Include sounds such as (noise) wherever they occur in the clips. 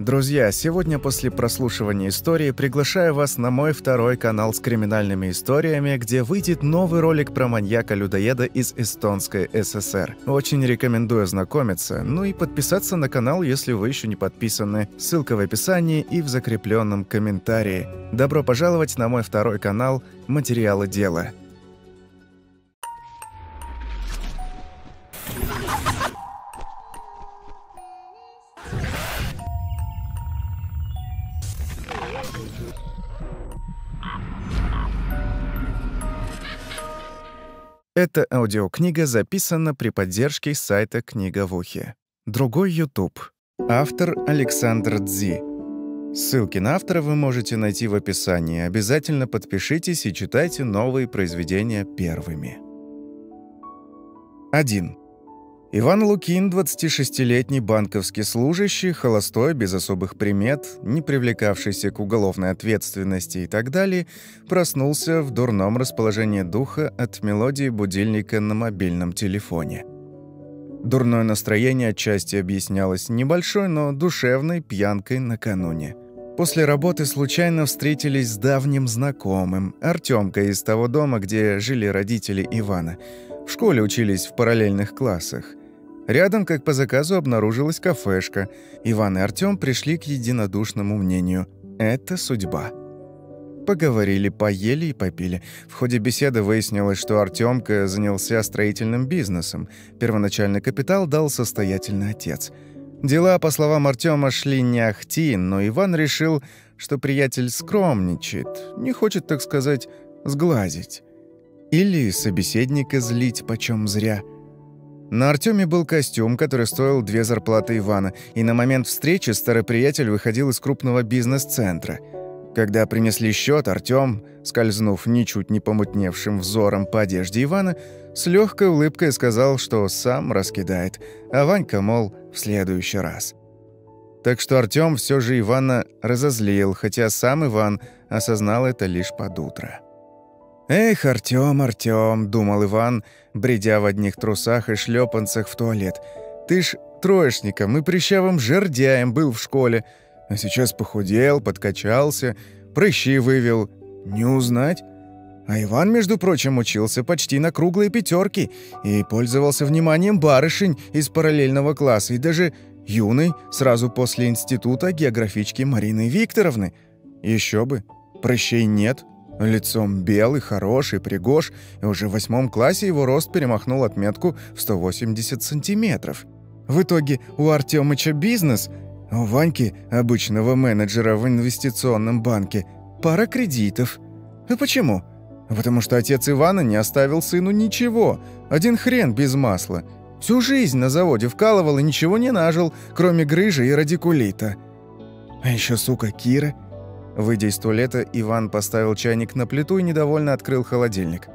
Друзья, сегодня после прослушивания истории приглашаю вас на мой второй канал с криминальными историями, где выйдет новый ролик про маньяка-людоеда из Эстонской ССР. Очень рекомендую ознакомиться, ну и подписаться на канал, если вы еще не подписаны. Ссылка в описании и в закрепленном комментарии. Добро пожаловать на мой второй канал «Материалы дела». Эта аудиокнига записана при поддержке сайта «Книга в ухе». Другой YouTube. Автор Александр Дзи. Ссылки на автора вы можете найти в описании. Обязательно подпишитесь и читайте новые произведения первыми. 1. Иван Лукин, 26-летний банковский служащий, холостой, без особых примет, не привлекавшийся к уголовной ответственности и так далее, проснулся в дурном расположении духа от мелодии будильника на мобильном телефоне. Дурное настроение отчасти объяснялось небольшой, но душевной пьянкой накануне. После работы случайно встретились с давним знакомым, Артёмкой из того дома, где жили родители Ивана. В школе учились в параллельных классах. Рядом, как по заказу, обнаружилась кафешка. Иван и Артём пришли к единодушному мнению. Это судьба. Поговорили, поели и попили. В ходе беседы выяснилось, что Артёмка занялся строительным бизнесом. Первоначальный капитал дал состоятельный отец. Дела, по словам Артёма, шли не ахти, но Иван решил, что приятель скромничает, не хочет, так сказать, сглазить. Или собеседника злить почем зря – на Артеме был костюм, который стоил две зарплаты Ивана, и на момент встречи старый приятель выходил из крупного бизнес-центра. Когда принесли счет, Артем, скользнув ничуть не помутневшим взором по одежде Ивана, с легкой улыбкой сказал, что сам раскидает, а Ванька, мол, в следующий раз. Так что Артем все же Ивана разозлил, хотя сам Иван осознал это лишь под утро. «Эх, Артём, Артём», — думал Иван, бредя в одних трусах и шлепанцах в туалет. «Ты ж троечником и прыщавым жердяем был в школе, а сейчас похудел, подкачался, прыщи вывел. Не узнать?» А Иван, между прочим, учился почти на круглые пятерки и пользовался вниманием барышень из параллельного класса и даже юной, сразу после института географички Марины Викторовны. Еще бы, прыщей нет, Лицом белый, хороший, пригож, и уже в восьмом классе его рост перемахнул отметку в 180 сантиметров. В итоге у Артемыча бизнес, у Ваньки, обычного менеджера в инвестиционном банке, пара кредитов. А почему? Потому что отец Ивана не оставил сыну ничего, один хрен без масла. Всю жизнь на заводе вкалывал и ничего не нажил, кроме грыжи и радикулита. А еще сука Кира – Выйдя из туалета, Иван поставил чайник на плиту и недовольно открыл холодильник.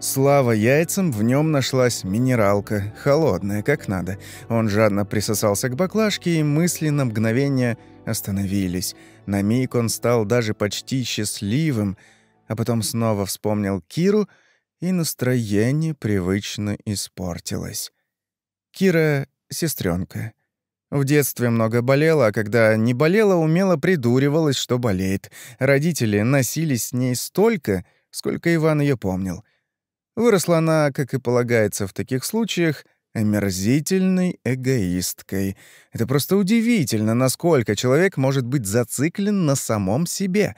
Слава яйцам, в нем нашлась минералка, холодная, как надо. Он жадно присосался к баклажке, и мысли на мгновение остановились. На миг он стал даже почти счастливым, а потом снова вспомнил Киру, и настроение привычно испортилось. Кира — сестренка. В детстве много болела, а когда не болела, умело придуривалась, что болеет. Родители носились с ней столько, сколько Иван ее помнил. Выросла она, как и полагается в таких случаях, омерзительной эгоисткой. Это просто удивительно, насколько человек может быть зациклен на самом себе.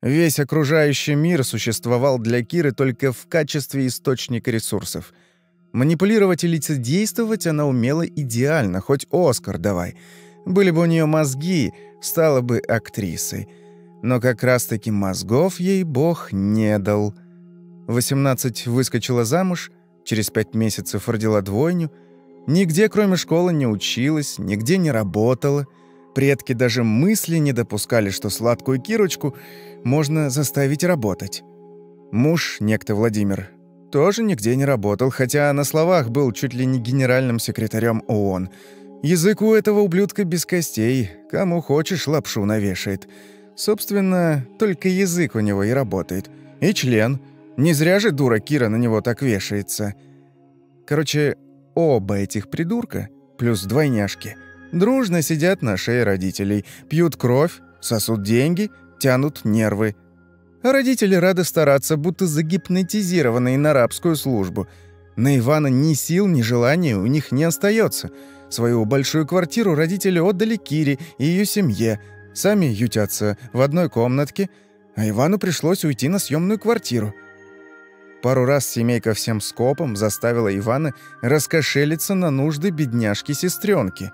Весь окружающий мир существовал для Киры только в качестве источника ресурсов — Манипулировать и лицедействовать она умела идеально, хоть Оскар давай. Были бы у нее мозги, стала бы актрисой. Но как раз-таки мозгов ей Бог не дал. 18 выскочила замуж, через пять месяцев родила двойню. Нигде, кроме школы, не училась, нигде не работала. Предки даже мысли не допускали, что сладкую Кирочку можно заставить работать. Муж, некто Владимир, тоже нигде не работал, хотя на словах был чуть ли не генеральным секретарем ООН. Язык у этого ублюдка без костей, кому хочешь лапшу навешает. Собственно, только язык у него и работает. И член. Не зря же дура Кира на него так вешается. Короче, оба этих придурка, плюс двойняшки, Дружно сидят на шее родителей, пьют кровь, сосут деньги, тянут нервы. Родители рады стараться, будто загипнотизированные на рабскую службу. На Ивана ни сил, ни желания у них не остается. Свою большую квартиру родители отдали Кире и ее семье. Сами ютятся в одной комнатке, а Ивану пришлось уйти на съемную квартиру. Пару раз семейка всем скопом заставила Ивана раскошелиться на нужды бедняжки сестренки.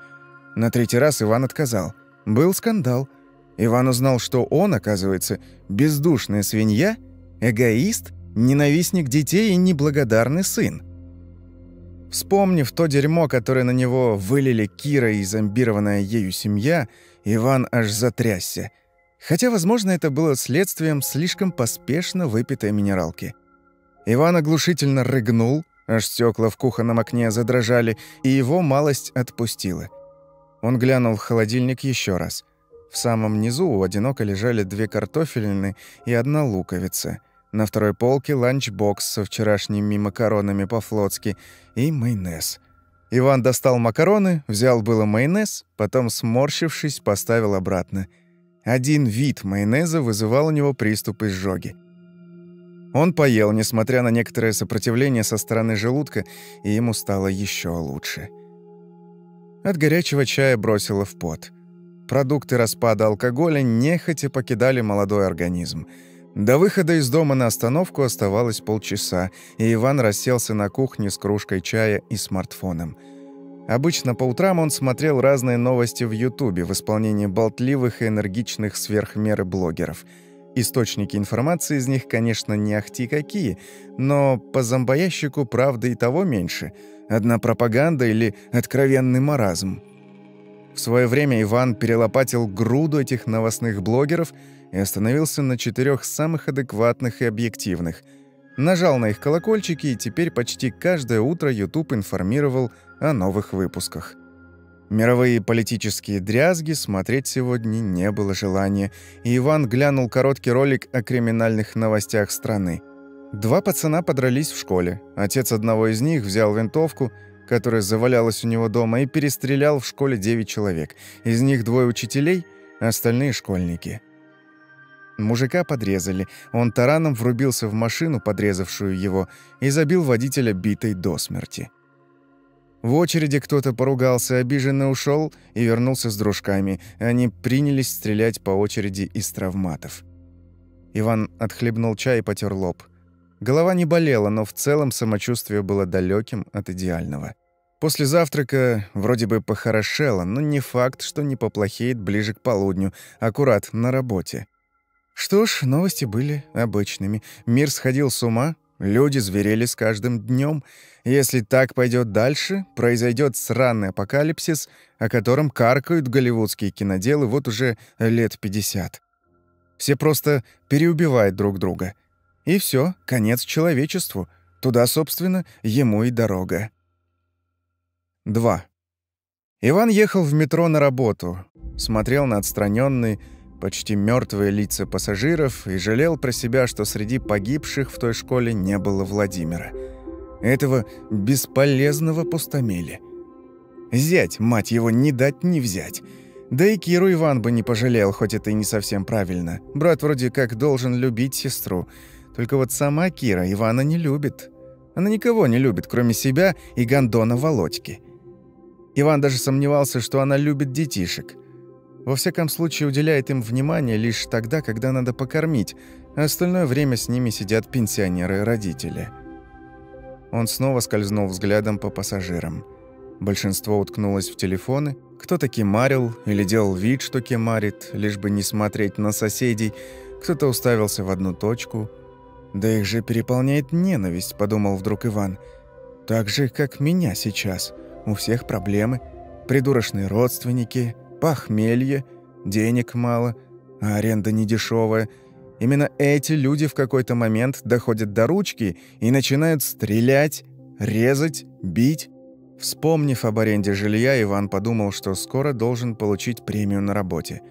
На третий раз Иван отказал. Был скандал. Иван узнал, что он, оказывается, бездушная свинья, эгоист, ненавистник детей и неблагодарный сын. Вспомнив то дерьмо, которое на него вылили Кира и зомбированная ею семья, Иван аж затрясся. Хотя, возможно, это было следствием слишком поспешно выпитой минералки. Иван оглушительно рыгнул, аж стекла в кухонном окне задрожали, и его малость отпустила. Он глянул в холодильник еще раз. В самом низу одиноко лежали две картофелины и одна луковица. На второй полке ланчбокс со вчерашними макаронами по-флотски и майонез. Иван достал макароны, взял было майонез, потом, сморщившись, поставил обратно. Один вид майонеза вызывал у него приступ изжоги. Он поел, несмотря на некоторое сопротивление со стороны желудка, и ему стало еще лучше. От горячего чая бросило в пот. Продукты распада алкоголя нехотя покидали молодой организм. До выхода из дома на остановку оставалось полчаса, и Иван расселся на кухне с кружкой чая и смартфоном. Обычно по утрам он смотрел разные новости в Ютубе в исполнении болтливых и энергичных сверхмеры блогеров – Источники информации из них, конечно, не ахти какие, но по зомбоящику правды и того меньше. Одна пропаганда или откровенный маразм. В свое время Иван перелопатил груду этих новостных блогеров и остановился на четырех самых адекватных и объективных. Нажал на их колокольчики, и теперь почти каждое утро YouTube информировал о новых выпусках. Мировые политические дрязги смотреть сегодня не было желания, и Иван глянул короткий ролик о криминальных новостях страны. Два пацана подрались в школе. Отец одного из них взял винтовку, которая завалялась у него дома, и перестрелял в школе 9 человек. Из них двое учителей, а остальные школьники. Мужика подрезали. Он тараном врубился в машину, подрезавшую его, и забил водителя битой до смерти. В очереди кто-то поругался, обиженно ушел и вернулся с дружками. Они принялись стрелять по очереди из травматов. Иван отхлебнул чай и потер лоб. Голова не болела, но в целом самочувствие было далеким от идеального. После завтрака вроде бы похорошело, но не факт, что не поплохеет ближе к полудню, аккурат на работе. Что ж, новости были обычными. Мир сходил с ума, люди зверели с каждым днем. Если так пойдет дальше, произойдет сраный апокалипсис, о котором каркают голливудские киноделы вот уже лет 50. Все просто переубивают друг друга. И все, конец человечеству. Туда, собственно, ему и дорога. 2. Иван ехал в метро на работу, смотрел на отстраненный, почти мертвые лица пассажиров и жалел про себя, что среди погибших в той школе не было Владимира — этого бесполезного пустомеля. Зять, мать его, не дать не взять. Да и Киру Иван бы не пожалел, хоть это и не совсем правильно. Брат вроде как должен любить сестру. Только вот сама Кира Ивана не любит. Она никого не любит, кроме себя и гондона Володьки. Иван даже сомневался, что она любит детишек. Во всяком случае, уделяет им внимание лишь тогда, когда надо покормить, а остальное время с ними сидят пенсионеры-родители. Он снова скользнул взглядом по пассажирам. Большинство уткнулось в телефоны, кто-то кемарил или делал вид, что кемарит, лишь бы не смотреть на соседей, кто-то уставился в одну точку. «Да их же переполняет ненависть», — подумал вдруг Иван. «Так же, как меня сейчас. У всех проблемы. Придурочные родственники, похмелье, денег мало, а аренда недешевая — Именно эти люди в какой-то момент доходят до ручки и начинают стрелять, резать, бить. Вспомнив об аренде жилья, Иван подумал, что скоро должен получить премию на работе.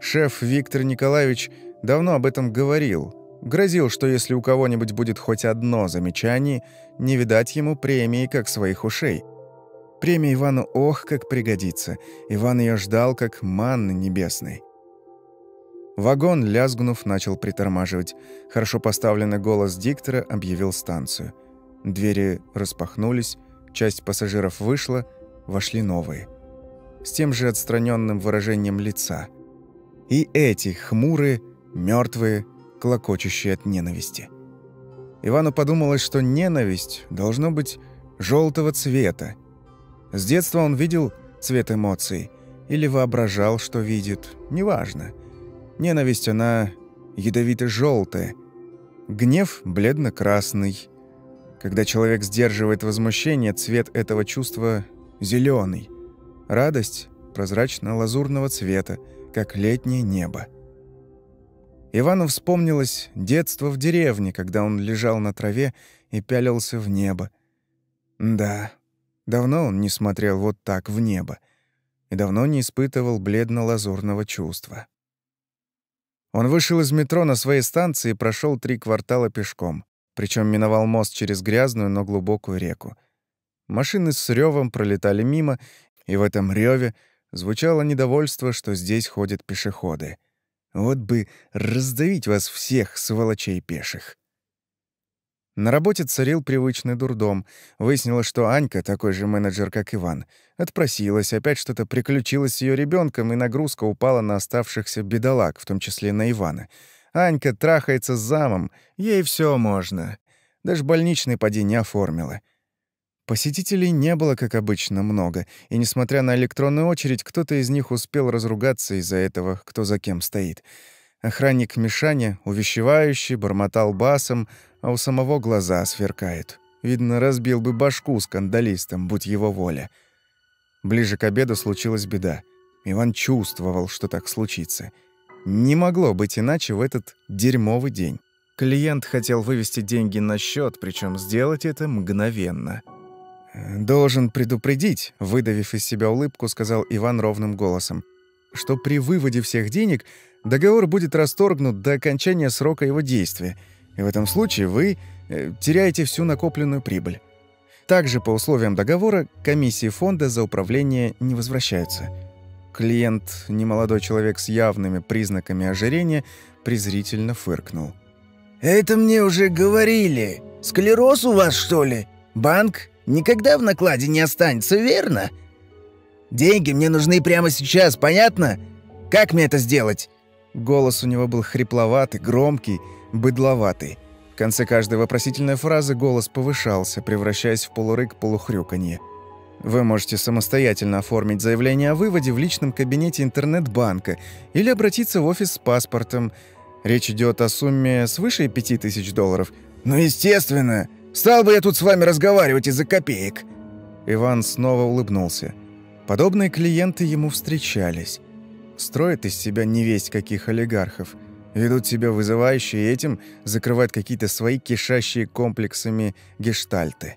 Шеф Виктор Николаевич давно об этом говорил. Грозил, что если у кого-нибудь будет хоть одно замечание, не видать ему премии, как своих ушей. Премия Ивану ох, как пригодится. Иван ее ждал, как манны небесной. Вагон, лязгнув, начал притормаживать. Хорошо поставленный голос диктора объявил станцию. Двери распахнулись, часть пассажиров вышла, вошли новые. С тем же отстраненным выражением лица. И эти хмурые, мертвые, клокочущие от ненависти. Ивану подумалось, что ненависть должно быть желтого цвета. С детства он видел цвет эмоций или воображал, что видит, неважно. Ненависть, она ядовито-желтая, гнев бледно-красный. Когда человек сдерживает возмущение, цвет этого чувства зеленый, радость прозрачно-лазурного цвета, как летнее небо. Ивану вспомнилось детство в деревне, когда он лежал на траве и пялился в небо. Да, давно он не смотрел вот так в небо и давно не испытывал бледно-лазурного чувства. Он вышел из метро на своей станции и прошел три квартала пешком, причем миновал мост через грязную, но глубокую реку. Машины с ревом пролетали мимо, и в этом реве звучало недовольство, что здесь ходят пешеходы — вот бы раздавить вас всех, сволочей пеших. На работе царил привычный дурдом. Выяснилось, что Анька, такой же менеджер, как Иван, отпросилась, опять что-то приключилось с ее ребенком, и нагрузка упала на оставшихся бедолаг, в том числе на Ивана. Анька трахается с замом, ей все можно. Даже больничный поди не оформила. Посетителей не было, как обычно, много, и, несмотря на электронную очередь, кто-то из них успел разругаться из-за этого, кто за кем стоит. Охранник Мишаня, увещевающий, бормотал басом, а у самого глаза сверкают. Видно, разбил бы башку скандалистам, будь его воля. Ближе к обеду случилась беда. Иван чувствовал, что так случится. Не могло быть иначе в этот дерьмовый день. Клиент хотел вывести деньги на счет, причем сделать это мгновенно — «Должен предупредить», — выдавив из себя улыбку, сказал Иван ровным голосом, «что при выводе всех денег договор будет расторгнут до окончания срока его действия, и в этом случае вы э, теряете всю накопленную прибыль. Также по условиям договора комиссии фонда за управление не возвращаются». Клиент, немолодой человек с явными признаками ожирения, презрительно фыркнул. «Это мне уже говорили. Склероз у вас, что ли? Банк никогда в накладе не останется, верно? Деньги мне нужны прямо сейчас, понятно? Как мне это сделать?» Голос у него был хрипловатый, громкий, быдловатый. В конце каждой вопросительной фразы голос повышался, превращаясь в полурык-полухрюканье. Вы можете самостоятельно оформить заявление о выводе в личном кабинете интернет-банка или обратиться в офис с паспортом. Речь идет о сумме свыше 5000 долларов. «Ну, естественно!» Стал бы я тут с вами разговаривать из-за копеек». Иван снова улыбнулся. Подобные клиенты ему встречались. Строят из себя невесть каких олигархов. Ведут себя вызывающе и этим закрывают какие-то свои кишащие комплексами гештальты.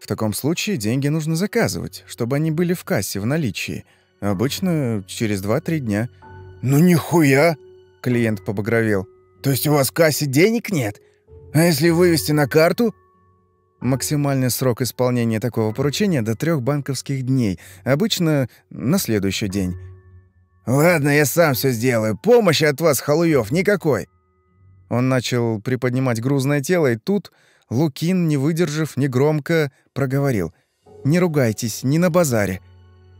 В таком случае деньги нужно заказывать, чтобы они были в кассе в наличии. Обычно через 2-3 дня. «Ну нихуя!» — клиент побагровел. «То есть у вас в кассе денег нет? А если вывести на карту? Максимальный срок исполнения такого поручения до трех банковских дней, обычно на следующий день. Ладно, я сам все сделаю. Помощи от вас, халуев, никакой. Он начал приподнимать грузное тело, и тут Лукин, не выдержав, негромко проговорил: "Не ругайтесь, не на базаре".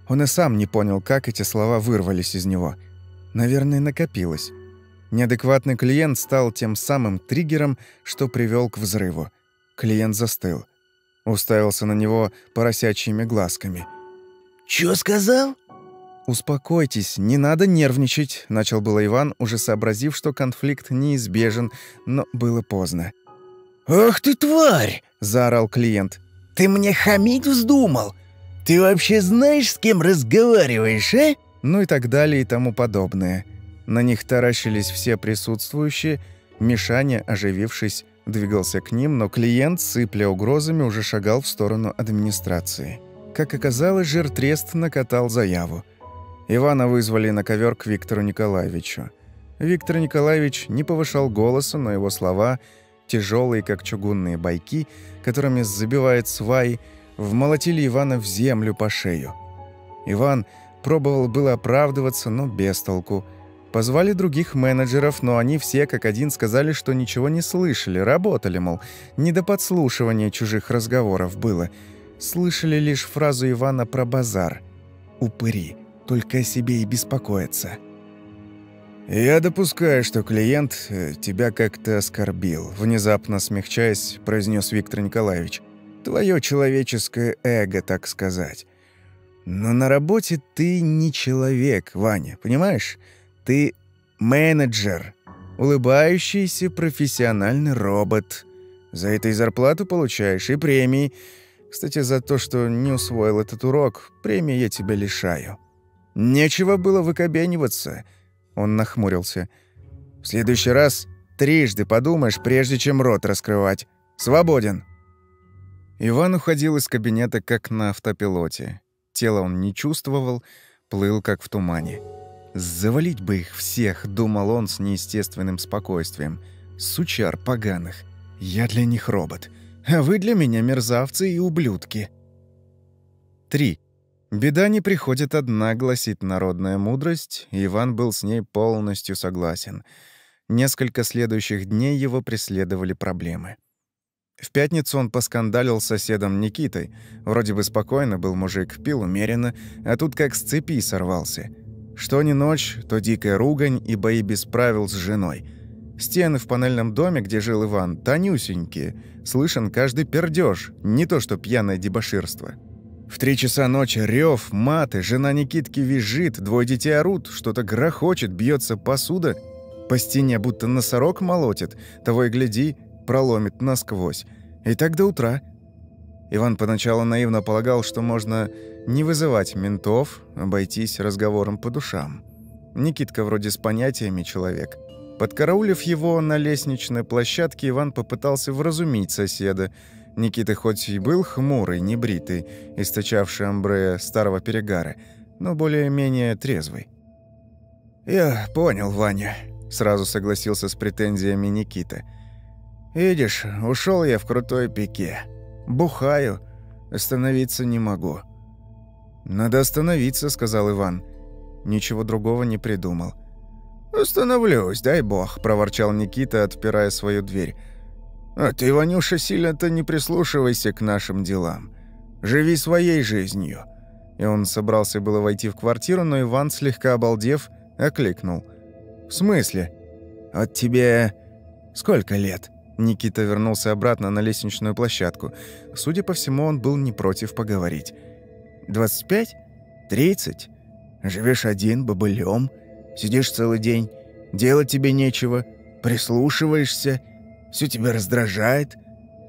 Он и сам не понял, как эти слова вырвались из него. Наверное, накопилось. Неадекватный клиент стал тем самым триггером, что привел к взрыву. Клиент застыл. Уставился на него поросячьими глазками. «Чё сказал?» «Успокойтесь, не надо нервничать», — начал было Иван, уже сообразив, что конфликт неизбежен, но было поздно. «Ах ты тварь!» — заорал клиент. «Ты мне хамить вздумал? Ты вообще знаешь, с кем разговариваешь, а?» Ну и так далее и тому подобное. На них таращились все присутствующие. Мишаня, оживившись, двигался к ним, но клиент, сыпля угрозами, уже шагал в сторону администрации. Как оказалось, жиртрест накатал заяву. Ивана вызвали на ковер к Виктору Николаевичу. Виктор Николаевич не повышал голоса, но его слова, тяжелые, как чугунные байки, которыми забивает сваи, вмолотили Ивана в землю по шею. Иван пробовал было оправдываться, но без толку. Позвали других менеджеров, но они все как один сказали, что ничего не слышали, работали, мол, не до подслушивания чужих разговоров было. Слышали лишь фразу Ивана про базар. «Упыри, только о себе и беспокоятся». «Я допускаю, что клиент э, тебя как-то оскорбил», — внезапно смягчаясь, произнес Виктор Николаевич. «Твое человеческое эго, так сказать. Но на работе ты не человек, Ваня, понимаешь? Ты менеджер, улыбающийся профессиональный робот. За это и зарплату получаешь, и премии. Кстати, за то, что не усвоил этот урок, премии я тебя лишаю. Нечего было выкобениваться». Он нахмурился. «В следующий раз трижды подумаешь, прежде чем рот раскрывать. Свободен!» Иван уходил из кабинета как на автопилоте. Тело он не чувствовал, плыл как в тумане. «Завалить бы их всех», — думал он с неестественным спокойствием. «Сучар поганых. Я для них робот. А вы для меня мерзавцы и ублюдки». 3. «Беда не приходит одна», — гласит народная мудрость, Иван был с ней полностью согласен. Несколько следующих дней его преследовали проблемы. В пятницу он поскандалил с соседом Никитой. Вроде бы спокойно был мужик, пил умеренно, а тут как с цепи сорвался. Что ни ночь, то дикая ругань и бои без правил с женой. Стены в панельном доме, где жил Иван, тонюсенькие. Слышен каждый пердеж, не то что пьяное дебоширство. В три часа ночи рев, маты, жена Никитки визжит, двое детей орут, что-то грохочет, бьется посуда. По стене будто носорог молотит, того и гляди, проломит насквозь. И так до утра. Иван поначалу наивно полагал, что можно не вызывать ментов, обойтись разговором по душам. Никитка вроде с понятиями человек. Подкараулив его на лестничной площадке, Иван попытался вразумить соседа – Никита хоть и был хмурый, небритый, источавший амбре старого перегара, но более-менее трезвый. «Я понял, Ваня», — сразу согласился с претензиями Никита. «Видишь, ушел я в крутой пике. Бухаю, остановиться не могу». «Надо остановиться», — сказал Иван. Ничего другого не придумал. «Остановлюсь, дай бог», — проворчал Никита, отпирая свою дверь. А ты, Ванюша, сильно-то не прислушивайся к нашим делам. Живи своей жизнью». И он собрался было войти в квартиру, но Иван, слегка обалдев, окликнул. «В смысле? От тебе сколько лет?» Никита вернулся обратно на лестничную площадку. Судя по всему, он был не против поговорить. «Двадцать пять? Тридцать? Живешь один, бобылем, сидишь целый день, делать тебе нечего, прислушиваешься, все тебя раздражает?»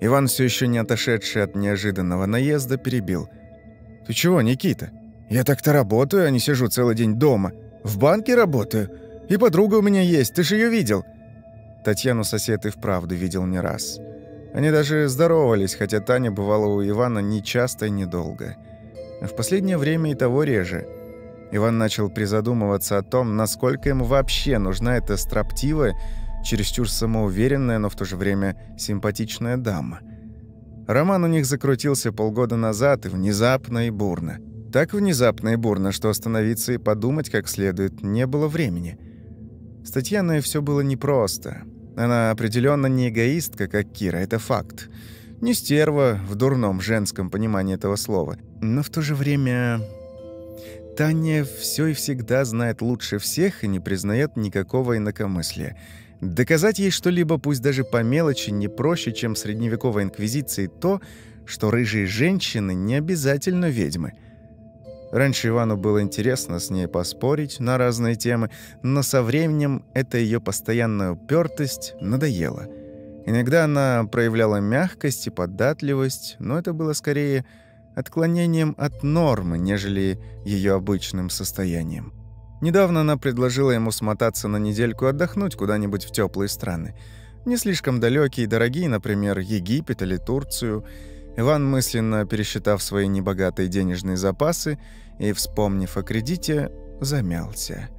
Иван, все еще не отошедший от неожиданного наезда, перебил. «Ты чего, Никита? Я так-то работаю, а не сижу целый день дома. В банке работаю. И подруга у меня есть, ты же ее видел». Татьяну сосед и вправду видел не раз. Они даже здоровались, хотя Таня бывала у Ивана нечасто и недолго. В последнее время и того реже. Иван начал призадумываться о том, насколько ему вообще нужна эта строптивая, чересчур самоуверенная, но в то же время симпатичная дама. Роман у них закрутился полгода назад, и внезапно и бурно. Так внезапно и бурно, что остановиться и подумать как следует не было времени. С Татьяной все было непросто. Она определенно не эгоистка, как Кира, это факт. Не стерва в дурном женском понимании этого слова. Но в то же время... Таня все и всегда знает лучше всех и не признает никакого инакомыслия. Доказать ей что-либо, пусть даже по мелочи, не проще, чем средневековой инквизиции, то, что рыжие женщины не обязательно ведьмы. Раньше Ивану было интересно с ней поспорить на разные темы, но со временем эта ее постоянная упертость надоела. Иногда она проявляла мягкость и податливость, но это было скорее отклонением от нормы, нежели ее обычным состоянием. Недавно она предложила ему смотаться на недельку отдохнуть куда-нибудь в теплые страны. Не слишком далекие и дорогие, например, Египет или Турцию. Иван, мысленно пересчитав свои небогатые денежные запасы и вспомнив о кредите, замялся.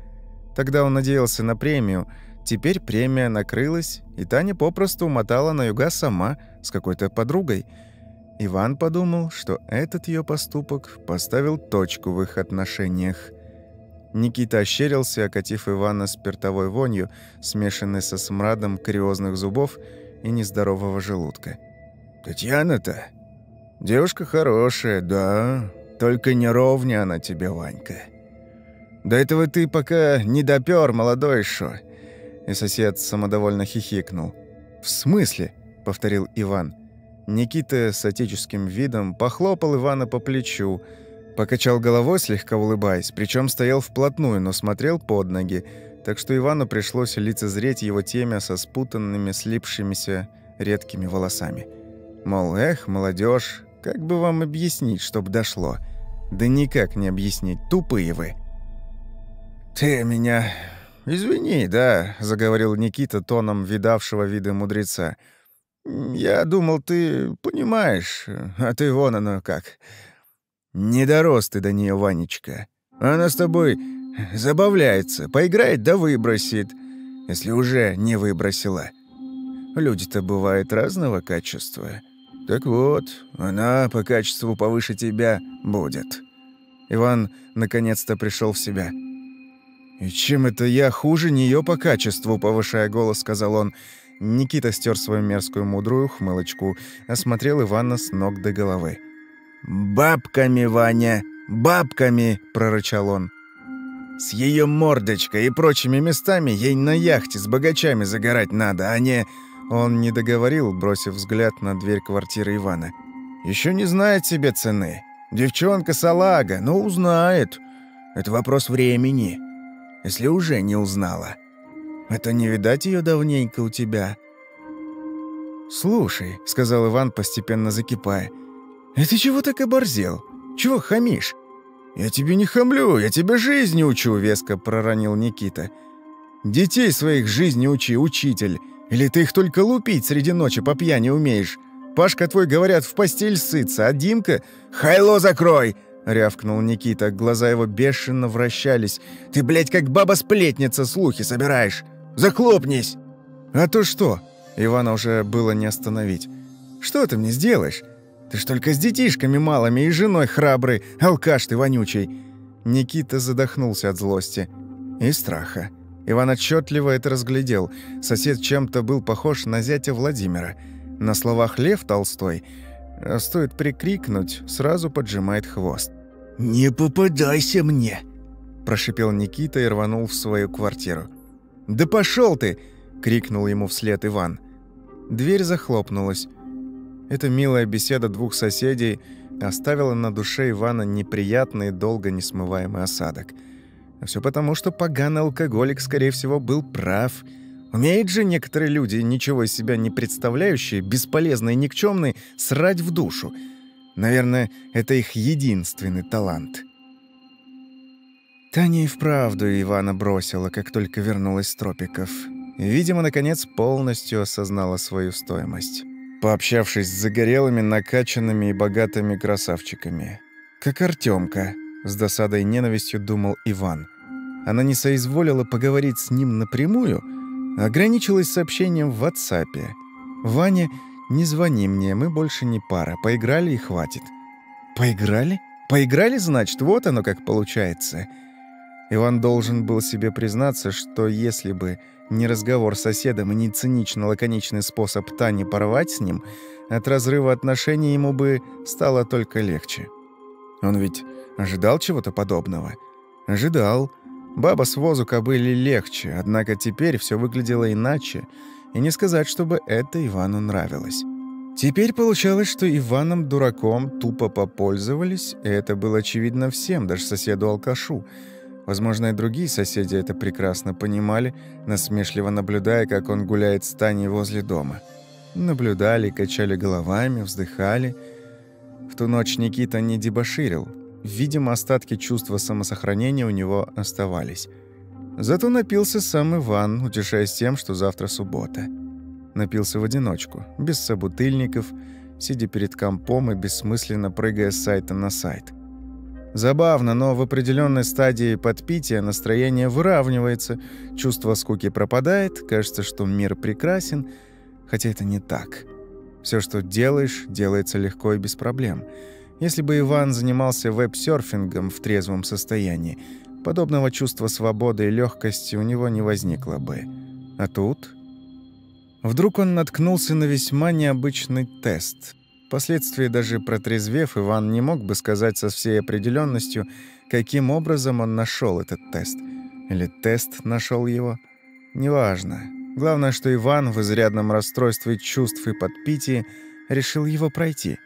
Тогда он надеялся на премию. Теперь премия накрылась, и Таня попросту умотала на юга сама с какой-то подругой. Иван подумал, что этот ее поступок поставил точку в их отношениях. Никита ощерился, окатив Ивана спиртовой вонью, смешанной со смрадом кариозных зубов и нездорового желудка. «Татьяна-то? Девушка хорошая, да, только не ровня она тебе, Ванька. До этого ты пока не допёр, молодой шо». И сосед самодовольно хихикнул. «В смысле?» — повторил Иван. Никита с отеческим видом похлопал Ивана по плечу, покачал головой, слегка улыбаясь, причем стоял вплотную, но смотрел под ноги, так что Ивану пришлось лицезреть его темя со спутанными, слипшимися редкими волосами. Мол, эх, молодежь, как бы вам объяснить, чтоб дошло? Да никак не объяснить, тупые вы. «Ты меня извини, да», — заговорил Никита тоном видавшего вида мудреца. «Я думал, ты понимаешь, а ты вон оно как. Не дорос ты до нее, Ванечка. Она с тобой забавляется, поиграет да выбросит, если уже не выбросила. Люди-то бывают разного качества. Так вот, она по качеству повыше тебя будет». Иван наконец-то пришел в себя. «И чем это я хуже нее по качеству?» — повышая голос, сказал он. Никита стер свою мерзкую мудрую хмылочку, осмотрел Ивана с ног до головы. «Бабками, Ваня, бабками!» — прорычал он. «С ее мордочкой и прочими местами ей на яхте с богачами загорать надо, а не...» Он не договорил, бросив взгляд на дверь квартиры Ивана. «Еще не знает себе цены. Девчонка салага, но узнает. Это вопрос времени, если уже не узнала». Это не видать ее давненько у тебя». «Слушай», — сказал Иван, постепенно закипая, — «это чего так оборзел? Чего хамишь?» «Я тебе не хамлю, я тебе жизни учу», — веско проронил Никита. «Детей своих жизни учи, учитель. Или ты их только лупить среди ночи по пьяни умеешь? Пашка твой, говорят, в постель сытся, а Димка... Хайло закрой!» — рявкнул Никита. Глаза его бешено вращались. «Ты, блядь, как баба-сплетница слухи собираешь. Захлопнись!» «А то что?» Ивана уже было не остановить. «Что ты мне сделаешь? Ты ж только с детишками малыми и женой храбрый, алкаш ты вонючий!» Никита задохнулся от злости и страха. Иван отчетливо это разглядел. Сосед чем-то был похож на зятя Владимира. На словах «Лев Толстой» а стоит прикрикнуть, сразу поджимает хвост. «Не попадайся мне!» – прошипел Никита и рванул в свою квартиру. «Да пошел ты!» — крикнул ему вслед Иван. Дверь захлопнулась. Эта милая беседа двух соседей оставила на душе Ивана неприятный и долго несмываемый осадок. А все потому, что поганый алкоголик, скорее всего, был прав. Умеют же некоторые люди, ничего из себя не представляющие, бесполезные и никчемные, срать в душу. Наверное, это их единственный талант. Таня и вправду Ивана бросила, как только вернулась с тропиков. видимо, наконец полностью осознала свою стоимость. Пообщавшись с загорелыми, накачанными и богатыми красавчиками. Как Артемка, с досадой и ненавистью думал Иван. Она не соизволила поговорить с ним напрямую, ограничилась сообщением в WhatsApp. «Ваня, не звони мне, мы больше не пара, поиграли и хватит». «Поиграли? Поиграли, значит, вот оно как получается». Иван должен был себе признаться, что если бы не разговор с соседом и не цинично-лаконичный способ Тани порвать с ним, от разрыва отношений ему бы стало только легче. Он ведь ожидал чего-то подобного. Ожидал. Баба с возу кобыли легче, однако теперь все выглядело иначе, и не сказать, чтобы это Ивану нравилось. Теперь получалось, что Иваном дураком тупо попользовались, и это было очевидно всем, даже соседу-алкашу — Возможно, и другие соседи это прекрасно понимали, насмешливо наблюдая, как он гуляет с Таней возле дома. Наблюдали, качали головами, вздыхали. В ту ночь Никита не дебоширил. Видимо, остатки чувства самосохранения у него оставались. Зато напился сам Иван, утешаясь тем, что завтра суббота. Напился в одиночку, без собутыльников, сидя перед компом и бессмысленно прыгая с сайта на сайт. Забавно, но в определенной стадии подпития настроение выравнивается, чувство скуки пропадает, кажется, что мир прекрасен, хотя это не так. Все, что делаешь, делается легко и без проблем. Если бы Иван занимался веб-серфингом в трезвом состоянии, подобного чувства свободы и легкости у него не возникло бы. А тут... Вдруг он наткнулся на весьма необычный тест. Впоследствии даже протрезвев, Иван не мог бы сказать со всей определенностью, каким образом он нашел этот тест. Или тест нашел его. Неважно. Главное, что Иван в изрядном расстройстве чувств и подпитии решил его пройти.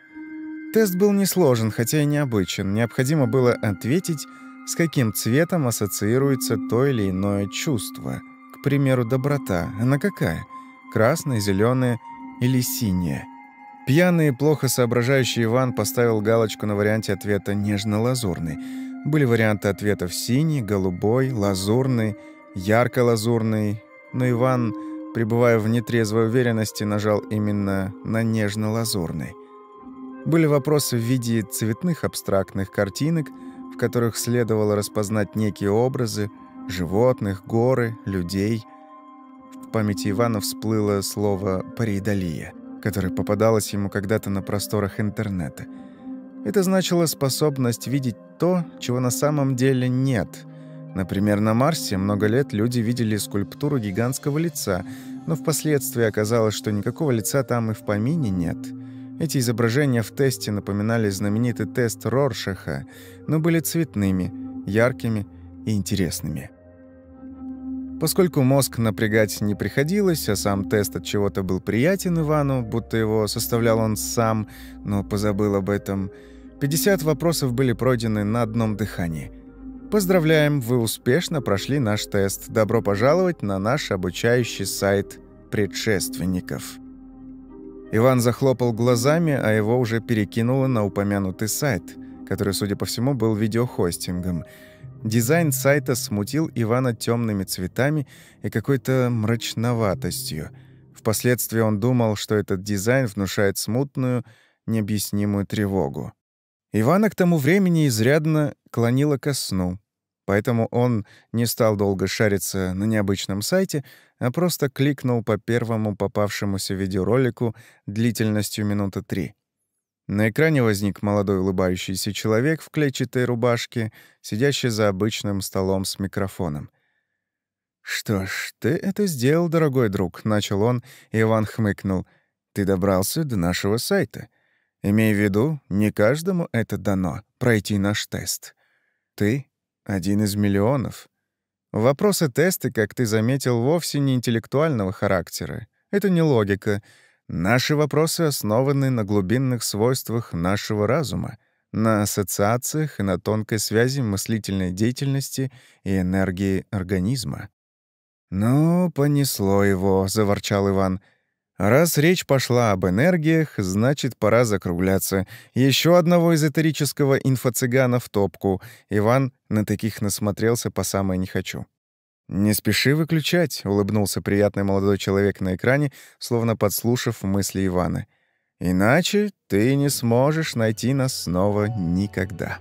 Тест был несложен, хотя и необычен. Необходимо было ответить, с каким цветом ассоциируется то или иное чувство. К примеру, доброта. Она какая? Красная, зеленая или синяя? Пьяный и плохо соображающий Иван поставил галочку на варианте ответа «нежно-лазурный». Были варианты ответов «синий», «голубой», «лазурный», «ярко-лазурный», но Иван, пребывая в нетрезвой уверенности, нажал именно на нежно-лазурный. Были вопросы в виде цветных абстрактных картинок, в которых следовало распознать некие образы, животных, горы, людей. В памяти Ивана всплыло слово «паридолия», которое попадалось ему когда-то на просторах интернета. Это значило способность видеть то, чего на самом деле нет — Например, на Марсе много лет люди видели скульптуру гигантского лица, но впоследствии оказалось, что никакого лица там и в помине нет. Эти изображения в тесте напоминали знаменитый тест Роршаха, но были цветными, яркими и интересными. Поскольку мозг напрягать не приходилось, а сам тест от чего-то был приятен Ивану, будто его составлял он сам, но позабыл об этом, 50 вопросов были пройдены на одном дыхании – Поздравляем, вы успешно прошли наш тест. Добро пожаловать на наш обучающий сайт предшественников. Иван захлопал глазами, а его уже перекинуло на упомянутый сайт, который, судя по всему, был видеохостингом. Дизайн сайта смутил Ивана темными цветами и какой-то мрачноватостью. Впоследствии он думал, что этот дизайн внушает смутную, необъяснимую тревогу. Ивана к тому времени изрядно клонило ко сну. Поэтому он не стал долго шариться на необычном сайте, а просто кликнул по первому попавшемуся видеоролику длительностью минуты три. На экране возник молодой улыбающийся человек в клетчатой рубашке, сидящий за обычным столом с микрофоном. «Что ж, ты это сделал, дорогой друг», — начал он, и Иван хмыкнул. «Ты добрался до нашего сайта. Имей в виду, не каждому это дано — пройти наш тест. Ты один из миллионов. Вопросы-тесты, как ты заметил, вовсе не интеллектуального характера. Это не логика. Наши вопросы основаны на глубинных свойствах нашего разума, на ассоциациях и на тонкой связи мыслительной деятельности и энергии организма. «Ну, понесло его», — заворчал Иван. Раз речь пошла об энергиях, значит, пора закругляться. Еще одного эзотерического инфо-цыгана в топку. Иван на таких насмотрелся по самое не хочу. «Не спеши выключать», — улыбнулся приятный молодой человек на экране, словно подслушав мысли Ивана. «Иначе ты не сможешь найти нас снова никогда.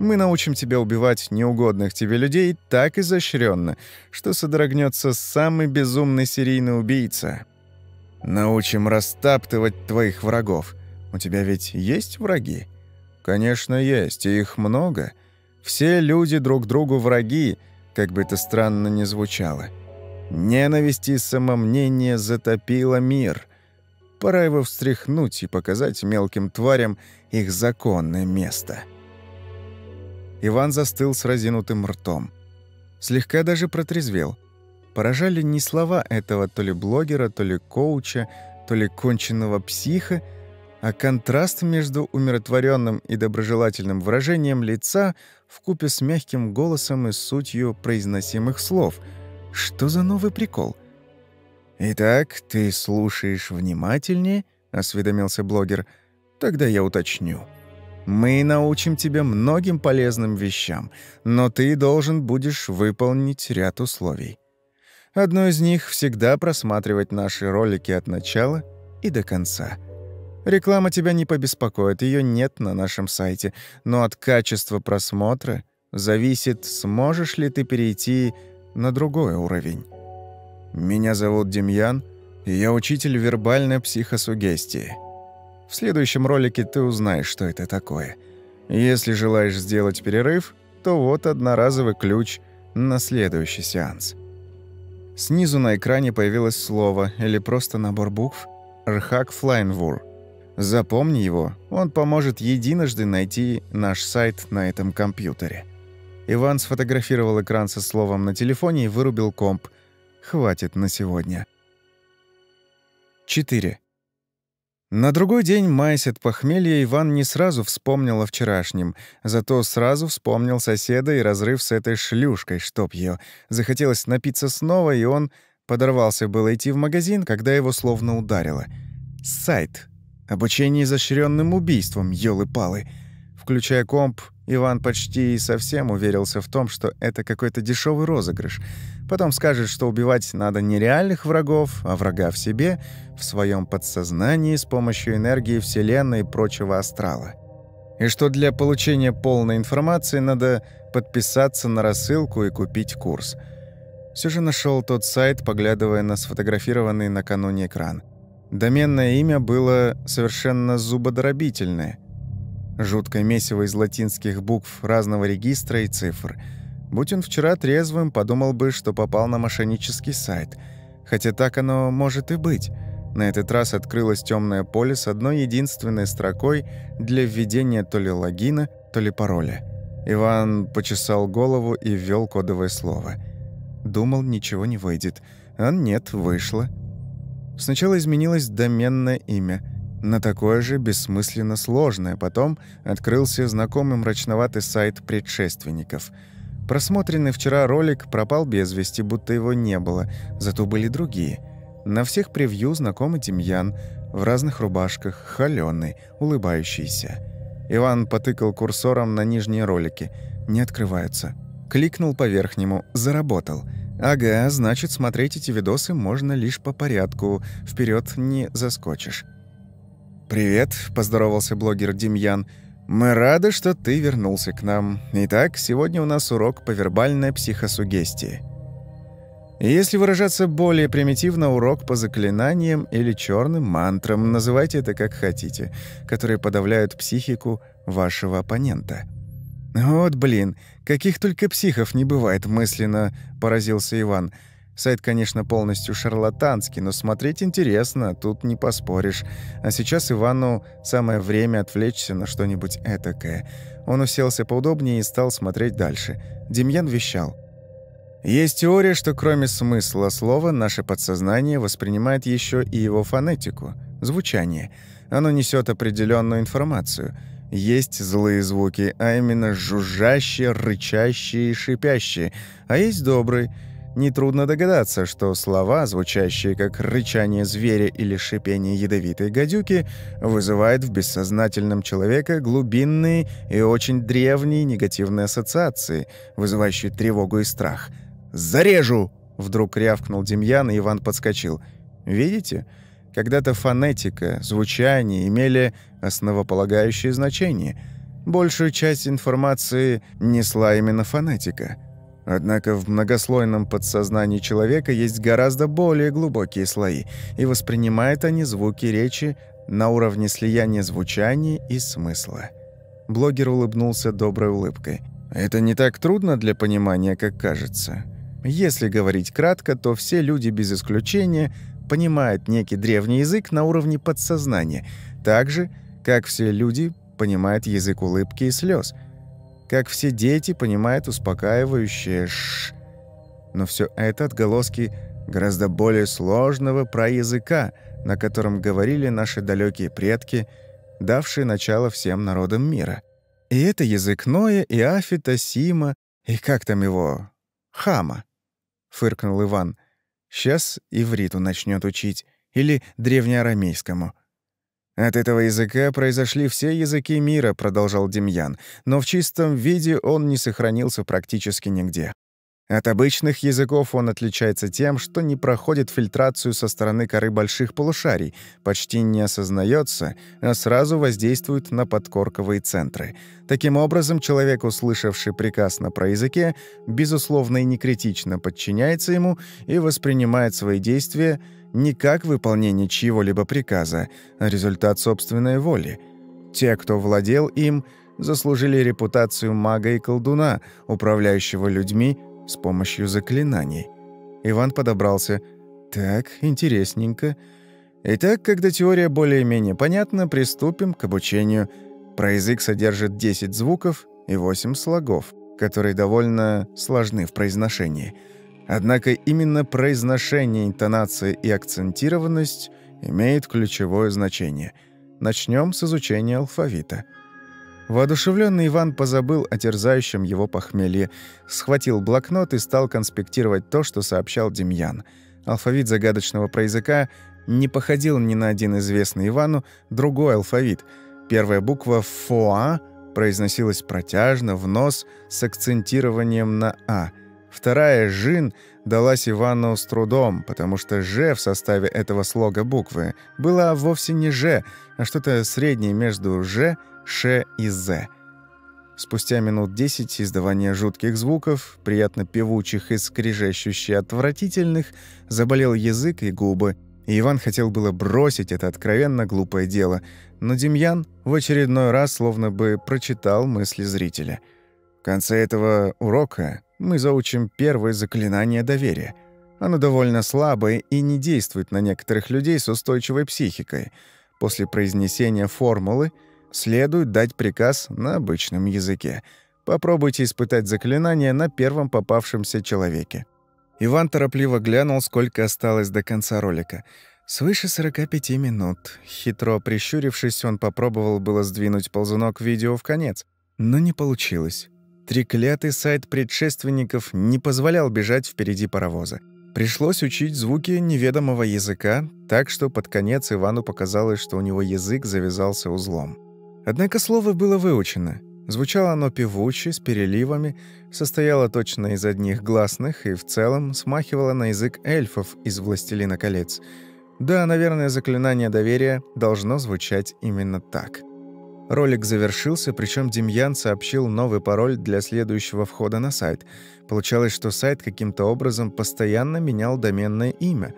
Мы научим тебя убивать неугодных тебе людей так изощренно, что содрогнется самый безумный серийный убийца». Научим растаптывать твоих врагов. У тебя ведь есть враги? Конечно, есть, и их много. Все люди друг другу враги, как бы это странно ни звучало. Ненависть и самомнение затопило мир. Пора его встряхнуть и показать мелким тварям их законное место. Иван застыл с разинутым ртом. Слегка даже протрезвел — Поражали не слова этого то ли блогера, то ли коуча, то ли конченного психа, а контраст между умиротворенным и доброжелательным выражением лица в купе с мягким голосом и сутью произносимых слов. Что за новый прикол? «Итак, ты слушаешь внимательнее?» — осведомился блогер. «Тогда я уточню. Мы научим тебя многим полезным вещам, но ты должен будешь выполнить ряд условий. Одно из них — всегда просматривать наши ролики от начала и до конца. Реклама тебя не побеспокоит, ее нет на нашем сайте, но от качества просмотра зависит, сможешь ли ты перейти на другой уровень. Меня зовут Демьян, Я учитель вербальной психосугестии. В следующем ролике ты узнаешь, что это такое. Если желаешь сделать перерыв, то вот одноразовый ключ на следующий сеанс. Снизу на экране появилось слово или просто набор букв «Рхак Флайнвур». Запомни его, он поможет единожды найти наш сайт на этом компьютере. Иван сфотографировал экран со словом на телефоне и вырубил комп. Хватит на сегодня. 4. На другой день, маясь от похмелья, Иван не сразу вспомнил о вчерашнем, зато сразу вспомнил соседа и разрыв с этой шлюшкой, чтоб ее. Захотелось напиться снова, и он подорвался было идти в магазин, когда его словно ударило. Сайт. Обучение изощренным убийством, ёлы-палы. Включая комп, Иван почти совсем уверился в том, что это какой-то дешевый розыгрыш. Потом скажет, что убивать надо не реальных врагов, а врага в себе, в своем подсознании с помощью энергии Вселенной и прочего астрала. И что для получения полной информации надо подписаться на рассылку и купить курс. Все же нашел тот сайт, поглядывая на сфотографированный накануне экран. Доменное имя было совершенно зубодробительное — Жуткое месиво из латинских букв разного регистра и цифр. Будь он вчера трезвым, подумал бы, что попал на мошеннический сайт. Хотя так оно может и быть. На этот раз открылось темное поле с одной единственной строкой для введения то ли логина, то ли пароля. Иван почесал голову и ввел кодовое слово. Думал, ничего не выйдет. А нет, вышло. Сначала изменилось доменное имя – на такое же бессмысленно сложное. Потом открылся знакомый мрачноватый сайт предшественников. Просмотренный вчера ролик пропал без вести, будто его не было, зато были другие. На всех превью знакомый Демьян, в разных рубашках, холёный, улыбающийся. Иван потыкал курсором на нижние ролики. Не открываются. Кликнул по верхнему. Заработал. Ага, значит, смотреть эти видосы можно лишь по порядку. Вперед не заскочишь. «Привет», — поздоровался блогер Демьян. «Мы рады, что ты вернулся к нам. Итак, сегодня у нас урок по вербальной психосугестии. Если выражаться более примитивно, урок по заклинаниям или черным мантрам, называйте это как хотите, которые подавляют психику вашего оппонента». «Вот блин, каких только психов не бывает мысленно», — поразился Иван. Сайт, конечно, полностью шарлатанский, но смотреть интересно, тут не поспоришь. А сейчас Ивану самое время отвлечься на что-нибудь этакое. Он уселся поудобнее и стал смотреть дальше. Демьян вещал. Есть теория, что кроме смысла слова, наше подсознание воспринимает еще и его фонетику, звучание. Оно несет определенную информацию. Есть злые звуки, а именно жужжащие, рычащие и шипящие, а есть добрые – Нетрудно догадаться, что слова, звучащие как рычание зверя или шипение ядовитой гадюки, вызывают в бессознательном человека глубинные и очень древние негативные ассоциации, вызывающие тревогу и страх. «Зарежу!» — вдруг рявкнул Демьян, и Иван подскочил. «Видите?» Когда-то фонетика, звучание имели основополагающее значение. Большую часть информации несла именно фонетика — Однако в многослойном подсознании человека есть гораздо более глубокие слои, и воспринимают они звуки речи на уровне слияния звучания и смысла. Блогер улыбнулся доброй улыбкой. «Это не так трудно для понимания, как кажется. Если говорить кратко, то все люди без исключения понимают некий древний язык на уровне подсознания, так же, как все люди понимают язык улыбки и слез – как все дети понимают успокаивающее «ш». Но все это отголоски гораздо более сложного проязыка, на котором говорили наши далекие предки, давшие начало всем народам мира. И это язык Ноя, и Афита, Сима, и как там его? Хама, — фыркнул Иван. Сейчас ивриту начнет учить, или древнеарамейскому. «От этого языка произошли все языки мира», — продолжал Демьян, «но в чистом виде он не сохранился практически нигде. От обычных языков он отличается тем, что не проходит фильтрацию со стороны коры больших полушарий, почти не осознается, а сразу воздействует на подкорковые центры. Таким образом, человек, услышавший приказ на проязыке, безусловно и некритично подчиняется ему и воспринимает свои действия не как выполнение чьего-либо приказа, а результат собственной воли. Те, кто владел им, заслужили репутацию мага и колдуна, управляющего людьми, с помощью заклинаний. Иван подобрался. «Так, интересненько. Итак, когда теория более-менее понятна, приступим к обучению. Про язык содержит 10 звуков и 8 слогов, которые довольно сложны в произношении. Однако именно произношение, интонация и акцентированность имеют ключевое значение. Начнем с изучения алфавита». Воодушевленный Иван позабыл о терзающем его похмелье, схватил блокнот и стал конспектировать то, что сообщал Демьян. Алфавит загадочного проязыка не походил ни на один известный Ивану другой алфавит. Первая буква «фоа» произносилась протяжно, в нос, с акцентированием на «а». Вторая «жин» далась Ивану с трудом, потому что «ж» в составе этого слога буквы была вовсе не «ж», а что-то среднее между «ж» Ш и З. Спустя минут десять издавания жутких звуков, приятно певучих и скрижащущих отвратительных, заболел язык и губы, и Иван хотел было бросить это откровенно глупое дело, но Демьян в очередной раз словно бы прочитал мысли зрителя. В конце этого урока мы заучим первое заклинание доверия. Оно довольно слабое и не действует на некоторых людей с устойчивой психикой. После произнесения формулы — следует дать приказ на обычном языке. Попробуйте испытать заклинание на первом попавшемся человеке. Иван торопливо глянул, сколько осталось до конца ролика. Свыше 45 минут. Хитро прищурившись, он попробовал было сдвинуть ползунок видео в конец, но не получилось. Треклятый сайт предшественников не позволял бежать впереди паровоза. Пришлось учить звуки неведомого языка, так что под конец Ивану показалось, что у него язык завязался узлом. Однако слово было выучено. Звучало оно певуче, с переливами, состояло точно из одних гласных и в целом смахивало на язык эльфов из «Властелина колец». Да, наверное, заклинание доверия должно звучать именно так. Ролик завершился, причем Демьян сообщил новый пароль для следующего входа на сайт. Получалось, что сайт каким-то образом постоянно менял доменное имя.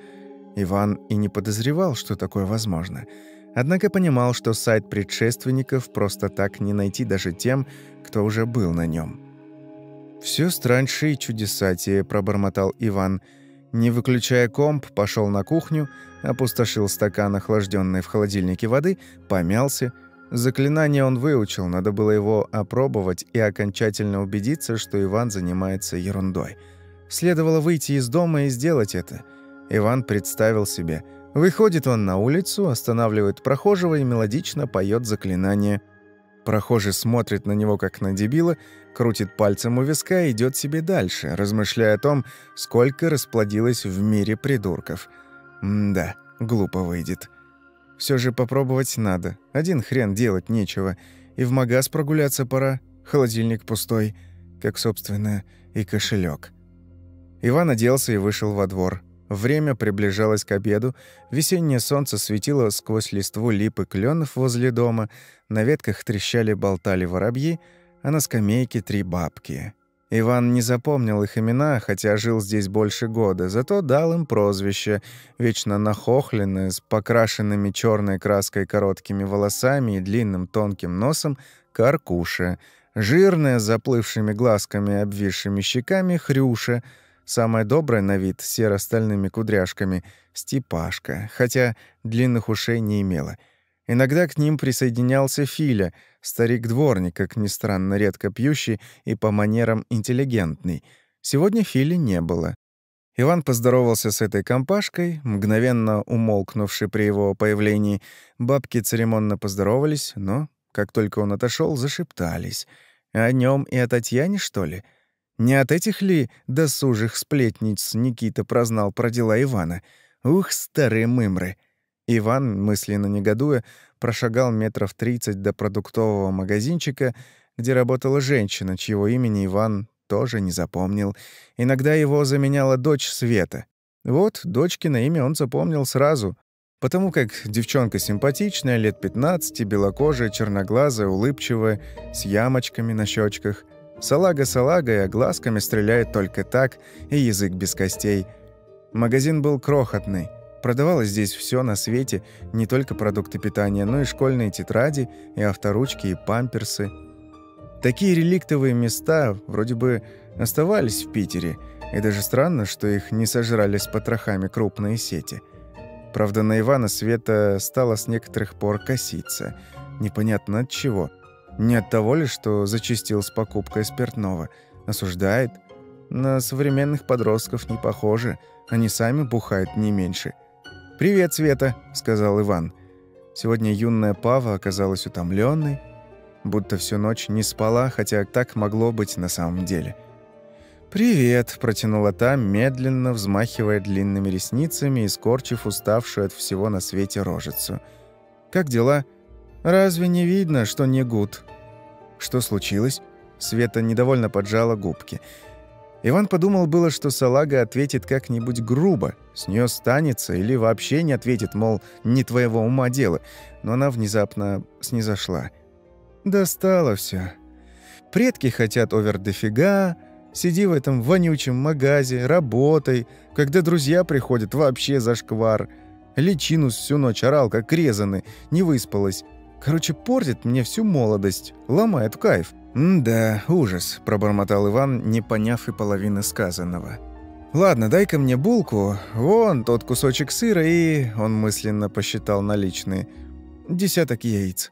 Иван и не подозревал, что такое возможно — Однако понимал, что сайт предшественников просто так не найти даже тем, кто уже был на нем. «Все страньше и чудесатее», — пробормотал Иван. Не выключая комп, пошел на кухню, опустошил стакан охлажденной в холодильнике воды, помялся. Заклинание он выучил, надо было его опробовать и окончательно убедиться, что Иван занимается ерундой. Следовало выйти из дома и сделать это. Иван представил себе — Выходит он на улицу, останавливает прохожего и мелодично поет заклинание. Прохожий смотрит на него как на дебила, крутит пальцем у виска и идет себе дальше, размышляя о том, сколько расплодилось в мире придурков. М-да, глупо выйдет. Все же попробовать надо. Один хрен делать нечего. И в магаз прогуляться пора. Холодильник пустой, как, собственно, и кошелек. Иван оделся и вышел во двор. Время приближалось к обеду, весеннее солнце светило сквозь листву лип и клёнов возле дома, на ветках трещали болтали воробьи, а на скамейке три бабки. Иван не запомнил их имена, хотя жил здесь больше года, зато дал им прозвище, вечно нахохленное, с покрашенными черной краской короткими волосами и длинным тонким носом, Каркуша, жирная, с заплывшими глазками и обвисшими щеками, Хрюша — Самая добрая на вид, серо-стальными кудряшками, Степашка, хотя длинных ушей не имела. Иногда к ним присоединялся Филя, старик-дворник, как ни странно, редко пьющий и по манерам интеллигентный. Сегодня Фили не было. Иван поздоровался с этой компашкой, мгновенно умолкнувший при его появлении. Бабки церемонно поздоровались, но, как только он отошел, зашептались. О нем и о Татьяне, что ли? — не от этих ли досужих сплетниц Никита прознал про дела Ивана? Ух, старые мымры! Иван, мысленно негодуя, прошагал метров тридцать до продуктового магазинчика, где работала женщина, чьего имени Иван тоже не запомнил. Иногда его заменяла дочь Света. Вот, дочкино имя он запомнил сразу, потому как девчонка симпатичная, лет 15, белокожая, черноглазая, улыбчивая, с ямочками на щечках. Салага-салага и глазками стреляет только так, и язык без костей. Магазин был крохотный. Продавалось здесь все на свете, не только продукты питания, но и школьные тетради, и авторучки, и памперсы. Такие реликтовые места вроде бы оставались в Питере, и даже странно, что их не сожрали с потрохами крупные сети. Правда, на Ивана Света стало с некоторых пор коситься. Непонятно от чего. Не от того ли, что зачастил с покупкой спиртного. Осуждает. На современных подростков не похоже. Они сами бухают не меньше. «Привет, Света», — сказал Иван. Сегодня юная Пава оказалась утомленной, будто всю ночь не спала, хотя так могло быть на самом деле. «Привет», — протянула та, медленно взмахивая длинными ресницами и скорчив уставшую от всего на свете рожицу. «Как дела? Разве не видно, что не гуд?» «Что случилось?» Света недовольно поджала губки. Иван подумал было, что салага ответит как-нибудь грубо, с нее станется или вообще не ответит, мол, не твоего ума дело, но она внезапно снизошла. Достало все. Предки хотят овер дофига, сиди в этом вонючем магазе, работай, когда друзья приходят, вообще зашквар. Личинус всю ночь орал, как резанный, не выспалась. Короче, портит мне всю молодость, ломает кайф. «Да, ужас», – пробормотал Иван, не поняв и половины сказанного. «Ладно, дай-ка мне булку, вон тот кусочек сыра и...» Он мысленно посчитал наличные. «Десяток яиц».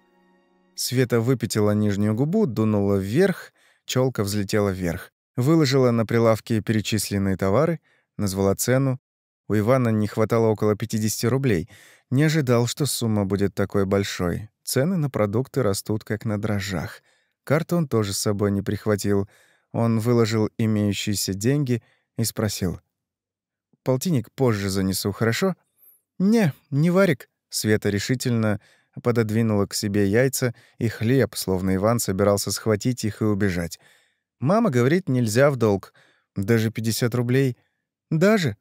Света выпятила нижнюю губу, дунула вверх, челка взлетела вверх. Выложила на прилавке перечисленные товары, назвала цену. У Ивана не хватало около 50 рублей. Не ожидал, что сумма будет такой большой. Цены на продукты растут как на дрожжах. Карту он тоже с собой не прихватил. Он выложил имеющиеся деньги и спросил. «Полтинник позже занесу, хорошо?» «Не, не варик». Света решительно пододвинула к себе яйца и хлеб, словно Иван собирался схватить их и убежать. «Мама говорит, нельзя в долг. Даже 50 рублей. Даже?»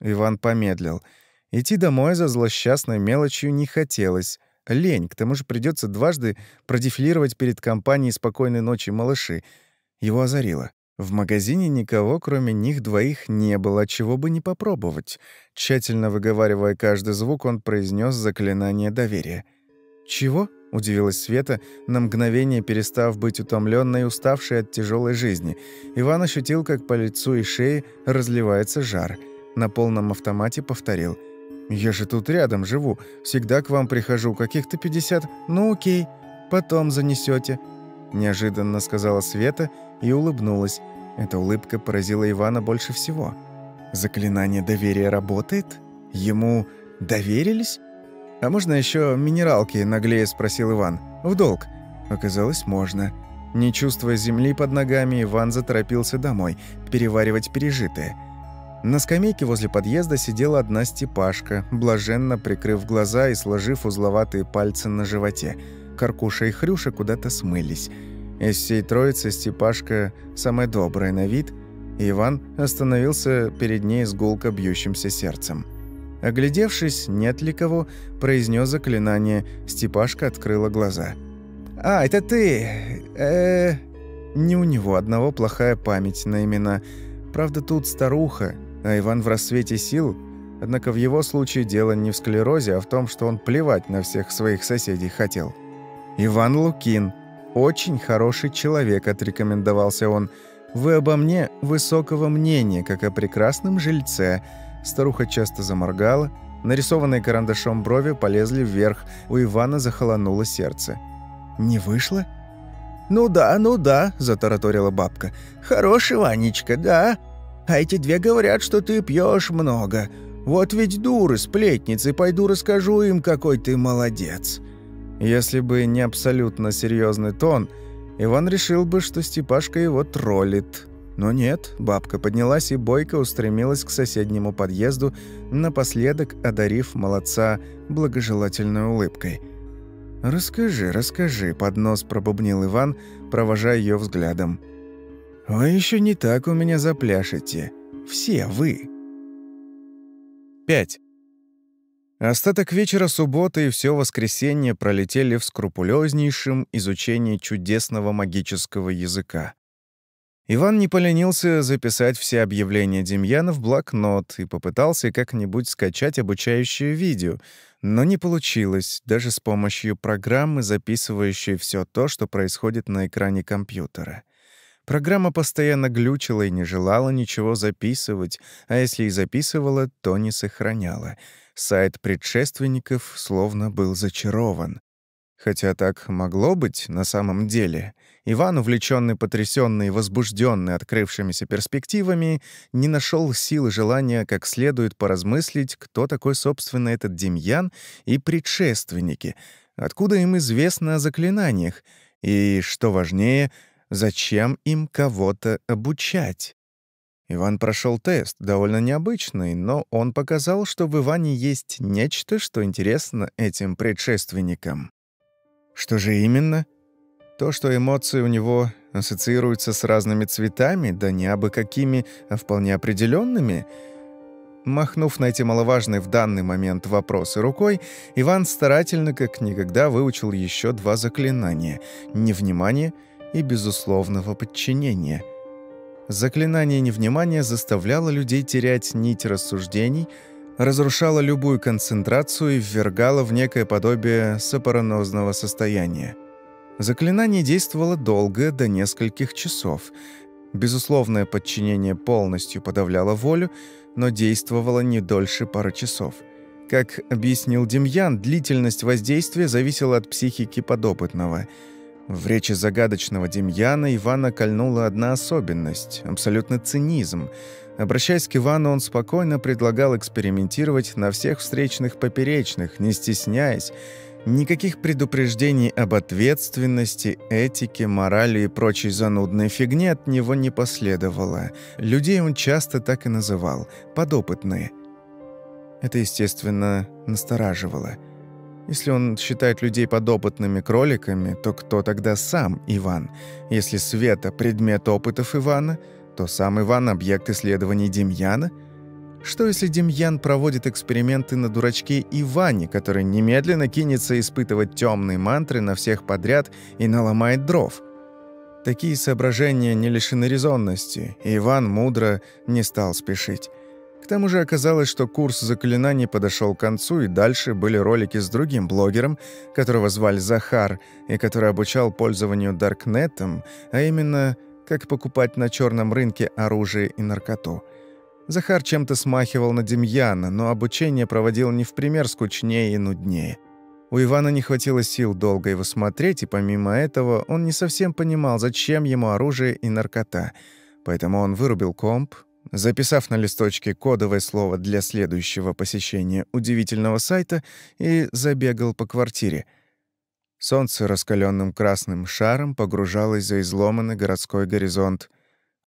Иван помедлил. Идти домой за злосчастной мелочью не хотелось. Лень, к тому же придется дважды продефилировать перед компанией «Спокойной ночи, малыши». Его озарило. В магазине никого, кроме них двоих, не было, чего бы не попробовать. Тщательно выговаривая каждый звук, он произнес заклинание доверия. «Чего?» — удивилась Света, на мгновение перестав быть утомленной и уставшей от тяжелой жизни. Иван ощутил, как по лицу и шее разливается жар. На полном автомате повторил — я же тут рядом живу, всегда к вам прихожу, каких-то 50. Ну окей, потом занесете. Неожиданно сказала Света и улыбнулась. Эта улыбка поразила Ивана больше всего. Заклинание доверия работает? Ему доверились? А можно еще минералки, наглее спросил Иван. В долг. Оказалось, можно. Не чувствуя земли под ногами, Иван заторопился домой, переваривать пережитое. На скамейке возле подъезда сидела одна степашка, блаженно прикрыв глаза и сложив узловатые пальцы на животе. Каркуша и Хрюша куда-то смылись. Из всей троицы степашка самая добрая на вид, и Иван остановился перед ней с гулко бьющимся сердцем. Оглядевшись, нет ли кого, произнес заклинание, степашка открыла глаза. «А, это ты! э Не у него одного плохая память на имена. Правда, тут старуха, а Иван в рассвете сил, однако в его случае дело не в склерозе, а в том, что он плевать на всех своих соседей хотел. «Иван Лукин. Очень хороший человек», — отрекомендовался он. «Вы обо мне высокого мнения, как о прекрасном жильце». Старуха часто заморгала, нарисованные карандашом брови полезли вверх, у Ивана захолонуло сердце. «Не вышло?» «Ну да, ну да», — затараторила бабка. «Хороший Ванечка, да. А эти две говорят, что ты пьешь много. Вот ведь дуры, сплетницы, пойду расскажу им, какой ты молодец». Если бы не абсолютно серьезный тон, Иван решил бы, что Степашка его троллит. Но нет, бабка поднялась и бойко устремилась к соседнему подъезду, напоследок одарив молодца благожелательной улыбкой. «Расскажи, расскажи», — под нос пробубнил Иван, провожая ее взглядом. Вы еще не так у меня запляшете. Все вы. 5. Остаток вечера субботы и все воскресенье пролетели в скрупулезнейшем изучении чудесного магического языка. Иван не поленился записать все объявления Демьяна в блокнот и попытался как-нибудь скачать обучающее видео, но не получилось даже с помощью программы, записывающей все то, что происходит на экране компьютера. Программа постоянно глючила и не желала ничего записывать, а если и записывала, то не сохраняла. Сайт предшественников словно был зачарован. Хотя так могло быть на самом деле. Иван, увлеченный, потрясенный и возбужденный открывшимися перспективами, не нашел сил и желания как следует поразмыслить, кто такой, собственно, этот Демьян и предшественники, откуда им известно о заклинаниях, и, что важнее, зачем им кого-то обучать. Иван прошел тест, довольно необычный, но он показал, что в Иване есть нечто, что интересно этим предшественникам. Что же именно? То, что эмоции у него ассоциируются с разными цветами, да не абы какими, а вполне определенными. Махнув на эти маловажные в данный момент вопросы рукой, Иван старательно как никогда выучил еще два заклинания — невнимание и безусловного подчинения. Заклинание невнимания заставляло людей терять нить рассуждений — разрушала любую концентрацию и ввергала в некое подобие сапоронозного состояния. Заклинание действовало долго, до нескольких часов. Безусловное подчинение полностью подавляло волю, но действовало не дольше пары часов. Как объяснил Демьян, длительность воздействия зависела от психики подопытного. В речи загадочного Демьяна Ивана кольнула одна особенность — абсолютный цинизм — Обращаясь к Ивану, он спокойно предлагал экспериментировать на всех встречных поперечных, не стесняясь. Никаких предупреждений об ответственности, этике, морали и прочей занудной фигне от него не последовало. Людей он часто так и называл – подопытные. Это, естественно, настораживало. Если он считает людей подопытными кроликами, то кто тогда сам Иван? Если Света – предмет опытов Ивана – то сам Иван — объект исследований Демьяна? Что если Демьян проводит эксперименты на дурачке Иване, который немедленно кинется испытывать темные мантры на всех подряд и наломает дров? Такие соображения не лишены резонности, и Иван мудро не стал спешить. Тому же оказалось, что курс заклинаний подошел к концу, и дальше были ролики с другим блогером, которого звали Захар, и который обучал пользованию Даркнетом, а именно как покупать на черном рынке оружие и наркоту. Захар чем-то смахивал на Демьяна, но обучение проводил не в пример скучнее и нуднее. У Ивана не хватило сил долго его смотреть, и помимо этого он не совсем понимал, зачем ему оружие и наркота. Поэтому он вырубил комп, записав на листочке кодовое слово для следующего посещения удивительного сайта и забегал по квартире — Солнце раскаленным красным шаром погружалось за изломанный городской горизонт.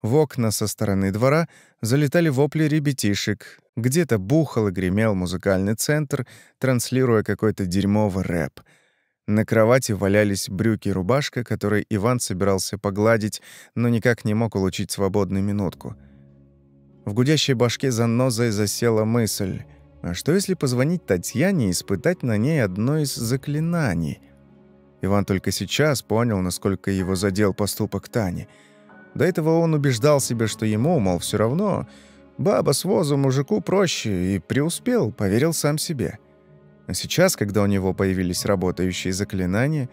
В окна со стороны двора залетали вопли ребятишек. Где-то бухал и гремел музыкальный центр, транслируя какой-то дерьмовый рэп. На кровати валялись брюки и рубашка, которые Иван собирался погладить, но никак не мог улучить свободную минутку. В гудящей башке занозой засела мысль — а что если позвонить Татьяне и испытать на ней одно из заклинаний? Иван только сейчас понял, насколько его задел поступок Тани. До этого он убеждал себя, что ему, мол, все равно, баба с возом мужику проще, и преуспел, поверил сам себе. А сейчас, когда у него появились работающие заклинания,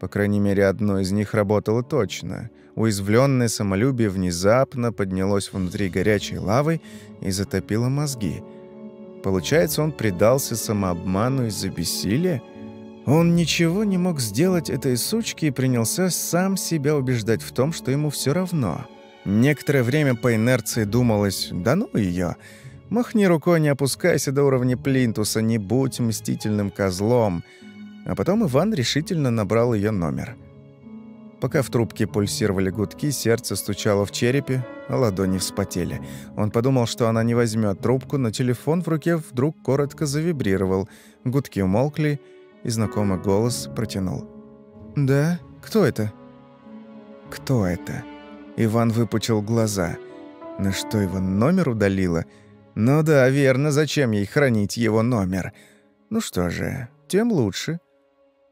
по крайней мере, одно из них работало точно. Уязвленное самолюбие внезапно поднялось внутри горячей лавой и затопило мозги. Получается, он предался самообману из-за бессилия? Он ничего не мог сделать этой сучке и принялся сам себя убеждать в том, что ему все равно. Некоторое время по инерции думалось «да ну ее». Махни рукой, не опускайся до уровня плинтуса, не будь мстительным козлом. А потом Иван решительно набрал ее номер. Пока в трубке пульсировали гудки, сердце стучало в черепе, а ладони вспотели. Он подумал, что она не возьмет трубку, но телефон в руке вдруг коротко завибрировал. Гудки умолкли, и знакомый голос протянул. «Да? Кто это?» «Кто это?» Иван выпучил глаза. На что его номер удалила? Ну да, верно, зачем ей хранить его номер? Ну что же, тем лучше.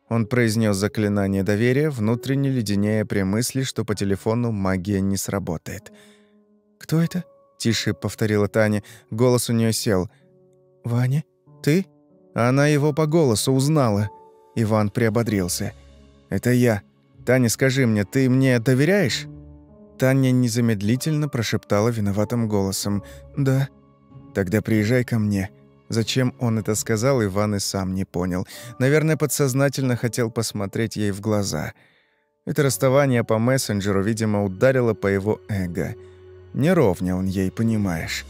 Он произнес заклинание доверия, внутренне леденея при мысли, что по телефону магия не сработает. «Кто это?» — тише повторила Таня. Голос у нее сел. «Ваня? Ты?» Она его по голосу узнала. Иван приободрился. «Это я. Таня, скажи мне, ты мне доверяешь?» Таня незамедлительно прошептала виноватым голосом. «Да». «Тогда приезжай ко мне». Зачем он это сказал, Иван и сам не понял. Наверное, подсознательно хотел посмотреть ей в глаза. Это расставание по мессенджеру, видимо, ударило по его эго. Не ровня он ей, понимаешь.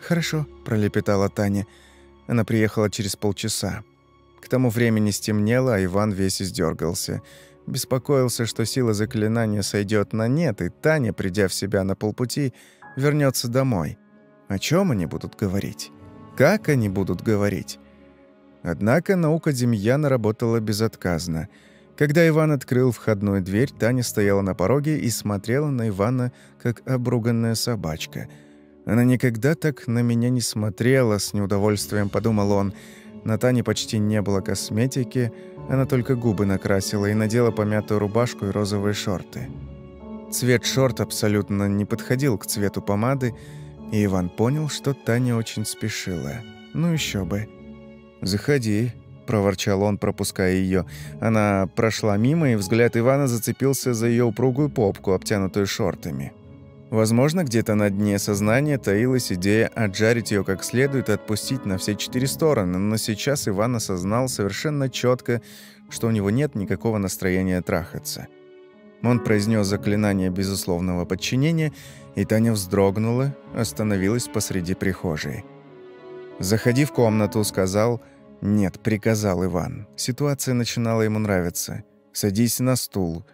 «Хорошо», — пролепетала Таня. Она приехала через полчаса. К тому времени стемнело, а Иван весь издергался. Беспокоился, что сила заклинания сойдет на нет, и Таня, придя в себя на полпути, вернется домой. О чем они будут говорить? Как они будут говорить? Однако наука Демьяна работала безотказно. Когда Иван открыл входную дверь, Таня стояла на пороге и смотрела на Ивана, как обруганная собачка. Она никогда так на меня не смотрела, с неудовольствием подумал он. На Тане почти не было косметики, она только губы накрасила и надела помятую рубашку и розовые шорты. Цвет шорт абсолютно не подходил к цвету помады, и Иван понял, что Таня очень спешила. Ну еще бы. «Заходи», – проворчал он, пропуская ее. Она прошла мимо, и взгляд Ивана зацепился за ее упругую попку, обтянутую шортами. Возможно, где-то на дне сознания таилась идея отжарить ее как следует и отпустить на все четыре стороны, но сейчас Иван осознал совершенно четко, что у него нет никакого настроения трахаться. Он произнес заклинание безусловного подчинения, и Таня вздрогнула, остановилась посреди прихожей. «Заходи в комнату», — сказал. «Нет», — приказал Иван. Ситуация начинала ему нравиться. «Садись на стул».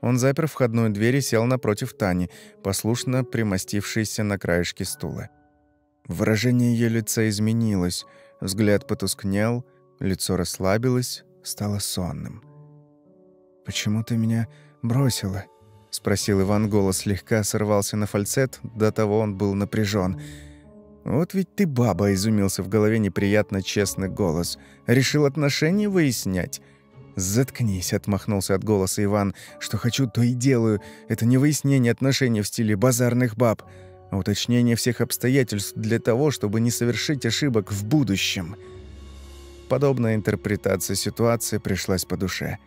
Он запер входную дверь и сел напротив Тани, послушно примостившейся на краешке стула. Выражение ее лица изменилось, взгляд потускнел, лицо расслабилось, стало сонным. «Почему ты меня бросила?» — спросил Иван. Голос слегка сорвался на фальцет, до того он был напряжен. «Вот ведь ты баба!» — изумился в голове неприятно честный голос. «Решил отношения выяснять?» «Заткнись», — отмахнулся от голоса Иван. «Что хочу, то и делаю. Это не выяснение отношений в стиле базарных баб, а уточнение всех обстоятельств для того, чтобы не совершить ошибок в будущем». Подобная интерпретация ситуации пришлась по душе.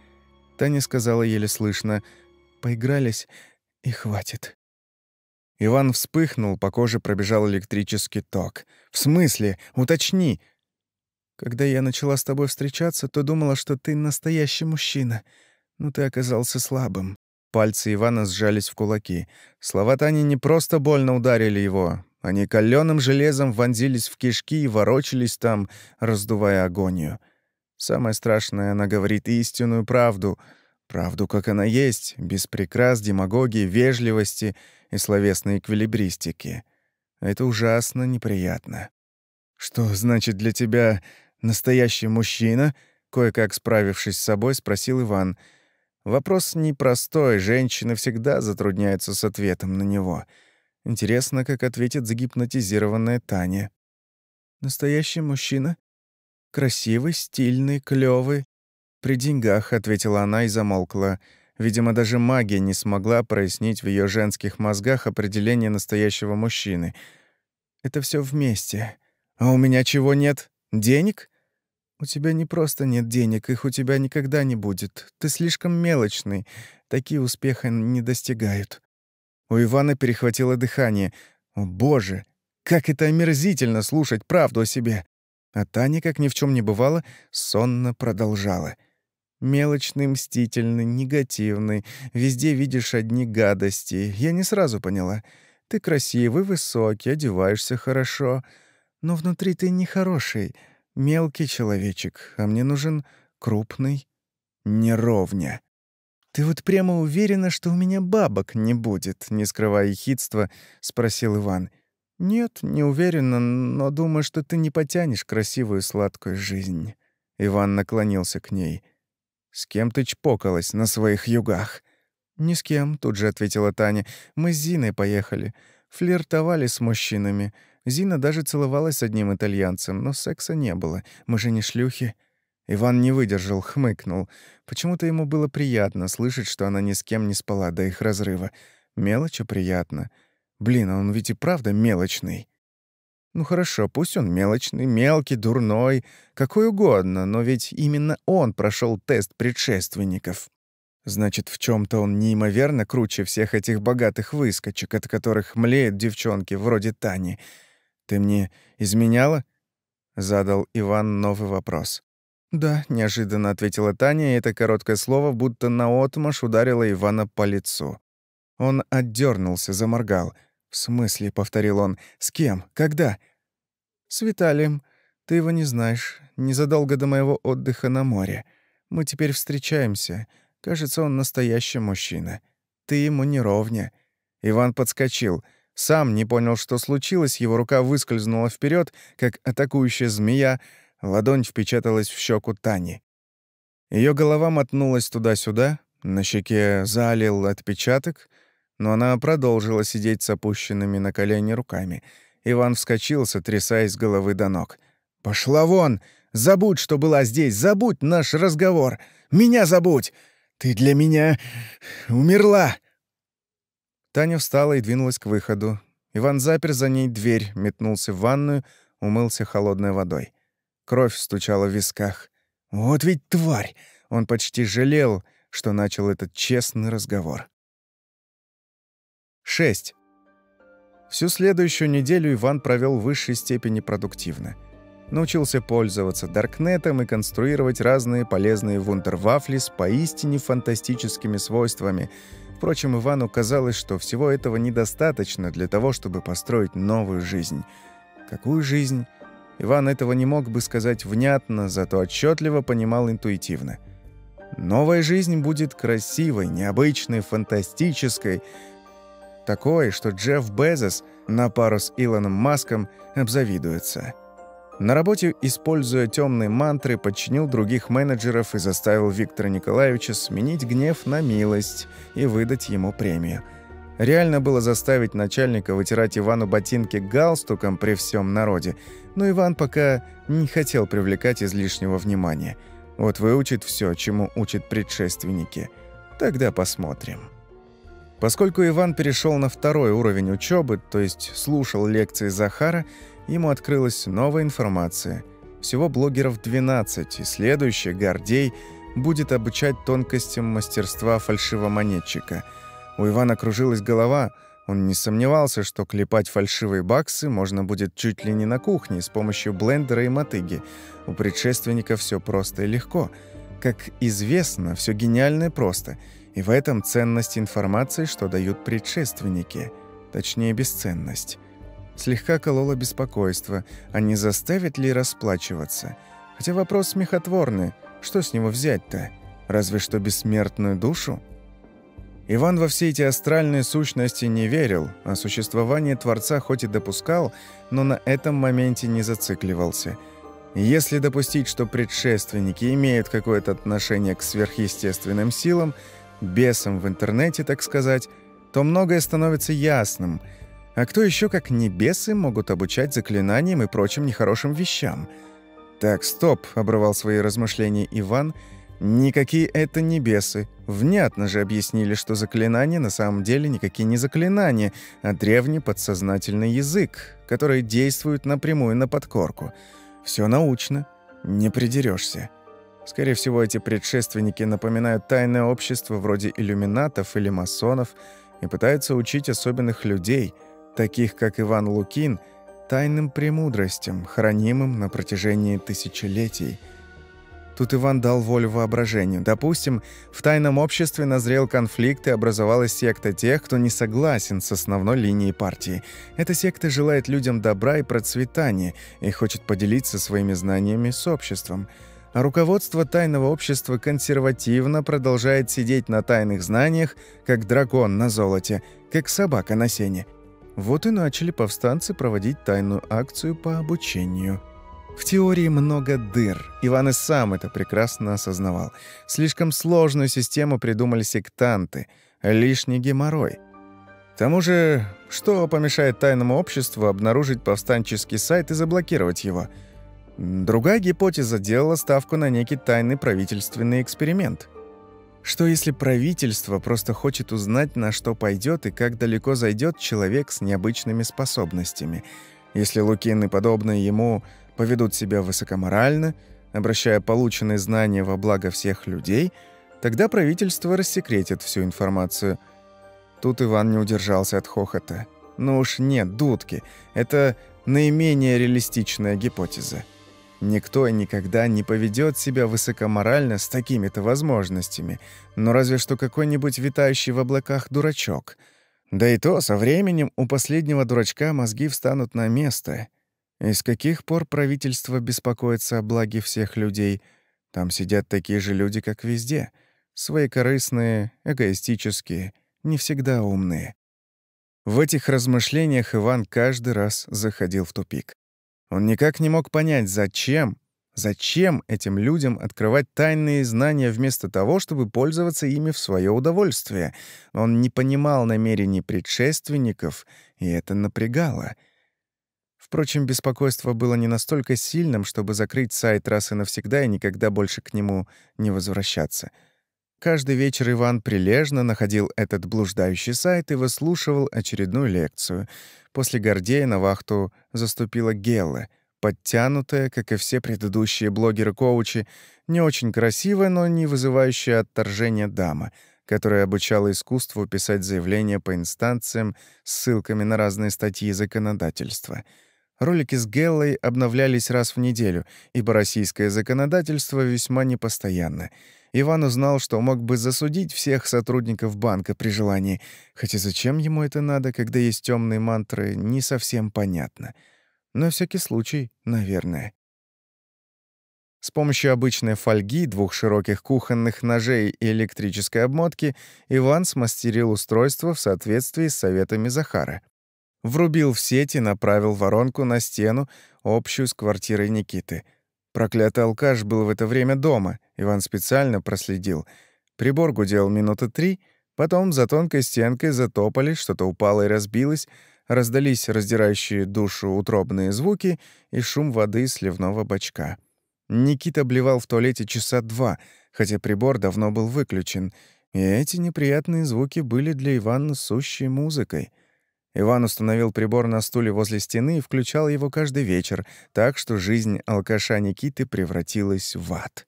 Таня сказала еле слышно «Поигрались, и хватит». Иван вспыхнул, по коже пробежал электрический ток. «В смысле? Уточни!» Когда я начала с тобой встречаться, то думала, что ты настоящий мужчина. Но ты оказался слабым». Пальцы Ивана сжались в кулаки. Слова Тани не просто больно ударили его. Они каленым железом вонзились в кишки и ворочались там, раздувая агонию. Самое страшное, она говорит истинную правду. Правду, как она есть, без прикрас, демагогии, вежливости и словесной эквилибристики. Это ужасно неприятно. «Что значит для тебя «Настоящий мужчина?» — кое-как справившись с собой, спросил Иван. Вопрос непростой, женщины всегда затрудняются с ответом на него. Интересно, как ответит загипнотизированная Таня. «Настоящий мужчина? Красивый, стильный, клёвый. При деньгах», — ответила она и замолкла. Видимо, даже магия не смогла прояснить в ее женских мозгах определение настоящего мужчины. «Это все вместе. А у меня чего нет? Денег?» «У тебя не просто нет денег, их у тебя никогда не будет. Ты слишком мелочный. Такие успеха не достигают». У Ивана перехватило дыхание. «О, боже! Как это омерзительно слушать правду о себе!» А Таня, как ни в чем не бывало, сонно продолжала. «Мелочный, мстительный, негативный. Везде видишь одни гадости. Я не сразу поняла. Ты красивый, высокий, одеваешься хорошо. Но внутри ты нехороший. Мелкий человечек, а мне нужен крупный, неровня. «Ты вот прямо уверена, что у меня бабок не будет?» Не скрывая ехидства, спросил Иван. «Нет, не уверена, но думаю, что ты не потянешь красивую сладкую жизнь». Иван наклонился к ней. «С кем ты чпокалась на своих югах?» «Ни с кем», — тут же ответила Таня. «Мы с Зиной поехали. Флиртовали с мужчинами. Зина даже целовалась с одним итальянцем, но секса не было. Мы же не шлюхи». Иван не выдержал, хмыкнул. Почему-то ему было приятно слышать, что она ни с кем не спала до их разрыва. Мелочь, а приятно. Блин, а он ведь и правда мелочный. Ну хорошо, пусть он мелочный, мелкий, дурной, какой угодно, но ведь именно он прошел тест предшественников. Значит, в чем то он неимоверно круче всех этих богатых выскочек, от которых млеют девчонки вроде Тани. «Ты мне изменяла?» — задал Иван новый вопрос. «Да», — неожиданно ответила Таня, и это короткое слово будто наотмашь ударило Ивана по лицу. Он отдернулся, заморгал. «В смысле?» — повторил он. «С кем? Когда?» «С Виталием. Ты его не знаешь. Незадолго до моего отдыха на море. Мы теперь встречаемся. Кажется, он настоящий мужчина. Ты ему не ровня». Иван подскочил. Сам не понял, что случилось, его рука выскользнула вперед, как атакующая змея, Ладонь впечаталась в щеку Тани. Ее голова мотнулась туда-сюда, на щеке залил отпечаток, но она продолжила сидеть с опущенными на колени руками. Иван вскочил, сотрясаясь с головы до ног. «Пошла вон! Забудь, что была здесь! Забудь наш разговор! Меня забудь! Ты для меня умерла!» Таня встала и двинулась к выходу. Иван запер за ней дверь, метнулся в ванную, умылся холодной водой. Кровь стучала в висках. Вот ведь тварь! Он почти жалел, что начал этот честный разговор. 6. Всю следующую неделю Иван провел в высшей степени продуктивно. Научился пользоваться Даркнетом и конструировать разные полезные вундервафли с поистине фантастическими свойствами. Впрочем, Ивану казалось, что всего этого недостаточно для того, чтобы построить новую жизнь. Какую жизнь? Иван этого не мог бы сказать внятно, зато отчетливо понимал интуитивно. Новая жизнь будет красивой, необычной, фантастической. Такой, что Джефф Безос на пару с Илоном Маском обзавидуется. На работе, используя темные мантры, подчинил других менеджеров и заставил Виктора Николаевича сменить гнев на милость и выдать ему премию – Реально было заставить начальника вытирать Ивану ботинки галстуком при всем народе, но Иван пока не хотел привлекать излишнего внимания. Вот выучит все, чему учат предшественники. Тогда посмотрим. Поскольку Иван перешел на второй уровень учебы, то есть слушал лекции Захара, ему открылась новая информация. Всего блогеров 12, и следующий, Гордей, будет обучать тонкостям мастерства фальшивомонетчика – у Ивана кружилась голова. Он не сомневался, что клепать фальшивые баксы можно будет чуть ли не на кухне с помощью блендера и мотыги. У предшественника все просто и легко. Как известно, все гениально и просто. И в этом ценность информации, что дают предшественники. Точнее, бесценность. Слегка кололо беспокойство, а не заставит ли расплачиваться? Хотя вопрос смехотворный. Что с него взять-то? Разве что бессмертную душу? Иван во все эти астральные сущности не верил, а существование Творца хоть и допускал, но на этом моменте не зацикливался. Если допустить, что предшественники имеют какое-то отношение к сверхъестественным силам, бесам в интернете, так сказать, то многое становится ясным. А кто еще, как не бесы, могут обучать заклинаниям и прочим нехорошим вещам? «Так, стоп», — обрывал свои размышления Иван — Никакие это не бесы. Внятно же объяснили, что заклинания на самом деле никакие не заклинания, а древний подсознательный язык, который действует напрямую на подкорку. Все научно, не придерешься. Скорее всего, эти предшественники напоминают тайное общество вроде иллюминатов или масонов и пытаются учить особенных людей, таких как Иван Лукин, тайным премудростям, хранимым на протяжении тысячелетий – Тут Иван дал волю воображению. Допустим, в тайном обществе назрел конфликт и образовалась секта тех, кто не согласен с основной линией партии. Эта секта желает людям добра и процветания и хочет поделиться своими знаниями с обществом. Руководство тайного общества консервативно продолжает сидеть на тайных знаниях, как дракон на золоте, как собака на сене. Вот и начали повстанцы проводить тайную акцию по обучению. В теории много дыр. Иван и сам это прекрасно осознавал. Слишком сложную систему придумали сектанты. Лишний геморрой. К тому же, что помешает тайному обществу обнаружить повстанческий сайт и заблокировать его? Другая гипотеза делала ставку на некий тайный правительственный эксперимент. Что если правительство просто хочет узнать, на что пойдет и как далеко зайдет человек с необычными способностями? Если Лукин и подобные ему поведут себя высокоморально, обращая полученные знания во благо всех людей, тогда правительство рассекретит всю информацию. Тут Иван не удержался от хохота. Ну уж нет, дудки. Это наименее реалистичная гипотеза. Никто никогда не поведет себя высокоморально с такими-то возможностями, но разве что какой-нибудь витающий в облаках дурачок. Да и то, со временем у последнего дурачка мозги встанут на место. И с каких пор правительство беспокоится о благе всех людей? Там сидят такие же люди, как везде. Своекорыстные, эгоистические, не всегда умные. В этих размышлениях Иван каждый раз заходил в тупик. Он никак не мог понять, зачем, зачем этим людям открывать тайные знания вместо того, чтобы пользоваться ими в свое удовольствие. Он не понимал намерений предшественников, и это напрягало. Впрочем, беспокойство было не настолько сильным, чтобы закрыть сайт раз и навсегда и никогда больше к нему не возвращаться — Каждый вечер Иван прилежно находил этот блуждающий сайт и выслушивал очередную лекцию. После Гордея на вахту заступила Гелла, подтянутая, как и все предыдущие блогеры-коучи, не очень красивая, но не вызывающая отторжения дама, которая обучала искусству писать заявления по инстанциям с ссылками на разные статьи законодательства — Ролики с Геллой обновлялись раз в неделю, ибо российское законодательство весьма непостоянно. Иван узнал, что мог бы засудить всех сотрудников банка при желании, хотя зачем ему это надо, когда есть темные мантры, не совсем понятно. На всякий случай, наверное. С помощью обычной фольги, двух широких кухонных ножей и электрической обмотки Иван смастерил устройство в соответствии с советами Захара. Врубил в сеть и направил воронку на стену, общую с квартирой Никиты. Проклятый алкаш был в это время дома, Иван специально проследил. Прибор гудел минуты три, потом за тонкой стенкой затопали, что-то упало и разбилось, раздались раздирающие душу утробные звуки и шум воды из сливного бачка. Никита блевал в туалете часа два, хотя прибор давно был выключен, и эти неприятные звуки были для Ивана сущей музыкой — Иван установил прибор на стуле возле стены и включал его каждый вечер, так что жизнь алкаша Никиты превратилась в ад.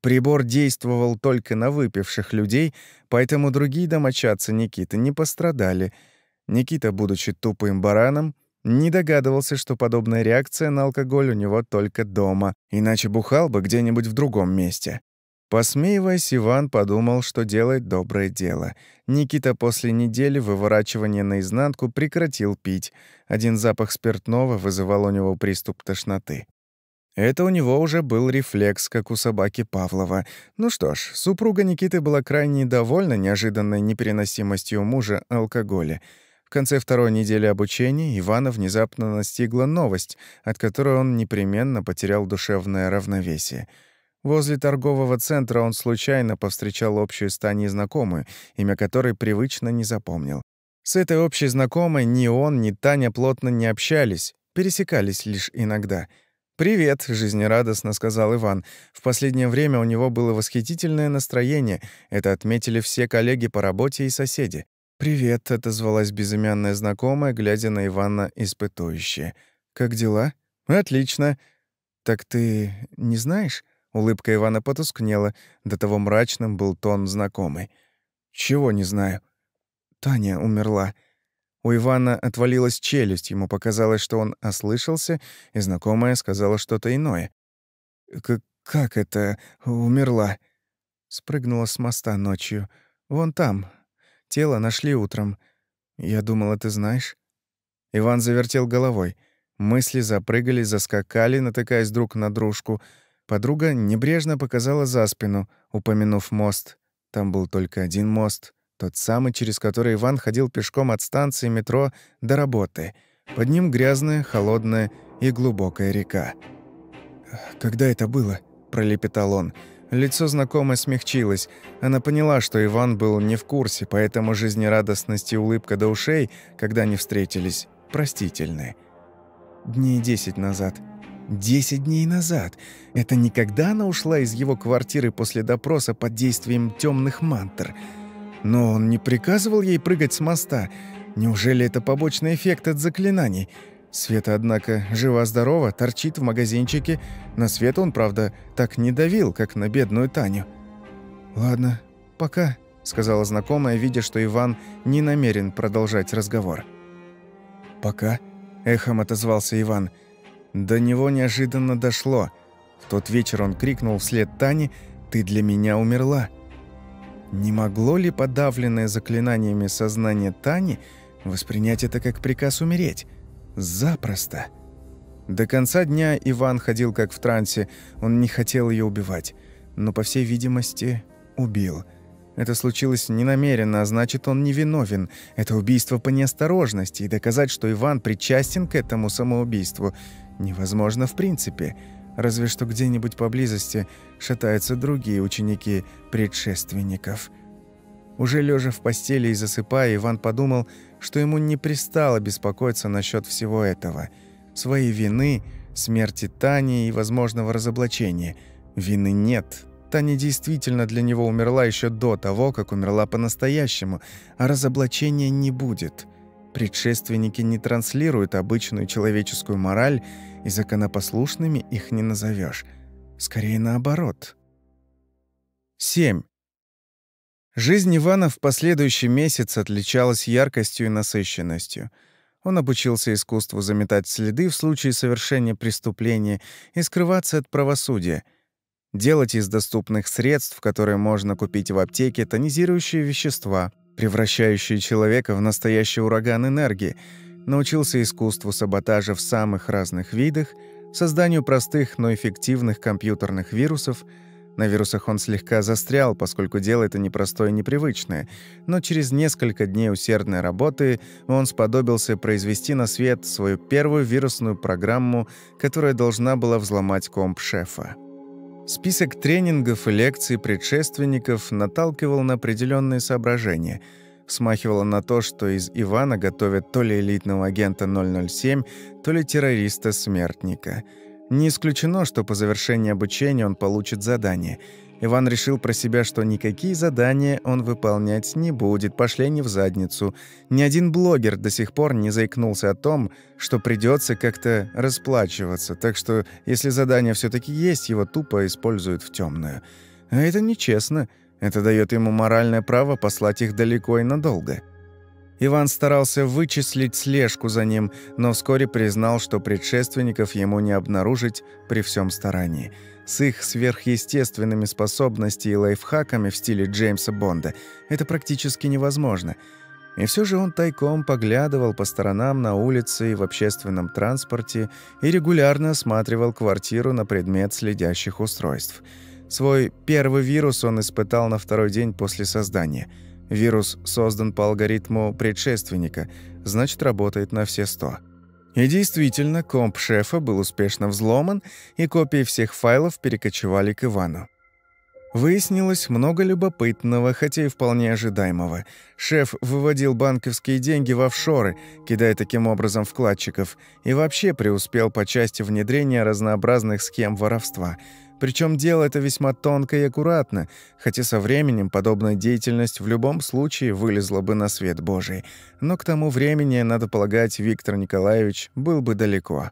Прибор действовал только на выпивших людей, поэтому другие домочадцы Никиты не пострадали. Никита, будучи тупым бараном, не догадывался, что подобная реакция на алкоголь у него только дома, иначе бухал бы где-нибудь в другом месте. Посмеиваясь, Иван подумал, что делает доброе дело. Никита после недели выворачивания наизнанку прекратил пить. Один запах спиртного вызывал у него приступ тошноты. Это у него уже был рефлекс, как у собаки Павлова. Ну что ж, супруга Никиты была крайне довольна неожиданной непереносимостью мужа алкоголя. В конце второй недели обучения Ивана внезапно настигла новость, от которой он непременно потерял душевное равновесие — Возле торгового центра он случайно повстречал общую с Таней знакомую, имя которой привычно не запомнил. С этой общей знакомой ни он, ни Таня плотно не общались, пересекались лишь иногда. «Привет», — жизнерадостно сказал Иван. В последнее время у него было восхитительное настроение, это отметили все коллеги по работе и соседи. «Привет», — отозвалась безымянная знакомая, глядя на Ивана испытующе. «Как дела?» «Отлично». «Так ты не знаешь?» Улыбка Ивана потускнела, до того мрачным был тон знакомый. «Чего не знаю?» «Таня умерла». У Ивана отвалилась челюсть, ему показалось, что он ослышался, и знакомая сказала что-то иное. «Как это умерла?» Спрыгнула с моста ночью. «Вон там. Тело нашли утром. Я думала, ты знаешь». Иван завертел головой. Мысли запрыгали, заскакали, натыкаясь друг на дружку — Подруга небрежно показала за спину, упомянув мост. Там был только один мост, тот самый, через который Иван ходил пешком от станции метро до работы. Под ним грязная, холодная и глубокая река. «Когда это было?» — пролепетал он. Лицо знакомой смягчилось. Она поняла, что Иван был не в курсе, поэтому жизнерадостность и улыбка до ушей, когда они встретились, простительны. Дней десять назад. Десять дней назад. Это никогда она ушла из его квартиры после допроса под действием темных мантр. Но он не приказывал ей прыгать с моста. Неужели это побочный эффект от заклинаний? Света, однако, жива-здорова, торчит в магазинчике. На Свету он, правда, так не давил, как на бедную Таню. «Ладно, пока», — сказала знакомая, видя, что Иван не намерен продолжать разговор. «Пока», — эхом отозвался Иван. До него неожиданно дошло. В тот вечер он крикнул вслед Тане «Ты для меня умерла». Не могло ли подавленное заклинаниями сознание Тани воспринять это как приказ умереть? Запросто. До конца дня Иван ходил как в трансе, он не хотел ее убивать, но, по всей видимости, убил. Это случилось ненамеренно, а значит, он невиновен. Это убийство по неосторожности, и доказать, что Иван причастен к этому самоубийству, невозможно в принципе. Разве что где-нибудь поблизости шатаются другие ученики предшественников. Уже лежа в постели и засыпая, Иван подумал, что ему не пристало беспокоиться насчет всего этого. Своей вины, смерти Тани и возможного разоблачения. Вины нет. Таня действительно для него умерла еще до того, как умерла по-настоящему, а разоблачения не будет. Предшественники не транслируют обычную человеческую мораль, и законопослушными их не назовешь. Скорее наоборот. 7. Жизнь Ивана в последующий месяц отличалась яркостью и насыщенностью. Он обучился искусству заметать следы в случае совершения преступления и скрываться от правосудия, делать из доступных средств, которые можно купить в аптеке, тонизирующие вещества, превращающие человека в настоящий ураган энергии, научился искусству саботажа в самых разных видах, созданию простых, но эффективных компьютерных вирусов — на вирусах он слегка застрял, поскольку дело это непростое и непривычное, но через несколько дней усердной работы он сподобился произвести на свет свою первую вирусную программу, которая должна была взломать комп шефа. Список тренингов и лекций предшественников наталкивал на определенные соображения. Смахивало на то, что из Ивана готовят то ли элитного агента 007, то ли террориста-смертника — не исключено, что по завершении обучения он получит задание. Иван решил про себя, что никакие задания он выполнять не будет, пошли они в задницу. Ни один блогер до сих пор не заикнулся о том, что придется как-то расплачиваться, так что если задание все таки есть, его тупо используют в темную. А это нечестно. Это дает ему моральное право послать их далеко и надолго. Иван старался вычислить слежку за ним, но вскоре признал, что предшественников ему не обнаружить при всем старании. С их сверхъестественными способностями и лайфхаками в стиле Джеймса Бонда это практически невозможно. И все же он тайком поглядывал по сторонам на улице и в общественном транспорте и регулярно осматривал квартиру на предмет следящих устройств. Свой первый вирус он испытал на второй день после создания – Вирус создан по алгоритму предшественника, значит, работает на все сто. И действительно, комп шефа был успешно взломан, и копии всех файлов перекочевали к Ивану. Выяснилось много любопытного, хотя и вполне ожидаемого. Шеф выводил банковские деньги в офшоры, кидая таким образом вкладчиков, и вообще преуспел по части внедрения разнообразных схем воровства – причем дело это весьма тонко и аккуратно, хотя со временем подобная деятельность в любом случае вылезла бы на свет Божий. Но к тому времени, надо полагать, Виктор Николаевич был бы далеко.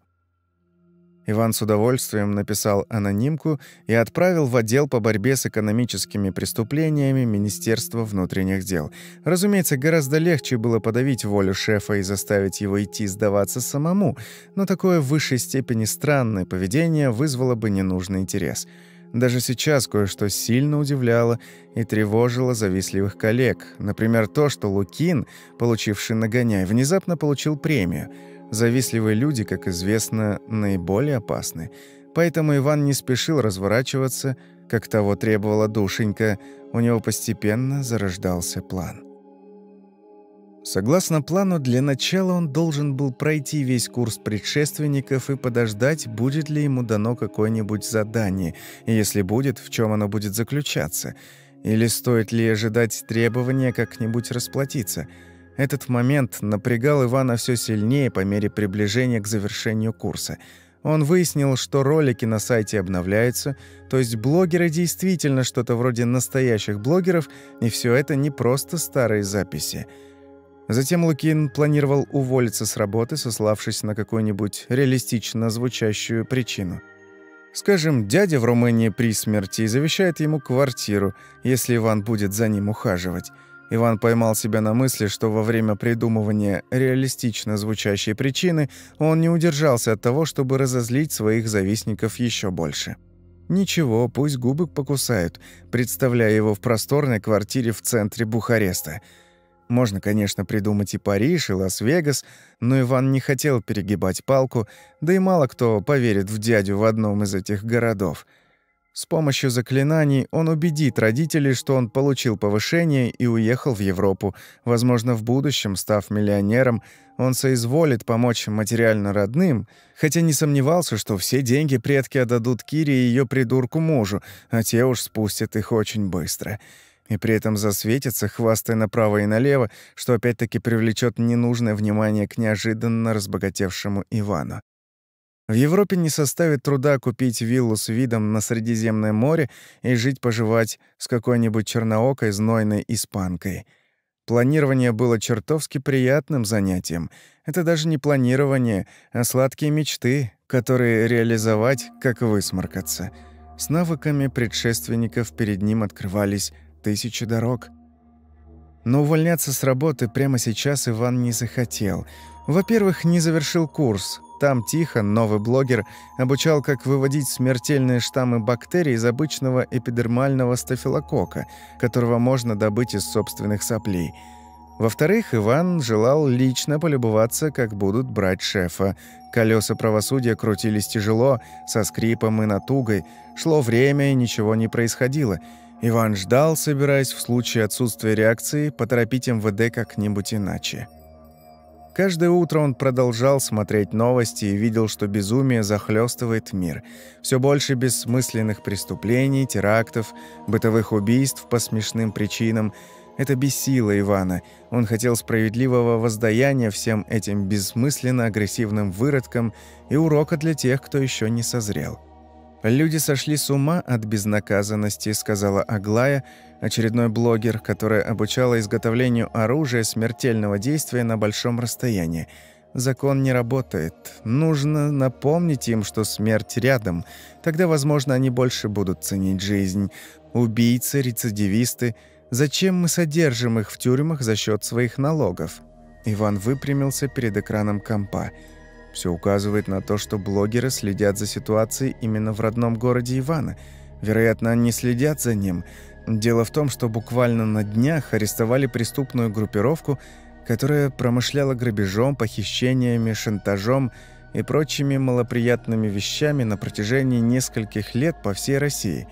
Иван с удовольствием написал анонимку и отправил в отдел по борьбе с экономическими преступлениями Министерства внутренних дел. Разумеется, гораздо легче было подавить волю шефа и заставить его идти сдаваться самому, но такое в высшей степени странное поведение вызвало бы ненужный интерес. Даже сейчас кое-что сильно удивляло и тревожило завистливых коллег. Например, то, что Лукин, получивший нагоняй, внезапно получил премию — Завистливые люди, как известно, наиболее опасны. Поэтому Иван не спешил разворачиваться, как того требовала душенька, у него постепенно зарождался план. Согласно плану, для начала он должен был пройти весь курс предшественников и подождать, будет ли ему дано какое-нибудь задание, и если будет, в чем оно будет заключаться, или стоит ли ожидать требования как-нибудь расплатиться. Этот момент напрягал Ивана все сильнее по мере приближения к завершению курса. Он выяснил, что ролики на сайте обновляются, то есть блогеры действительно что-то вроде настоящих блогеров, и все это не просто старые записи – Затем Лукин планировал уволиться с работы, сославшись на какую-нибудь реалистично звучащую причину. Скажем, дядя в Румынии при смерти завещает ему квартиру, если Иван будет за ним ухаживать. Иван поймал себя на мысли, что во время придумывания реалистично звучащей причины он не удержался от того, чтобы разозлить своих завистников еще больше. Ничего, пусть губы покусают, представляя его в просторной квартире в центре Бухареста – можно, конечно, придумать и Париж, и Лас-Вегас, но Иван не хотел перегибать палку, да и мало кто поверит в дядю в одном из этих городов. С помощью заклинаний он убедит родителей, что он получил повышение и уехал в Европу. Возможно, в будущем, став миллионером, он соизволит помочь материально родным, хотя не сомневался, что все деньги предки отдадут Кире и ее придурку мужу, а те уж спустят их очень быстро и при этом засветится, хвастая направо и налево, что опять-таки привлечет ненужное внимание к неожиданно разбогатевшему Ивану. В Европе не составит труда купить виллу с видом на Средиземное море и жить-поживать с какой-нибудь черноокой знойной испанкой. Планирование было чертовски приятным занятием. Это даже не планирование, а сладкие мечты, которые реализовать, как высморкаться. С навыками предшественников перед ним открывались тысячи дорог. Но увольняться с работы прямо сейчас Иван не захотел. Во-первых, не завершил курс. Там Тихон, новый блогер, обучал, как выводить смертельные штаммы бактерий из обычного эпидермального стафилокока, которого можно добыть из собственных соплей. Во-вторых, Иван желал лично полюбоваться, как будут брать шефа. Колеса правосудия крутились тяжело, со скрипом и натугой. Шло время, и ничего не происходило – Иван ждал, собираясь в случае отсутствия реакции поторопить МВД как-нибудь иначе. Каждое утро он продолжал смотреть новости и видел, что безумие захлестывает мир. Все больше бессмысленных преступлений, терактов, бытовых убийств по смешным причинам. Это бесило Ивана. Он хотел справедливого воздаяния всем этим бессмысленно агрессивным выродкам и урока для тех, кто еще не созрел. «Люди сошли с ума от безнаказанности», — сказала Аглая, очередной блогер, которая обучала изготовлению оружия смертельного действия на большом расстоянии. «Закон не работает. Нужно напомнить им, что смерть рядом. Тогда, возможно, они больше будут ценить жизнь. Убийцы, рецидивисты. Зачем мы содержим их в тюрьмах за счет своих налогов?» Иван выпрямился перед экраном компа. Все указывает на то, что блогеры следят за ситуацией именно в родном городе Ивана. Вероятно, они следят за ним. Дело в том, что буквально на днях арестовали преступную группировку, которая промышляла грабежом, похищениями, шантажом и прочими малоприятными вещами на протяжении нескольких лет по всей России.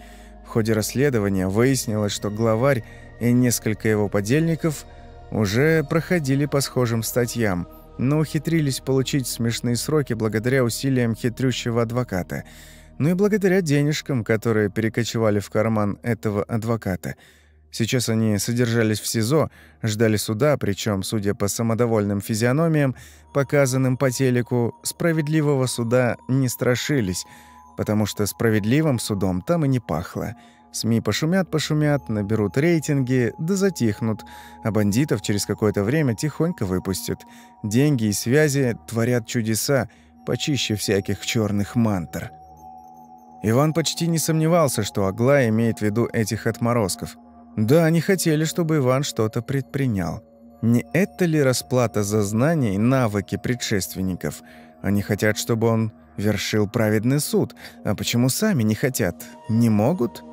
В ходе расследования выяснилось, что главарь и несколько его подельников уже проходили по схожим статьям – но ухитрились получить смешные сроки благодаря усилиям хитрющего адвоката. Ну и благодаря денежкам, которые перекочевали в карман этого адвоката. Сейчас они содержались в СИЗО, ждали суда, причем, судя по самодовольным физиономиям, показанным по телеку, справедливого суда не страшились, потому что справедливым судом там и не пахло. СМИ пошумят-пошумят, наберут рейтинги, да затихнут, а бандитов через какое-то время тихонько выпустят. Деньги и связи творят чудеса, почище всяких черных мантр. Иван почти не сомневался, что Аглая имеет в виду этих отморозков. Да, они хотели, чтобы Иван что-то предпринял. Не это ли расплата за знания и навыки предшественников? Они хотят, чтобы он вершил праведный суд. А почему сами не хотят? Не могут?»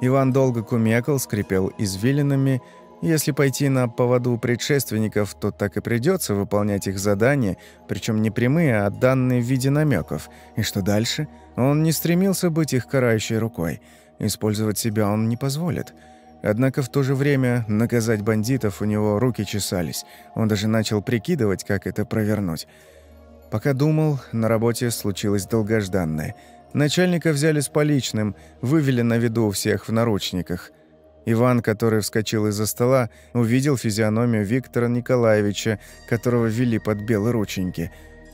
Иван долго кумекал, скрипел извилинами. Если пойти на поводу предшественников, то так и придется выполнять их задания, причем не прямые, а данные в виде намеков. И что дальше? Он не стремился быть их карающей рукой. Использовать себя он не позволит. Однако в то же время наказать бандитов у него руки чесались. Он даже начал прикидывать, как это провернуть. Пока думал, на работе случилось долгожданное. Начальника взяли с поличным, вывели на виду у всех в наручниках. Иван, который вскочил из-за стола, увидел физиономию Виктора Николаевича, которого вели под белые рученьки.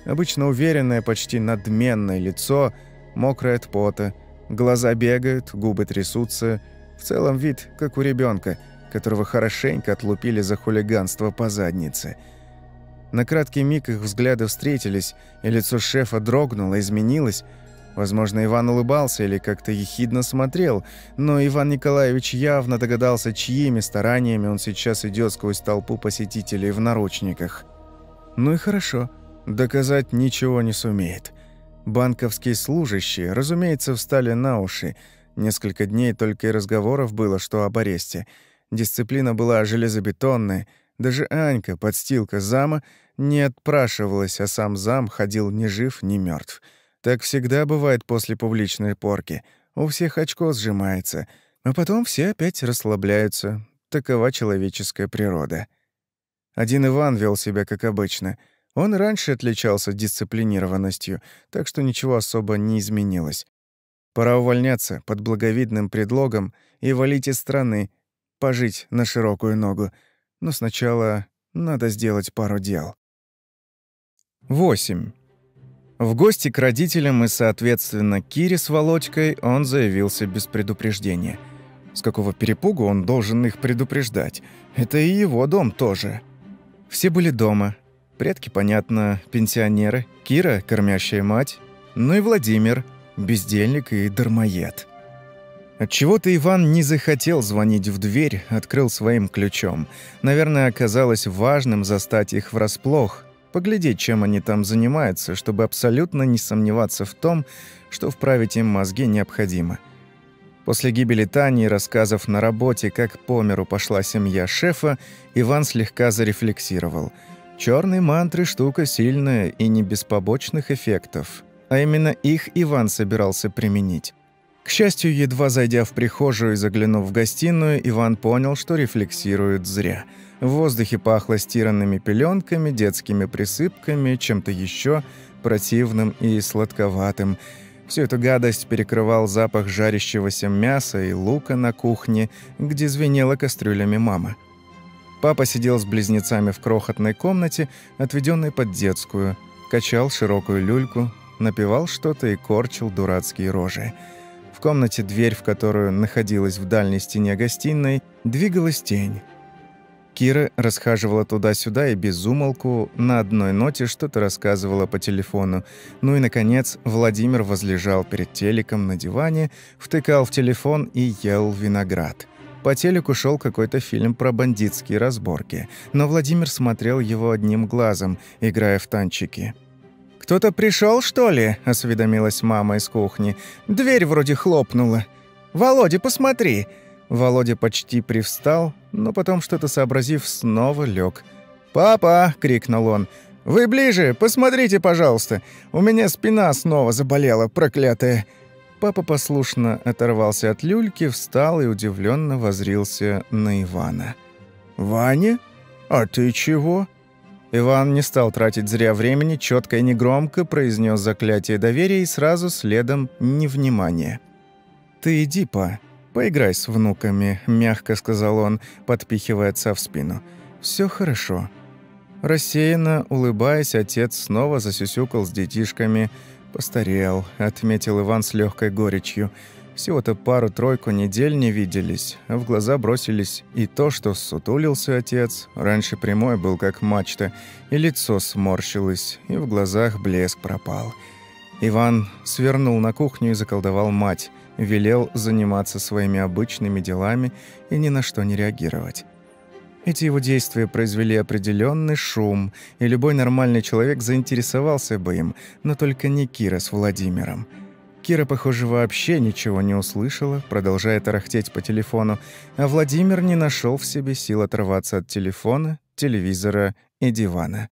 Обычно уверенное, почти надменное лицо, мокрое от пота, глаза бегают, губы трясутся. В целом вид, как у ребенка, которого хорошенько отлупили за хулиганство по заднице. На краткий миг их взгляды встретились, и лицо шефа дрогнуло, изменилось, Возможно, Иван улыбался или как-то ехидно смотрел, но Иван Николаевич явно догадался, чьими стараниями он сейчас идет сквозь толпу посетителей в наручниках. Ну и хорошо, доказать ничего не сумеет. Банковские служащие, разумеется, встали на уши. Несколько дней только и разговоров было, что об аресте. Дисциплина была железобетонная. Даже Анька, подстилка зама, не отпрашивалась, а сам зам ходил ни жив, ни мертв. Так всегда бывает после публичной порки. У всех очко сжимается, а потом все опять расслабляются. Такова человеческая природа. Один Иван вел себя как обычно. Он раньше отличался дисциплинированностью, так что ничего особо не изменилось. Пора увольняться под благовидным предлогом и валить из страны, пожить на широкую ногу. Но сначала надо сделать пару дел. 8. В гости к родителям и, соответственно, Кире с Володькой он заявился без предупреждения. С какого перепугу он должен их предупреждать? Это и его дом тоже. Все были дома. Предки, понятно, пенсионеры. Кира, кормящая мать. Ну и Владимир, бездельник и дармоед. Отчего-то Иван не захотел звонить в дверь, открыл своим ключом. Наверное, оказалось важным застать их врасплох – поглядеть, чем они там занимаются, чтобы абсолютно не сомневаться в том, что вправить им мозги необходимо. После гибели Тани и рассказов на работе, как по миру пошла семья шефа, Иван слегка зарефлексировал. Черные мантры – штука сильная и не без побочных эффектов. А именно их Иван собирался применить. К счастью, едва зайдя в прихожую и заглянув в гостиную, Иван понял, что рефлексирует зря – в воздухе пахло стиранными пеленками, детскими присыпками, чем-то еще противным и сладковатым. Всю эту гадость перекрывал запах жарящегося мяса и лука на кухне, где звенела кастрюлями мама. Папа сидел с близнецами в крохотной комнате, отведенной под детскую, качал широкую люльку, напевал что-то и корчил дурацкие рожи. В комнате дверь, в которую находилась в дальней стене гостиной, двигалась тень. Кира расхаживала туда-сюда и без умолку на одной ноте что-то рассказывала по телефону. Ну и, наконец, Владимир возлежал перед телеком на диване, втыкал в телефон и ел виноград. По телеку шел какой-то фильм про бандитские разборки, но Владимир смотрел его одним глазом, играя в танчики. «Кто-то пришел, что ли?» – осведомилась мама из кухни. «Дверь вроде хлопнула. Володя, посмотри!» Володя почти привстал, но потом, что-то сообразив, снова лег. «Папа!» — крикнул он. «Вы ближе! Посмотрите, пожалуйста! У меня спина снова заболела, проклятая!» Папа послушно оторвался от люльки, встал и удивленно возрился на Ивана. «Ваня? А ты чего?» Иван не стал тратить зря времени, четко и негромко произнес заклятие доверия и сразу следом невнимание. «Ты иди, па, «Поиграй с внуками», — мягко сказал он, подпихивая отца в спину. Все хорошо». Рассеянно, улыбаясь, отец снова засюсюкал с детишками. «Постарел», — отметил Иван с легкой горечью. Всего-то пару-тройку недель не виделись, а в глаза бросились и то, что сутулился отец, раньше прямой был как мачта, и лицо сморщилось, и в глазах блеск пропал. Иван свернул на кухню и заколдовал мать велел заниматься своими обычными делами и ни на что не реагировать. Эти его действия произвели определенный шум, и любой нормальный человек заинтересовался бы им, но только не Кира с Владимиром. Кира, похоже, вообще ничего не услышала, продолжая тарахтеть по телефону, а Владимир не нашел в себе сил оторваться от телефона, телевизора и дивана.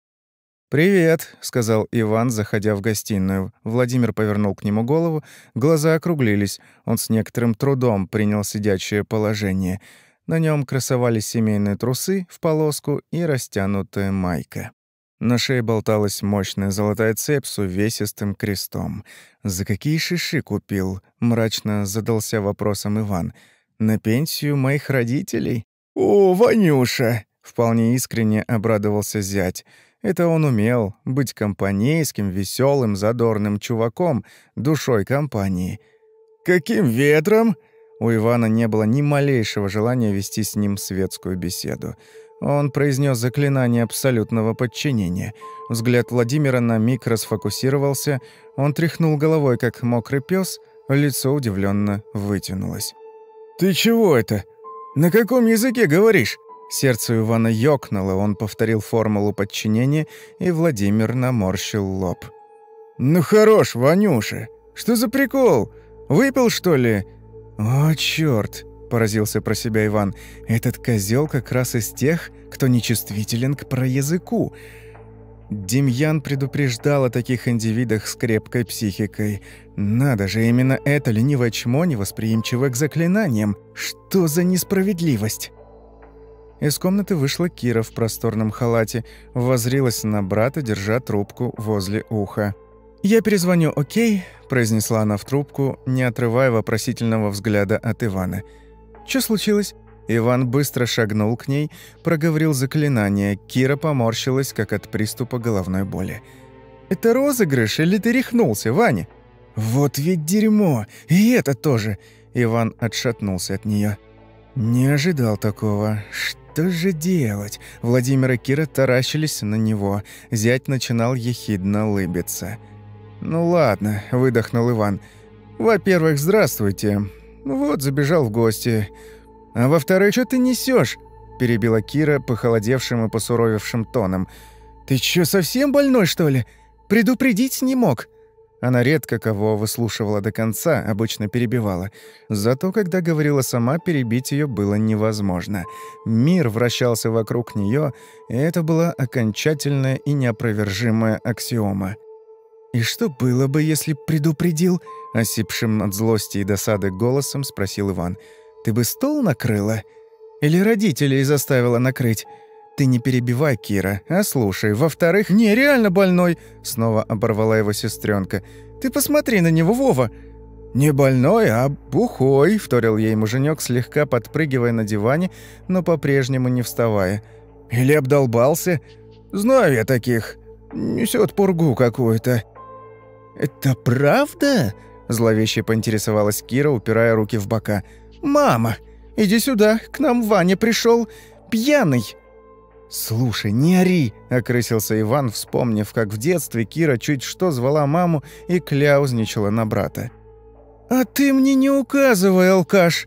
«Привет», — сказал Иван, заходя в гостиную. Владимир повернул к нему голову, глаза округлились. Он с некоторым трудом принял сидячее положение. На нем красовались семейные трусы в полоску и растянутая майка. На шее болталась мощная золотая цепь с увесистым крестом. «За какие шиши купил?» — мрачно задался вопросом Иван. «На пенсию моих родителей?» «О, Ванюша!» — вполне искренне обрадовался зять. Это он умел — быть компанейским, веселым, задорным чуваком, душой компании. «Каким ветром?» У Ивана не было ни малейшего желания вести с ним светскую беседу. Он произнес заклинание абсолютного подчинения. Взгляд Владимира на миг расфокусировался, он тряхнул головой, как мокрый пес, лицо удивленно вытянулось. «Ты чего это? На каком языке говоришь?» Сердце Ивана ёкнуло, он повторил формулу подчинения, и Владимир наморщил лоб. «Ну хорош, Ванюша! Что за прикол? Выпил, что ли?» «О, чёрт!» – поразился про себя Иван. «Этот козел как раз из тех, кто нечувствителен к проязыку». Демьян предупреждал о таких индивидах с крепкой психикой. Надо же, именно это ленивое чмо невосприимчиво к заклинаниям. Что за несправедливость? Из комнаты вышла Кира в просторном халате, возрилась на брата, держа трубку возле уха. «Я перезвоню, окей?» – произнесла она в трубку, не отрывая вопросительного взгляда от Ивана. «Что случилось?» Иван быстро шагнул к ней, проговорил заклинание. Кира поморщилась, как от приступа головной боли. «Это розыгрыш или ты рехнулся, Ваня?» «Вот ведь дерьмо! И это тоже!» Иван отшатнулся от нее. «Не ожидал такого. Что же делать?» Владимир и Кира таращились на него. Зять начинал ехидно улыбиться. «Ну ладно», — выдохнул Иван. «Во-первых, здравствуйте. Вот, забежал в гости. А во-вторых, что ты несешь? перебила Кира похолодевшим и посуровевшим тоном. «Ты чё, совсем больной, что ли? Предупредить не мог?» Она редко кого выслушивала до конца, обычно перебивала. Зато, когда говорила сама, перебить ее было невозможно. Мир вращался вокруг нее, и это была окончательная и неопровержимая аксиома. «И что было бы, если предупредил?» — осипшим от злости и досады голосом спросил Иван. «Ты бы стол накрыла? Или родителей заставила накрыть?» «Ты не перебивай, Кира, а слушай. Во-вторых, не, реально больной!» Снова оборвала его сестренка. «Ты посмотри на него, Вова!» «Не больной, а бухой», — вторил ей муженек, слегка подпрыгивая на диване, но по-прежнему не вставая. «Или обдолбался? Знаю я таких. Несет пургу какую-то». «Это правда?» — зловеще поинтересовалась Кира, упирая руки в бока. «Мама, иди сюда, к нам Ваня пришел, пьяный». «Слушай, не ори!» — окрысился Иван, вспомнив, как в детстве Кира чуть что звала маму и кляузничала на брата. «А ты мне не указывай, алкаш!»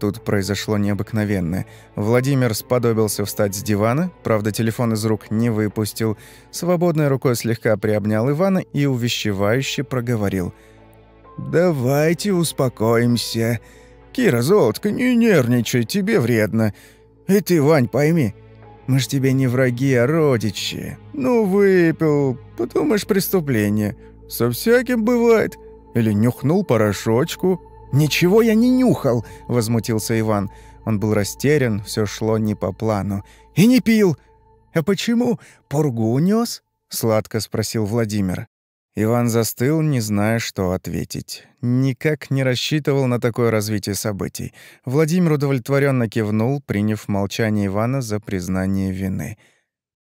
Тут произошло необыкновенное. Владимир сподобился встать с дивана, правда, телефон из рук не выпустил, свободной рукой слегка приобнял Ивана и увещевающе проговорил. «Давайте успокоимся. Кира, золотко, не нервничай, тебе вредно. И ты, Вань, пойми, мы ж тебе не враги, а родичи. Ну, выпил, подумаешь, преступление. Со всяким бывает. Или нюхнул порошочку. «Ничего я не нюхал!» — возмутился Иван. Он был растерян, все шло не по плану. «И не пил!» «А почему? Пургу унес?» — сладко спросил Владимир. Иван застыл, не зная, что ответить. Никак не рассчитывал на такое развитие событий. Владимир удовлетворенно кивнул, приняв молчание Ивана за признание вины.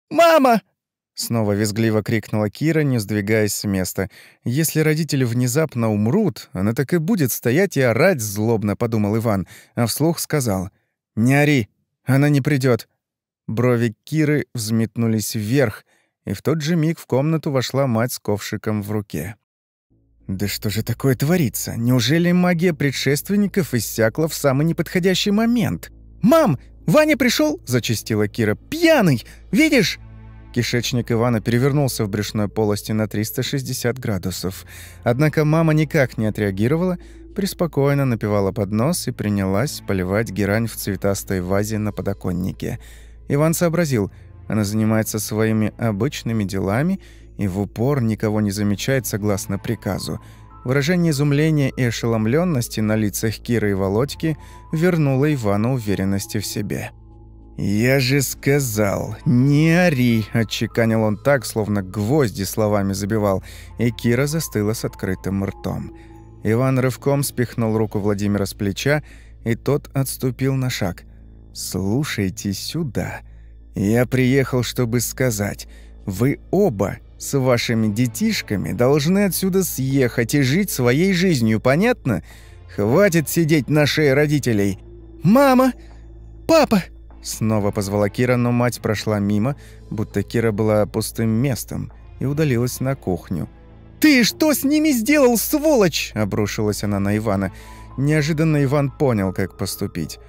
«Мама!» — снова визгливо крикнула Кира, не сдвигаясь с места. «Если родители внезапно умрут, она так и будет стоять и орать злобно», — подумал Иван, а вслух сказал. «Не ори, она не придет. Брови Киры взметнулись вверх — и в тот же миг в комнату вошла мать с ковшиком в руке. «Да что же такое творится? Неужели магия предшественников иссякла в самый неподходящий момент?» «Мам, Ваня пришел? зачастила Кира. «Пьяный! Видишь?» Кишечник Ивана перевернулся в брюшной полости на 360 градусов. Однако мама никак не отреагировала, преспокойно напивала под нос и принялась поливать герань в цветастой вазе на подоконнике. Иван сообразил — она занимается своими обычными делами и в упор никого не замечает согласно приказу. Выражение изумления и ошеломленности на лицах Киры и Володьки вернуло Ивану уверенности в себе. «Я же сказал, не ори!» – отчеканил он так, словно гвозди словами забивал, и Кира застыла с открытым ртом. Иван рывком спихнул руку Владимира с плеча, и тот отступил на шаг. «Слушайте сюда. Я приехал, чтобы сказать, вы оба с вашими детишками должны отсюда съехать и жить своей жизнью, понятно? Хватит сидеть на шее родителей». «Мама! Папа!» Снова позвала Кира, но мать прошла мимо, будто Кира была пустым местом, и удалилась на кухню. «Ты что с ними сделал, сволочь?» – обрушилась она на Ивана. Неожиданно Иван понял, как поступить.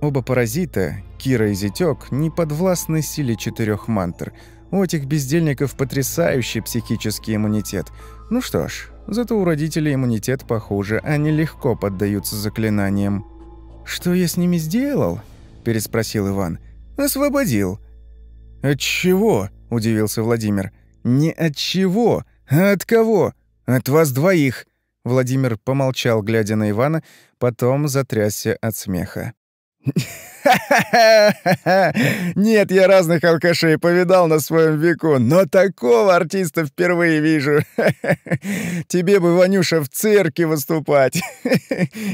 Оба паразита, Кира и Зятёк, не подвластны силе четырех мантр. У этих бездельников потрясающий психический иммунитет. Ну что ж, зато у родителей иммунитет похуже, они легко поддаются заклинаниям. «Что я с ними сделал?» – переспросил Иван. «Освободил». «От чего?» – удивился Владимир. «Не от чего, а от кого? От вас двоих». Владимир помолчал, глядя на Ивана, потом затрясся от смеха. (laughs) Нет, я разных алкашей повидал на своем веку, но такого артиста впервые вижу. (laughs) Тебе бы, Ванюша, в цирке выступать. (laughs)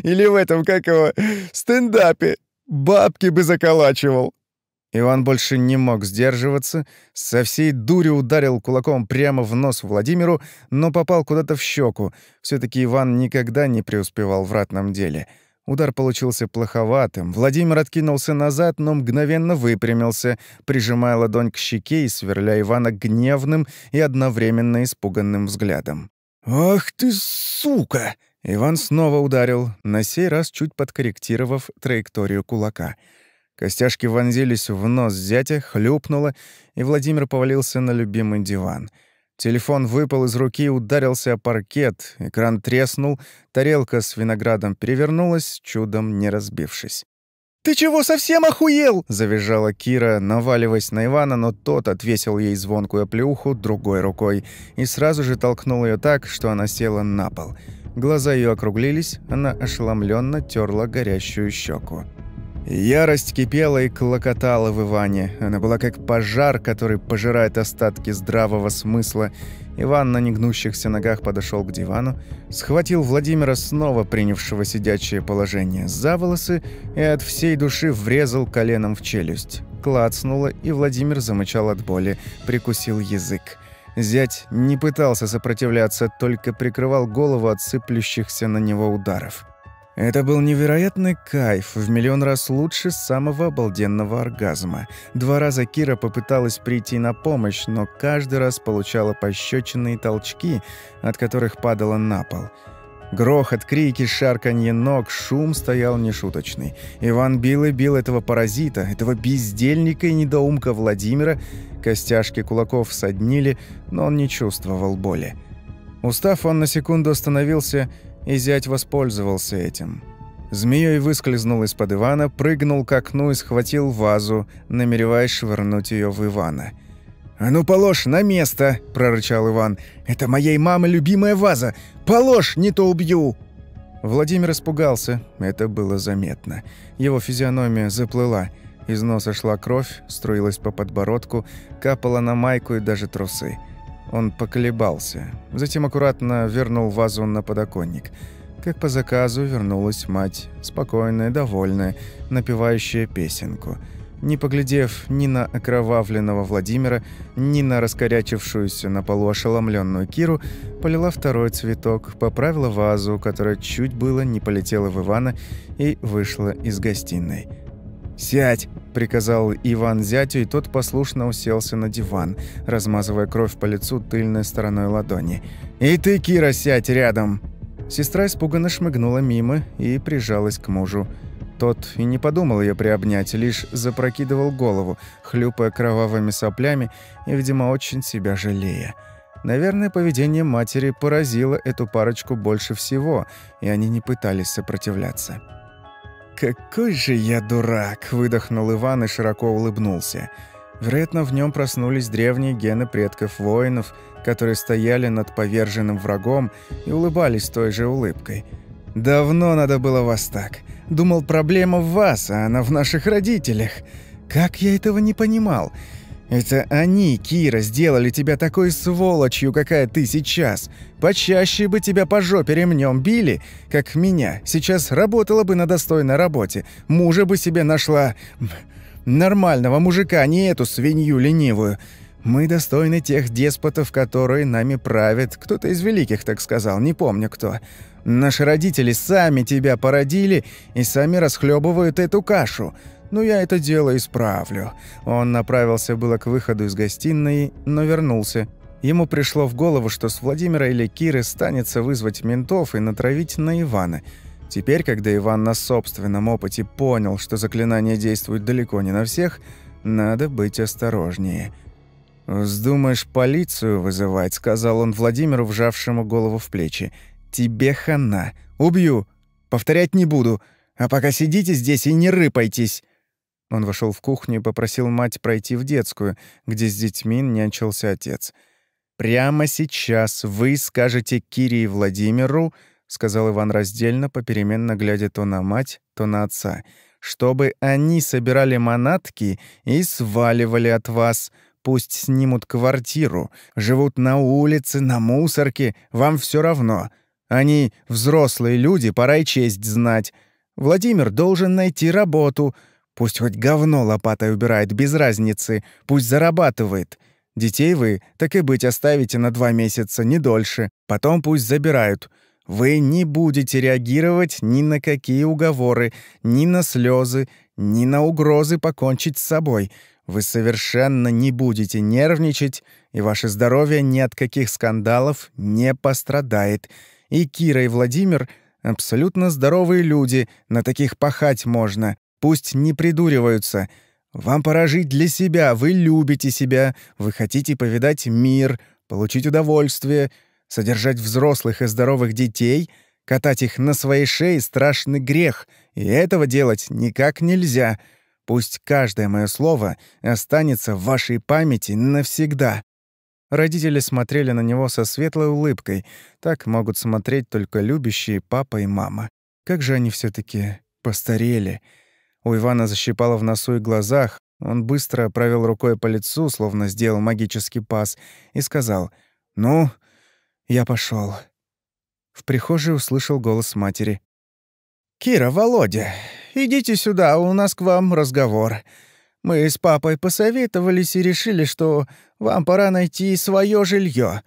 Или в этом, как его, стендапе. Бабки бы заколачивал». Иван больше не мог сдерживаться, со всей дури ударил кулаком прямо в нос Владимиру, но попал куда-то в щеку. все таки Иван никогда не преуспевал в ратном деле. Удар получился плоховатым. Владимир откинулся назад, но мгновенно выпрямился, прижимая ладонь к щеке и сверля Ивана гневным и одновременно испуганным взглядом. «Ах ты, сука!» Иван снова ударил, на сей раз чуть подкорректировав траекторию кулака. Костяшки вонзились в нос зятя, хлюпнуло, и Владимир повалился на любимый диван. Телефон выпал из руки ударился о паркет, экран треснул, тарелка с виноградом перевернулась, чудом не разбившись. «Ты чего, совсем охуел?» — завизжала Кира, наваливаясь на Ивана, но тот отвесил ей звонкую оплеуху другой рукой и сразу же толкнул ее так, что она села на пол — Глаза ее округлились, она ошеломленно терла горящую щеку. Ярость кипела и клокотала в Иване. Она была как пожар, который пожирает остатки здравого смысла. Иван на негнущихся ногах подошел к дивану, схватил Владимира, снова принявшего сидячее положение, за волосы и от всей души врезал коленом в челюсть. Клацнуло, и Владимир замычал от боли, прикусил язык. Зять не пытался сопротивляться, только прикрывал голову от сыплющихся на него ударов. Это был невероятный кайф, в миллион раз лучше самого обалденного оргазма. Два раза Кира попыталась прийти на помощь, но каждый раз получала пощечины и толчки, от которых падала на пол – Грохот, крики, шарканье ног, шум стоял нешуточный. Иван бил и бил этого паразита, этого бездельника и недоумка Владимира. Костяшки кулаков соднили, но он не чувствовал боли. Устав, он на секунду остановился, и зять воспользовался этим. Змеей выскользнул из-под Ивана, прыгнул к окну и схватил вазу, намереваясь швырнуть ее в Ивана – «А ну, положь на место!» – прорычал Иван. «Это моей мамы любимая ваза! Положь, не то убью!» Владимир испугался. Это было заметно. Его физиономия заплыла. Из носа шла кровь, струилась по подбородку, капала на майку и даже трусы. Он поколебался. Затем аккуратно вернул вазу на подоконник. Как по заказу вернулась мать, спокойная, довольная, напевающая песенку – не поглядев ни на окровавленного Владимира, ни на раскорячившуюся на полу ошеломленную Киру, полила второй цветок, поправила вазу, которая чуть было не полетела в Ивана, и вышла из гостиной. «Сядь!» – приказал Иван зятю, и тот послушно уселся на диван, размазывая кровь по лицу тыльной стороной ладони. «И ты, Кира, сядь рядом!» Сестра испуганно шмыгнула мимо и прижалась к мужу. Тот и не подумал ее приобнять, лишь запрокидывал голову, хлюпая кровавыми соплями и, видимо, очень себя жалея. Наверное, поведение матери поразило эту парочку больше всего, и они не пытались сопротивляться. «Какой же я дурак!» – выдохнул Иван и широко улыбнулся. Вероятно, в нем проснулись древние гены предков воинов, которые стояли над поверженным врагом и улыбались той же улыбкой. «Давно надо было вас так. Думал, проблема в вас, а она в наших родителях. Как я этого не понимал? Это они, Кира, сделали тебя такой сволочью, какая ты сейчас. Почаще бы тебя по жопе ремнем били, как меня. Сейчас работала бы на достойной работе. Мужа бы себе нашла. Нормального мужика, не эту свинью ленивую. Мы достойны тех деспотов, которые нами правят. Кто-то из великих так сказал, не помню кто. Наши родители сами тебя породили и сами расхлебывают эту кашу. «Ну, я это дело исправлю». Он направился было к выходу из гостиной, но вернулся. Ему пришло в голову, что с Владимира или Киры станется вызвать ментов и натравить на Ивана. Теперь, когда Иван на собственном опыте понял, что заклинание действует далеко не на всех, надо быть осторожнее. «Вздумаешь полицию вызывать», — сказал он Владимиру, вжавшему голову в плечи. «Тебе хана. Убью. Повторять не буду. А пока сидите здесь и не рыпайтесь». Он вошел в кухню и попросил мать пройти в детскую, где с детьми нянчился отец. «Прямо сейчас вы скажете Кире и Владимиру», — сказал Иван раздельно, попеременно глядя то на мать, то на отца, «чтобы они собирали манатки и сваливали от вас. Пусть снимут квартиру, живут на улице, на мусорке, вам все равно. Они взрослые люди, пора и честь знать. Владимир должен найти работу». Пусть хоть говно лопатой убирает, без разницы. Пусть зарабатывает. Детей вы, так и быть, оставите на два месяца, не дольше. Потом пусть забирают. Вы не будете реагировать ни на какие уговоры, ни на слезы, ни на угрозы покончить с собой. Вы совершенно не будете нервничать, и ваше здоровье ни от каких скандалов не пострадает. И Кира, и Владимир — абсолютно здоровые люди, на таких пахать можно. Пусть не придуриваются. Вам пора жить для себя, вы любите себя, вы хотите повидать мир, получить удовольствие, содержать взрослых и здоровых детей, катать их на своей шее — страшный грех, и этого делать никак нельзя. Пусть каждое мое слово останется в вашей памяти навсегда». Родители смотрели на него со светлой улыбкой. Так могут смотреть только любящие папа и мама. Как же они все таки постарели. У Ивана защипало в носу и глазах. Он быстро провел рукой по лицу, словно сделал магический пас, и сказал «Ну, я пошел. В прихожей услышал голос матери. «Кира, Володя, идите сюда, у нас к вам разговор. Мы с папой посоветовались и решили, что вам пора найти свое жилье.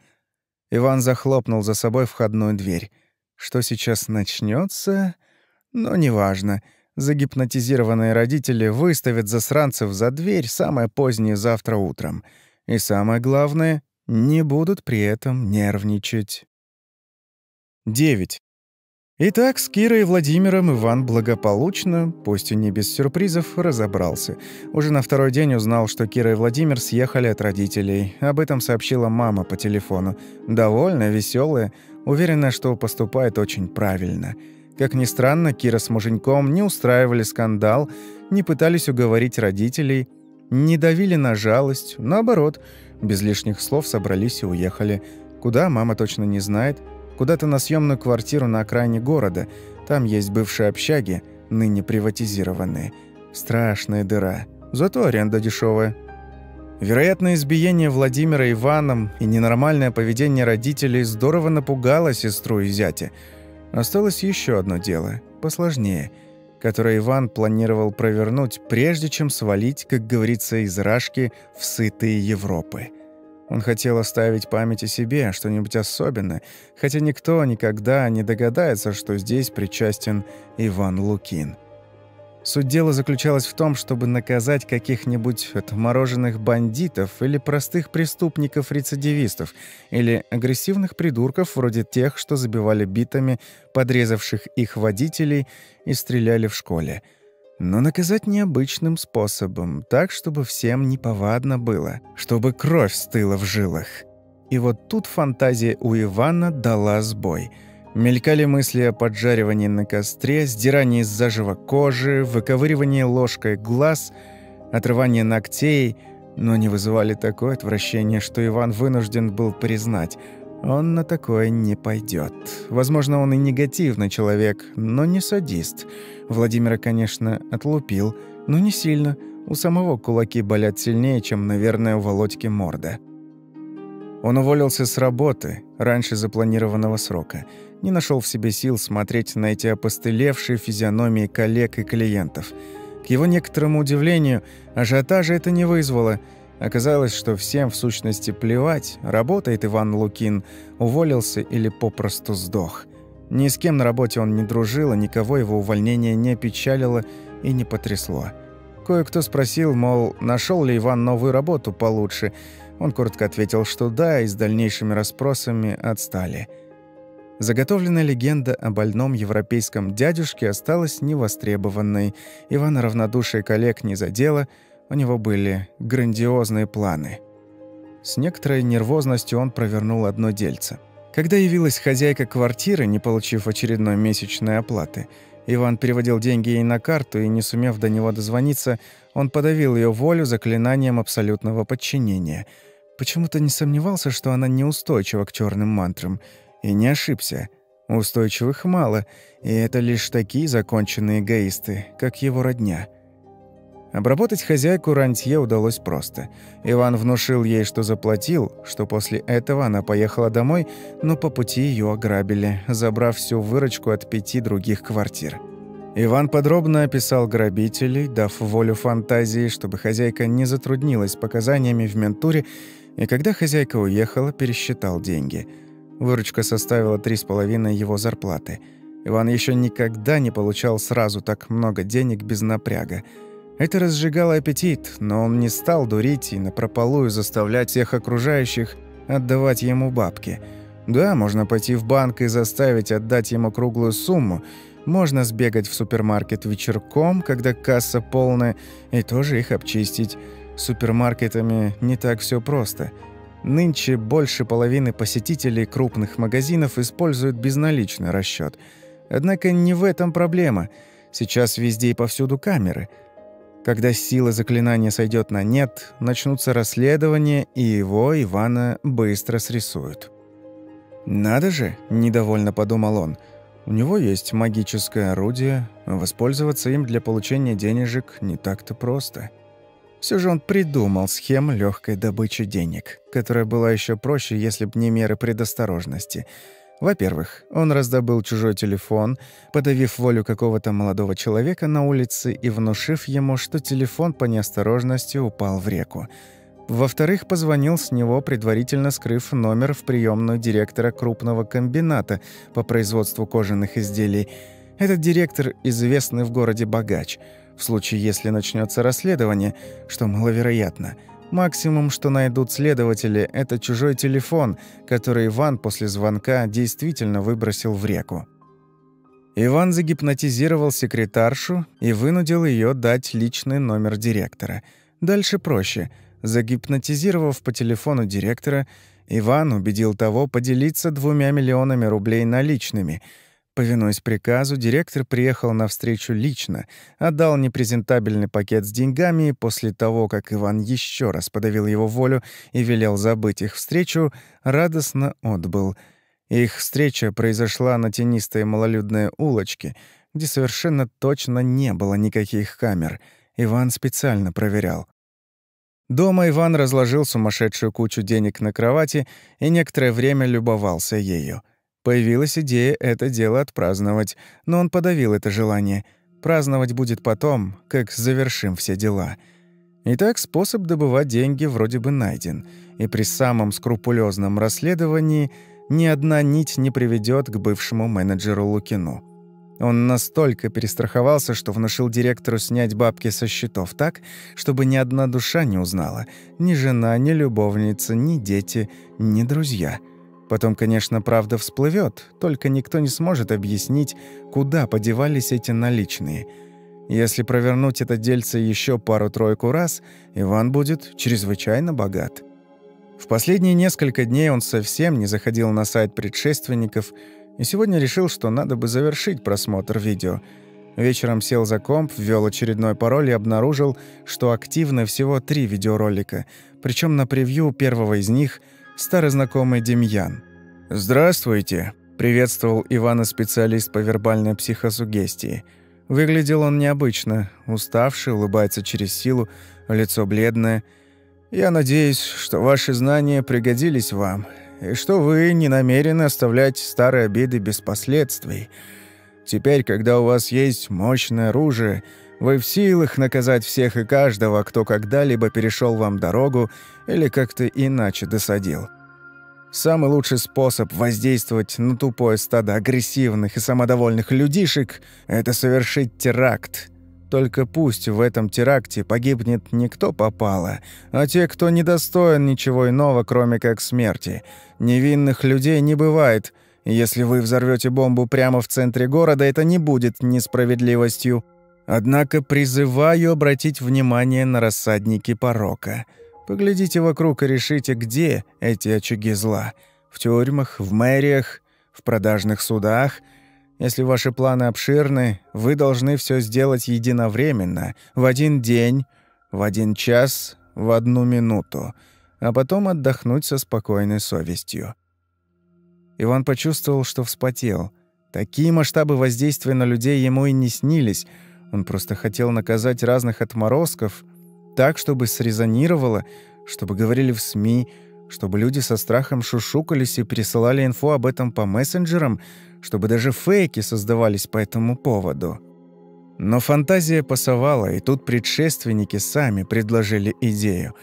Иван захлопнул за собой входную дверь. Что сейчас начнется? Но неважно. Загипнотизированные родители выставят засранцев за дверь самое позднее завтра утром. И самое главное, не будут при этом нервничать. 9. Итак, с Кирой и Владимиром Иван благополучно, пусть и не без сюрпризов, разобрался. Уже на второй день узнал, что Кира и Владимир съехали от родителей. Об этом сообщила мама по телефону. Довольная, веселая, уверенная, что поступает очень правильно — как ни странно, Кира с муженьком не устраивали скандал, не пытались уговорить родителей, не давили на жалость, наоборот, без лишних слов собрались и уехали. Куда, мама точно не знает. Куда-то на съемную квартиру на окраине города. Там есть бывшие общаги, ныне приватизированные. Страшная дыра. Зато аренда дешевая. Вероятно, избиение Владимира Иваном и ненормальное поведение родителей здорово напугало сестру и зятя – Осталось еще одно дело, посложнее, которое Иван планировал провернуть, прежде чем свалить, как говорится, из Рашки в сытые Европы. Он хотел оставить память о себе, что-нибудь особенное, хотя никто никогда не догадается, что здесь причастен Иван Лукин. Суть дела заключалась в том, чтобы наказать каких-нибудь отмороженных бандитов или простых преступников-рецидивистов, или агрессивных придурков вроде тех, что забивали битами подрезавших их водителей и стреляли в школе. Но наказать необычным способом, так, чтобы всем неповадно было, чтобы кровь стыла в жилах. И вот тут фантазия у Ивана дала сбой — Мелькали мысли о поджаривании на костре, сдирании заживо кожи, выковыривании ложкой глаз, отрывании ногтей, но они вызывали такое отвращение, что Иван вынужден был признать – он на такое не пойдет. Возможно, он и негативный человек, но не садист. Владимира, конечно, отлупил, но не сильно. У самого кулаки болят сильнее, чем, наверное, у Володьки морда. Он уволился с работы раньше запланированного срока. Не нашел в себе сил смотреть на эти опостылевшие физиономии коллег и клиентов. К его некоторому удивлению, ажиотажа это не вызвало – Оказалось, что всем в сущности плевать, работает Иван Лукин, уволился или попросту сдох. Ни с кем на работе он не дружил, и никого его увольнение не печалило и не потрясло. Кое-кто спросил, мол, нашел ли Иван новую работу получше. Он коротко ответил, что да, и с дальнейшими расспросами отстали. Заготовленная легенда о больном европейском дядюшке осталась невостребованной. Ивана равнодушие коллег не задело – у него были грандиозные планы. С некоторой нервозностью он провернул одно дельце. Когда явилась хозяйка квартиры, не получив очередной месячной оплаты, Иван переводил деньги ей на карту, и, не сумев до него дозвониться, он подавил ее волю заклинанием абсолютного подчинения. Почему-то не сомневался, что она неустойчива к черным мантрам. И не ошибся. Устойчивых мало, и это лишь такие законченные эгоисты, как его родня — Обработать хозяйку рантье удалось просто. Иван внушил ей, что заплатил, что после этого она поехала домой, но по пути ее ограбили, забрав всю выручку от пяти других квартир. Иван подробно описал грабителей, дав волю фантазии, чтобы хозяйка не затруднилась показаниями в ментуре, и когда хозяйка уехала, пересчитал деньги. Выручка составила три с половиной его зарплаты. Иван еще никогда не получал сразу так много денег без напряга – это разжигало аппетит, но он не стал дурить и напропалую заставлять всех окружающих отдавать ему бабки. Да, можно пойти в банк и заставить отдать ему круглую сумму, можно сбегать в супермаркет вечерком, когда касса полная, и тоже их обчистить. С супермаркетами не так все просто. Нынче больше половины посетителей крупных магазинов используют безналичный расчет. Однако не в этом проблема. Сейчас везде и повсюду камеры – когда сила заклинания сойдет на нет, начнутся расследования, и его, Ивана, быстро срисуют. «Надо же!» – недовольно подумал он. «У него есть магическое орудие, воспользоваться им для получения денежек не так-то просто». Все же он придумал схему легкой добычи денег, которая была еще проще, если б не меры предосторожности – во-первых, он раздобыл чужой телефон, подавив волю какого-то молодого человека на улице и внушив ему, что телефон по неосторожности упал в реку. Во-вторых, позвонил с него, предварительно скрыв номер в приемную директора крупного комбината по производству кожаных изделий. Этот директор – известный в городе богач. В случае, если начнется расследование, что маловероятно – Максимум, что найдут следователи, это чужой телефон, который Иван после звонка действительно выбросил в реку. Иван загипнотизировал секретаршу и вынудил ее дать личный номер директора. Дальше проще. Загипнотизировав по телефону директора, Иван убедил того поделиться двумя миллионами рублей наличными – Повинуясь приказу, директор приехал на встречу лично, отдал непрезентабельный пакет с деньгами и после того, как Иван еще раз подавил его волю и велел забыть их встречу, радостно отбыл. Их встреча произошла на тенистой малолюдной улочке, где совершенно точно не было никаких камер. Иван специально проверял. Дома Иван разложил сумасшедшую кучу денег на кровати и некоторое время любовался ею. Появилась идея это дело отпраздновать, но он подавил это желание. Праздновать будет потом, как завершим все дела. Итак, способ добывать деньги вроде бы найден, и при самом скрупулезном расследовании ни одна нить не приведет к бывшему менеджеру Лукину. Он настолько перестраховался, что внушил директору снять бабки со счетов так, чтобы ни одна душа не узнала. Ни жена, ни любовница, ни дети, ни друзья — Потом, конечно, правда всплывет, только никто не сможет объяснить, куда подевались эти наличные. Если провернуть это дельце еще пару-тройку раз, Иван будет чрезвычайно богат. В последние несколько дней он совсем не заходил на сайт предшественников и сегодня решил, что надо бы завершить просмотр видео. Вечером сел за комп, ввел очередной пароль и обнаружил, что активно всего три видеоролика, причем на превью первого из них старый знакомый Демьян. «Здравствуйте», — приветствовал Ивана специалист по вербальной психосугестии. Выглядел он необычно, уставший, улыбается через силу, лицо бледное. «Я надеюсь, что ваши знания пригодились вам, и что вы не намерены оставлять старые обиды без последствий». Теперь, когда у вас есть мощное оружие, вы в силах наказать всех и каждого, кто когда-либо перешел вам дорогу или как-то иначе досадил. Самый лучший способ воздействовать на тупое стадо агрессивных и самодовольных людишек – это совершить теракт. Только пусть в этом теракте погибнет не кто попало, а те, кто недостоин ничего иного, кроме как смерти. Невинных людей не бывает – если вы взорвете бомбу прямо в центре города, это не будет несправедливостью. Однако призываю обратить внимание на рассадники порока. Поглядите вокруг и решите, где эти очаги зла. В тюрьмах, в мэриях, в продажных судах. Если ваши планы обширны, вы должны все сделать единовременно, в один день, в один час, в одну минуту, а потом отдохнуть со спокойной совестью. Иван почувствовал, что вспотел. Такие масштабы воздействия на людей ему и не снились. Он просто хотел наказать разных отморозков так, чтобы срезонировало, чтобы говорили в СМИ, чтобы люди со страхом шушукались и присылали инфу об этом по мессенджерам, чтобы даже фейки создавались по этому поводу. Но фантазия пасовала, и тут предшественники сами предложили идею.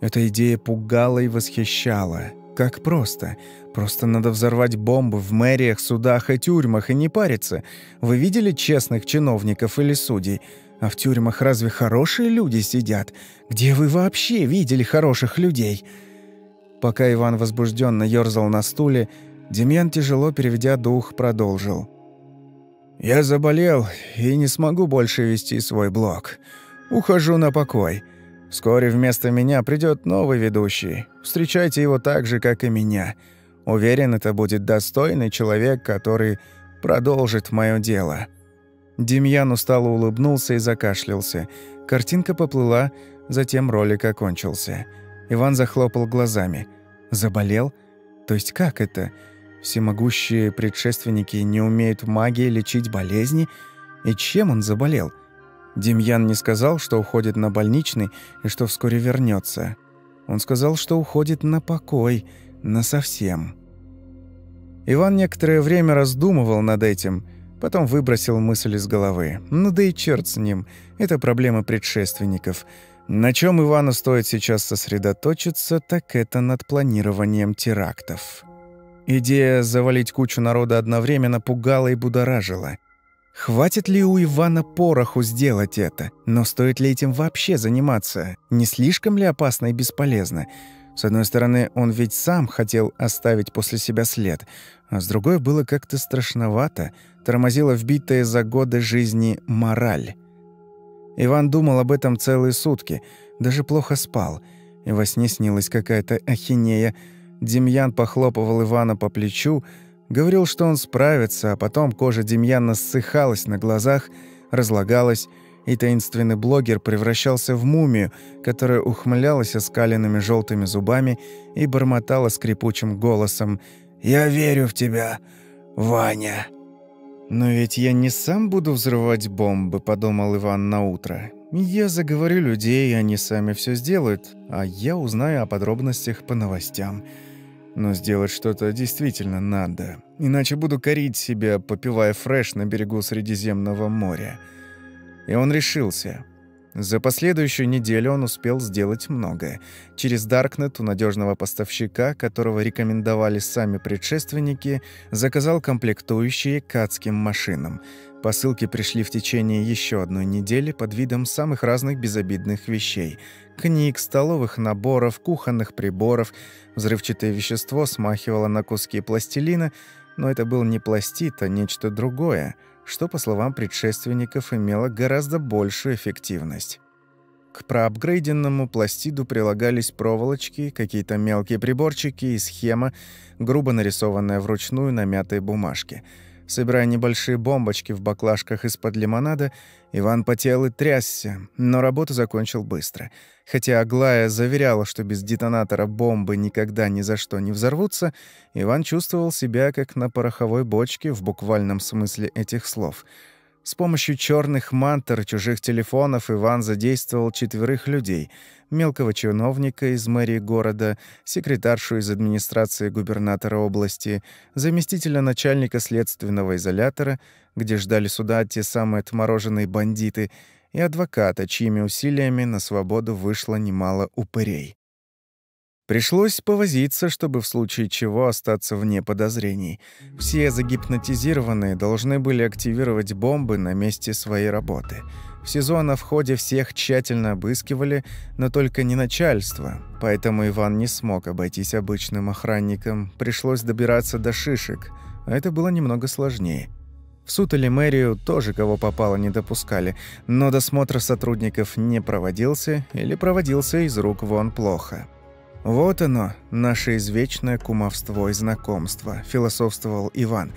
Эта идея пугала и восхищала. Как просто. Просто надо взорвать бомбы в мэриях, судах и тюрьмах и не париться. Вы видели честных чиновников или судей? А в тюрьмах разве хорошие люди сидят? Где вы вообще видели хороших людей? Пока Иван возбужденно ёрзал на стуле, Демьян, тяжело переведя дух, продолжил. «Я заболел и не смогу больше вести свой блог. Ухожу на покой. Вскоре вместо меня придет новый ведущий. Встречайте его так же, как и меня. Уверен, это будет достойный человек, который продолжит мое дело». Демьян устало улыбнулся и закашлялся. Картинка поплыла, затем ролик окончился. Иван захлопал глазами. «Заболел? То есть как это? Всемогущие предшественники не умеют магией лечить болезни? И чем он заболел?» Демьян не сказал, что уходит на больничный и что вскоре вернется. Он сказал, что уходит на покой, на совсем. Иван некоторое время раздумывал над этим, потом выбросил мысль из головы. Ну да и черт с ним, это проблема предшественников. На чем Ивану стоит сейчас сосредоточиться, так это над планированием терактов. Идея завалить кучу народа одновременно пугала и будоражила. Хватит ли у Ивана пороху сделать это? Но стоит ли этим вообще заниматься? Не слишком ли опасно и бесполезно? С одной стороны, он ведь сам хотел оставить после себя след, а с другой было как-то страшновато, тормозила вбитая за годы жизни мораль. Иван думал об этом целые сутки, даже плохо спал, и во сне снилась какая-то ахинея. Демьян похлопывал Ивана по плечу, Говорил, что он справится, а потом кожа Демьяна ссыхалась на глазах, разлагалась, и таинственный блогер превращался в мумию, которая ухмылялась оскаленными желтыми зубами и бормотала скрипучим голосом «Я верю в тебя, Ваня». «Но ведь я не сам буду взрывать бомбы», — подумал Иван на утро. «Я заговорю людей, они сами все сделают, а я узнаю о подробностях по новостям». Но сделать что-то действительно надо. Иначе буду корить себя, попивая фреш на берегу Средиземного моря. И он решился. За последующую неделю он успел сделать многое. Через Даркнет у надежного поставщика, которого рекомендовали сами предшественники, заказал комплектующие к адским машинам. Посылки пришли в течение еще одной недели под видом самых разных безобидных вещей – книг, столовых наборов, кухонных приборов. Взрывчатое вещество смахивало на куски пластилина, но это был не пластит, а нечто другое, что, по словам предшественников, имело гораздо большую эффективность. К проапгрейденному пластиду прилагались проволочки, какие-то мелкие приборчики и схема, грубо нарисованная вручную на мятой бумажке – Собирая небольшие бомбочки в баклажках из-под лимонада, Иван потел и трясся, но работу закончил быстро. Хотя Аглая заверяла, что без детонатора бомбы никогда ни за что не взорвутся, Иван чувствовал себя как на пороховой бочке в буквальном смысле этих слов — с помощью черных мантр чужих телефонов Иван задействовал четверых людей. Мелкого чиновника из мэрии города, секретаршу из администрации губернатора области, заместителя начальника следственного изолятора, где ждали суда те самые отмороженные бандиты, и адвоката, чьими усилиями на свободу вышло немало упырей. Пришлось повозиться, чтобы в случае чего остаться вне подозрений. Все загипнотизированные должны были активировать бомбы на месте своей работы. В СИЗО на входе всех тщательно обыскивали, но только не начальство, поэтому Иван не смог обойтись обычным охранником, пришлось добираться до шишек, а это было немного сложнее. В суд или мэрию тоже кого попало не допускали, но досмотр сотрудников не проводился или проводился из рук вон плохо. «Вот оно, наше извечное кумовство и знакомство», — философствовал Иван.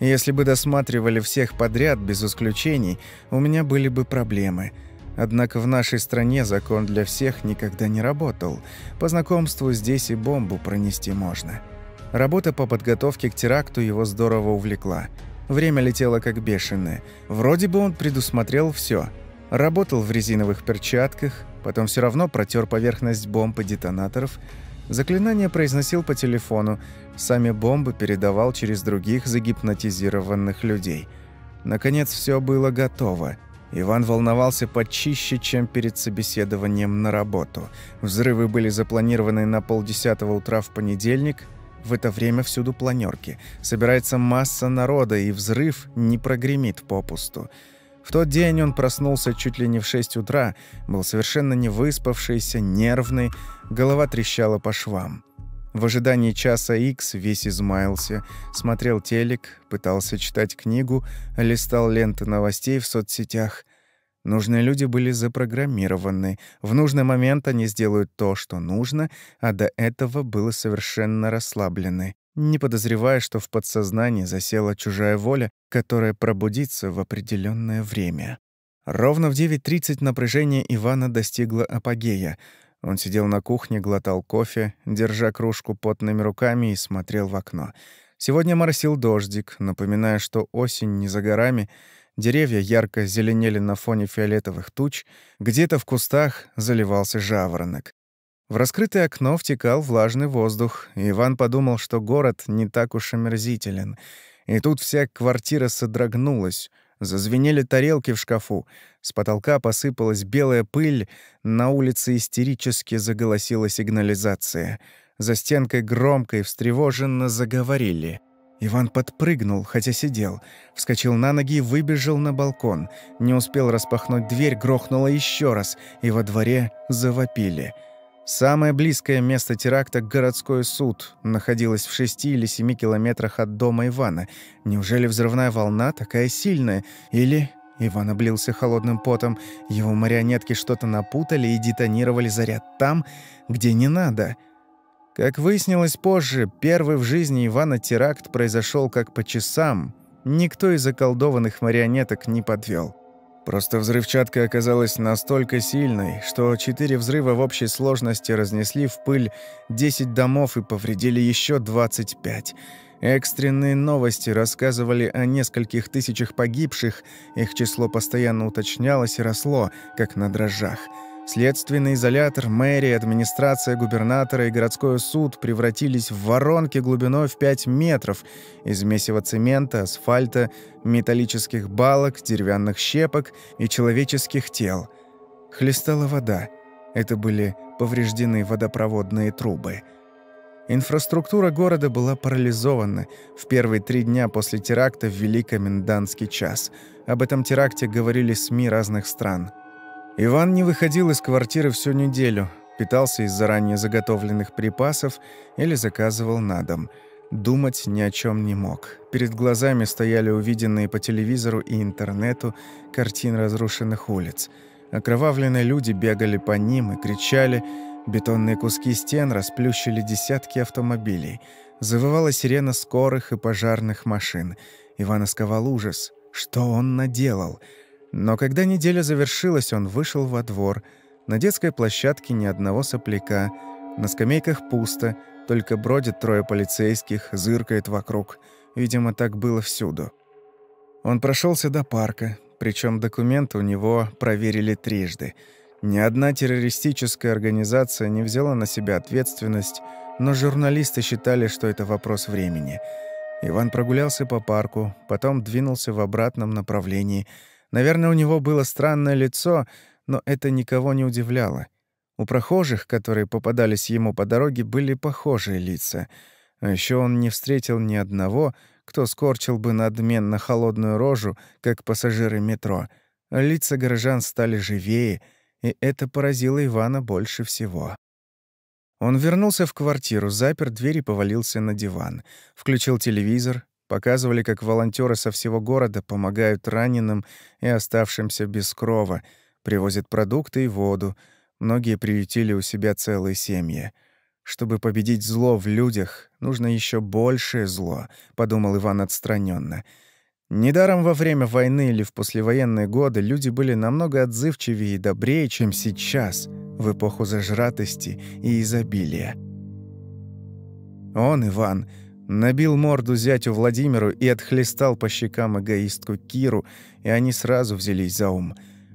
«Если бы досматривали всех подряд, без исключений, у меня были бы проблемы». Однако в нашей стране закон для всех никогда не работал. По знакомству здесь и бомбу пронести можно. Работа по подготовке к теракту его здорово увлекла. Время летело как бешеное. Вроде бы он предусмотрел все. Работал в резиновых перчатках, Потом все равно протер поверхность бомб и детонаторов. Заклинание произносил по телефону. Сами бомбы передавал через других загипнотизированных людей. Наконец все было готово. Иван волновался почище, чем перед собеседованием на работу. Взрывы были запланированы на полдесятого утра в понедельник. В это время всюду планерки. Собирается масса народа, и взрыв не прогремит попусту. В тот день он проснулся чуть ли не в 6 утра, был совершенно не выспавшийся, нервный, голова трещала по швам. В ожидании часа Икс весь измаялся, смотрел телек, пытался читать книгу, листал ленты новостей в соцсетях. Нужные люди были запрограммированы. В нужный момент они сделают то, что нужно, а до этого было совершенно расслаблены не подозревая, что в подсознании засела чужая воля, которая пробудится в определенное время. Ровно в 9.30 напряжение Ивана достигло апогея. Он сидел на кухне, глотал кофе, держа кружку потными руками и смотрел в окно. Сегодня моросил дождик, напоминая, что осень не за горами, деревья ярко зеленели на фоне фиолетовых туч, где-то в кустах заливался жаворонок. В раскрытое окно втекал влажный воздух, и Иван подумал, что город не так уж омерзителен. И тут вся квартира содрогнулась. Зазвенели тарелки в шкафу. С потолка посыпалась белая пыль. На улице истерически заголосила сигнализация. За стенкой громко и встревоженно заговорили. Иван подпрыгнул, хотя сидел. Вскочил на ноги и выбежал на балкон. Не успел распахнуть дверь, грохнуло еще раз, и во дворе завопили — Самое близкое место теракта — городской суд, находилось в шести или семи километрах от дома Ивана. Неужели взрывная волна такая сильная? Или... Иван облился холодным потом. Его марионетки что-то напутали и детонировали заряд там, где не надо. Как выяснилось позже, первый в жизни Ивана теракт произошел как по часам. Никто из заколдованных марионеток не подвел. Просто взрывчатка оказалась настолько сильной, что четыре взрыва в общей сложности разнесли в пыль 10 домов и повредили еще 25. Экстренные новости рассказывали о нескольких тысячах погибших, их число постоянно уточнялось и росло, как на дрожжах – Следственный изолятор, мэрия, администрация губернатора и городской суд превратились в воронки глубиной в 5 метров из месива цемента, асфальта, металлических балок, деревянных щепок и человеческих тел. Хлестала вода. Это были повреждены водопроводные трубы. Инфраструктура города была парализована. В первые три дня после теракта ввели комендантский час. Об этом теракте говорили СМИ разных стран – Иван не выходил из квартиры всю неделю, питался из заранее заготовленных припасов или заказывал на дом. Думать ни о чем не мог. Перед глазами стояли увиденные по телевизору и интернету картины разрушенных улиц. Окровавленные люди бегали по ним и кричали, Бетонные куски стен расплющили десятки автомобилей. Завывала сирена скорых и пожарных машин. Ивана сковал ужас. Что он наделал? Но когда неделя завершилась, он вышел во двор. На детской площадке ни одного сопляка. На скамейках пусто, только бродят трое полицейских, зыркает вокруг. Видимо, так было всюду. Он прошелся до парка, причем документы у него проверили трижды. Ни одна террористическая организация не взяла на себя ответственность, но журналисты считали, что это вопрос времени. Иван прогулялся по парку, потом двинулся в обратном направлении. Наверное, у него было странное лицо, но это никого не удивляло. У прохожих, которые попадались ему по дороге, были похожие лица. А еще он не встретил ни одного, кто скорчил бы надменно холодную рожу, как пассажиры метро. Лица горожан стали живее, и это поразило Ивана больше всего. Он вернулся в квартиру, запер дверь и повалился на диван. Включил телевизор, показывали, как волонтеры со всего города помогают раненым и оставшимся без крова, привозят продукты и воду. Многие приютили у себя целые семьи. Чтобы победить зло в людях, нужно еще большее зло, подумал Иван отстраненно. Недаром во время войны или в послевоенные годы люди были намного отзывчивее и добрее, чем сейчас, в эпоху зажратости и изобилия. Он, Иван, набил морду зятю Владимиру и отхлестал по щекам эгоистку Киру, и они сразу взялись за ум.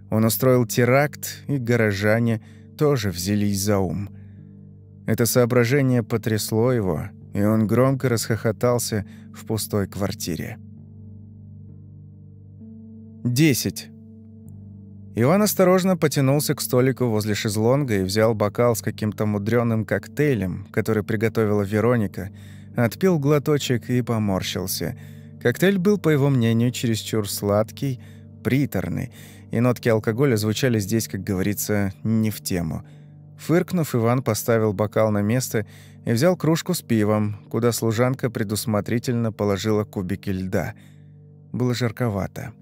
Он устроил теракт, и горожане тоже взялись за ум. Это соображение потрясло его, и он громко расхохотался в пустой квартире. 10. Иван осторожно потянулся к столику возле шезлонга и взял бокал с каким-то мудреным коктейлем, который приготовила Вероника, отпил глоточек и поморщился. Коктейль был, по его мнению, чересчур сладкий, приторный, и нотки алкоголя звучали здесь, как говорится, не в тему – Фыркнув, Иван поставил бокал на место и взял кружку с пивом, куда служанка предусмотрительно положила кубики льда. Было жарковато.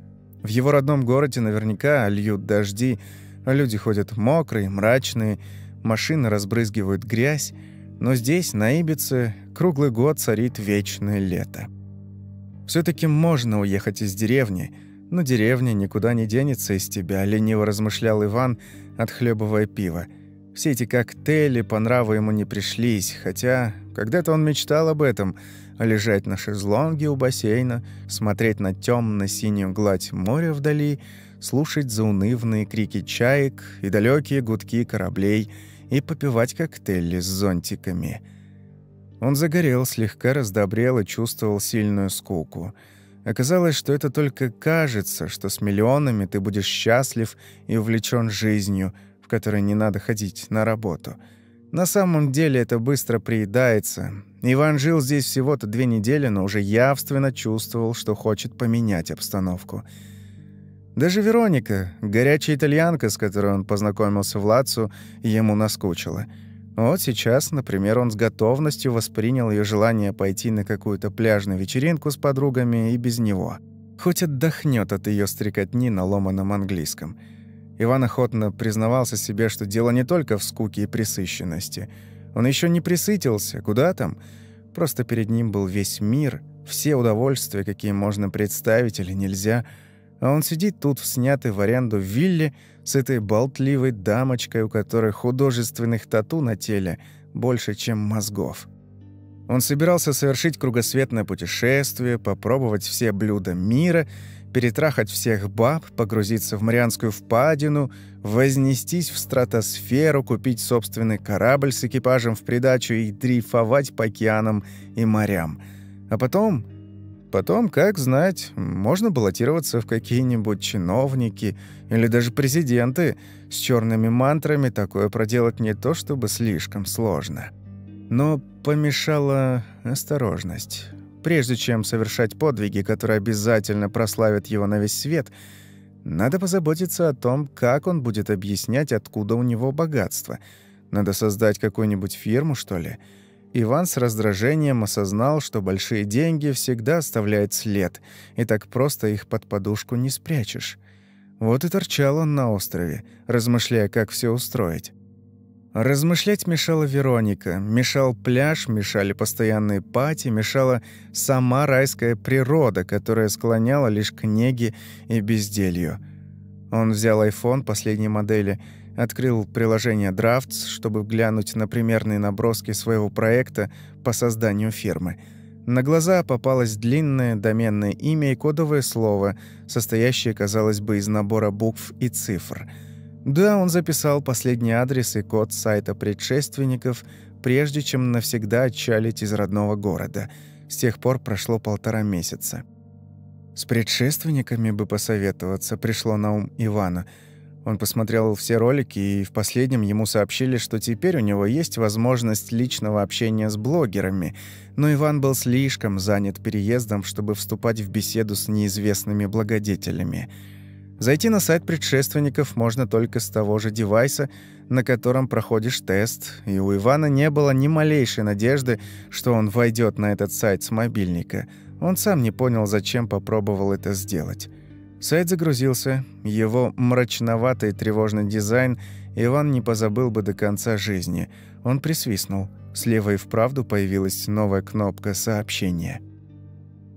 В его родном городе наверняка льют дожди, люди ходят мокрые, мрачные, машины разбрызгивают грязь, но здесь, на Ибице, круглый год царит вечное лето. все таки можно уехать из деревни, но деревня никуда не денется из тебя», — лениво размышлял Иван, отхлебывая пиво. Все эти коктейли по нраву ему не пришлись, хотя когда-то он мечтал об этом — лежать на шезлонге у бассейна, смотреть на темно синюю гладь моря вдали, слушать заунывные крики чаек и далекие гудки кораблей и попивать коктейли с зонтиками. Он загорел, слегка раздобрел и чувствовал сильную скуку. Оказалось, что это только кажется, что с миллионами ты будешь счастлив и увлечен жизнью — в которой не надо ходить на работу. На самом деле это быстро приедается. Иван жил здесь всего-то две недели, но уже явственно чувствовал, что хочет поменять обстановку. Даже Вероника, горячая итальянка, с которой он познакомился в Лацу, ему наскучила. Вот сейчас, например, он с готовностью воспринял ее желание пойти на какую-то пляжную вечеринку с подругами и без него. Хоть отдохнет от ее стрекотни на ломаном английском – Иван охотно признавался себе, что дело не только в скуке и пресыщенности. Он еще не присытился, куда там? Просто перед ним был весь мир, все удовольствия, какие можно представить или нельзя. А он сидит тут в снятой в аренду вилле с этой болтливой дамочкой, у которой художественных тату на теле больше, чем мозгов. Он собирался совершить кругосветное путешествие, попробовать все блюда мира — перетрахать всех баб, погрузиться в Марианскую впадину, вознестись в стратосферу, купить собственный корабль с экипажем в придачу и дрейфовать по океанам и морям. А потом... Потом, как знать, можно баллотироваться в какие-нибудь чиновники или даже президенты. С черными мантрами такое проделать не то чтобы слишком сложно. Но помешала осторожность. Прежде чем совершать подвиги, которые обязательно прославят его на весь свет, надо позаботиться о том, как он будет объяснять, откуда у него богатство. Надо создать какую-нибудь фирму, что ли? Иван с раздражением осознал, что большие деньги всегда оставляют след, и так просто их под подушку не спрячешь. Вот и торчал он на острове, размышляя, как все устроить. Размышлять мешала Вероника, мешал пляж, мешали постоянные пати, мешала сама райская природа, которая склоняла лишь к неге и безделью. Он взял iPhone последней модели, открыл приложение Drafts, чтобы глянуть на примерные наброски своего проекта по созданию фирмы. На глаза попалось длинное доменное имя и кодовое слово, состоящее, казалось бы, из набора букв и цифр – да, он записал последний адрес и код сайта предшественников, прежде чем навсегда отчалить из родного города. С тех пор прошло полтора месяца. С предшественниками бы посоветоваться, пришло на ум Ивана. Он посмотрел все ролики, и в последнем ему сообщили, что теперь у него есть возможность личного общения с блогерами, но Иван был слишком занят переездом, чтобы вступать в беседу с неизвестными благодетелями – Зайти на сайт предшественников можно только с того же девайса, на котором проходишь тест, и у Ивана не было ни малейшей надежды, что он войдет на этот сайт с мобильника. Он сам не понял, зачем попробовал это сделать. Сайт загрузился, его мрачноватый тревожный дизайн Иван не позабыл бы до конца жизни. Он присвистнул. Слева и вправду появилась новая кнопка сообщения.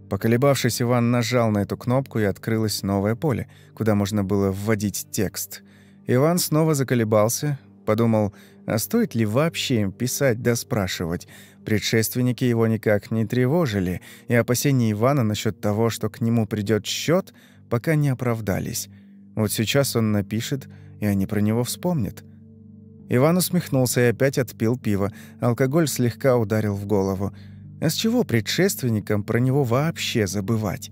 Поколебавшись, Иван нажал на эту кнопку, и открылось новое поле, куда можно было вводить текст. Иван снова заколебался, подумал, а стоит ли вообще им писать да спрашивать. Предшественники его никак не тревожили, и опасения Ивана насчет того, что к нему придет счет, пока не оправдались. Вот сейчас он напишет, и они про него вспомнят. Иван усмехнулся и опять отпил пиво. Алкоголь слегка ударил в голову. А с чего предшественникам про него вообще забывать?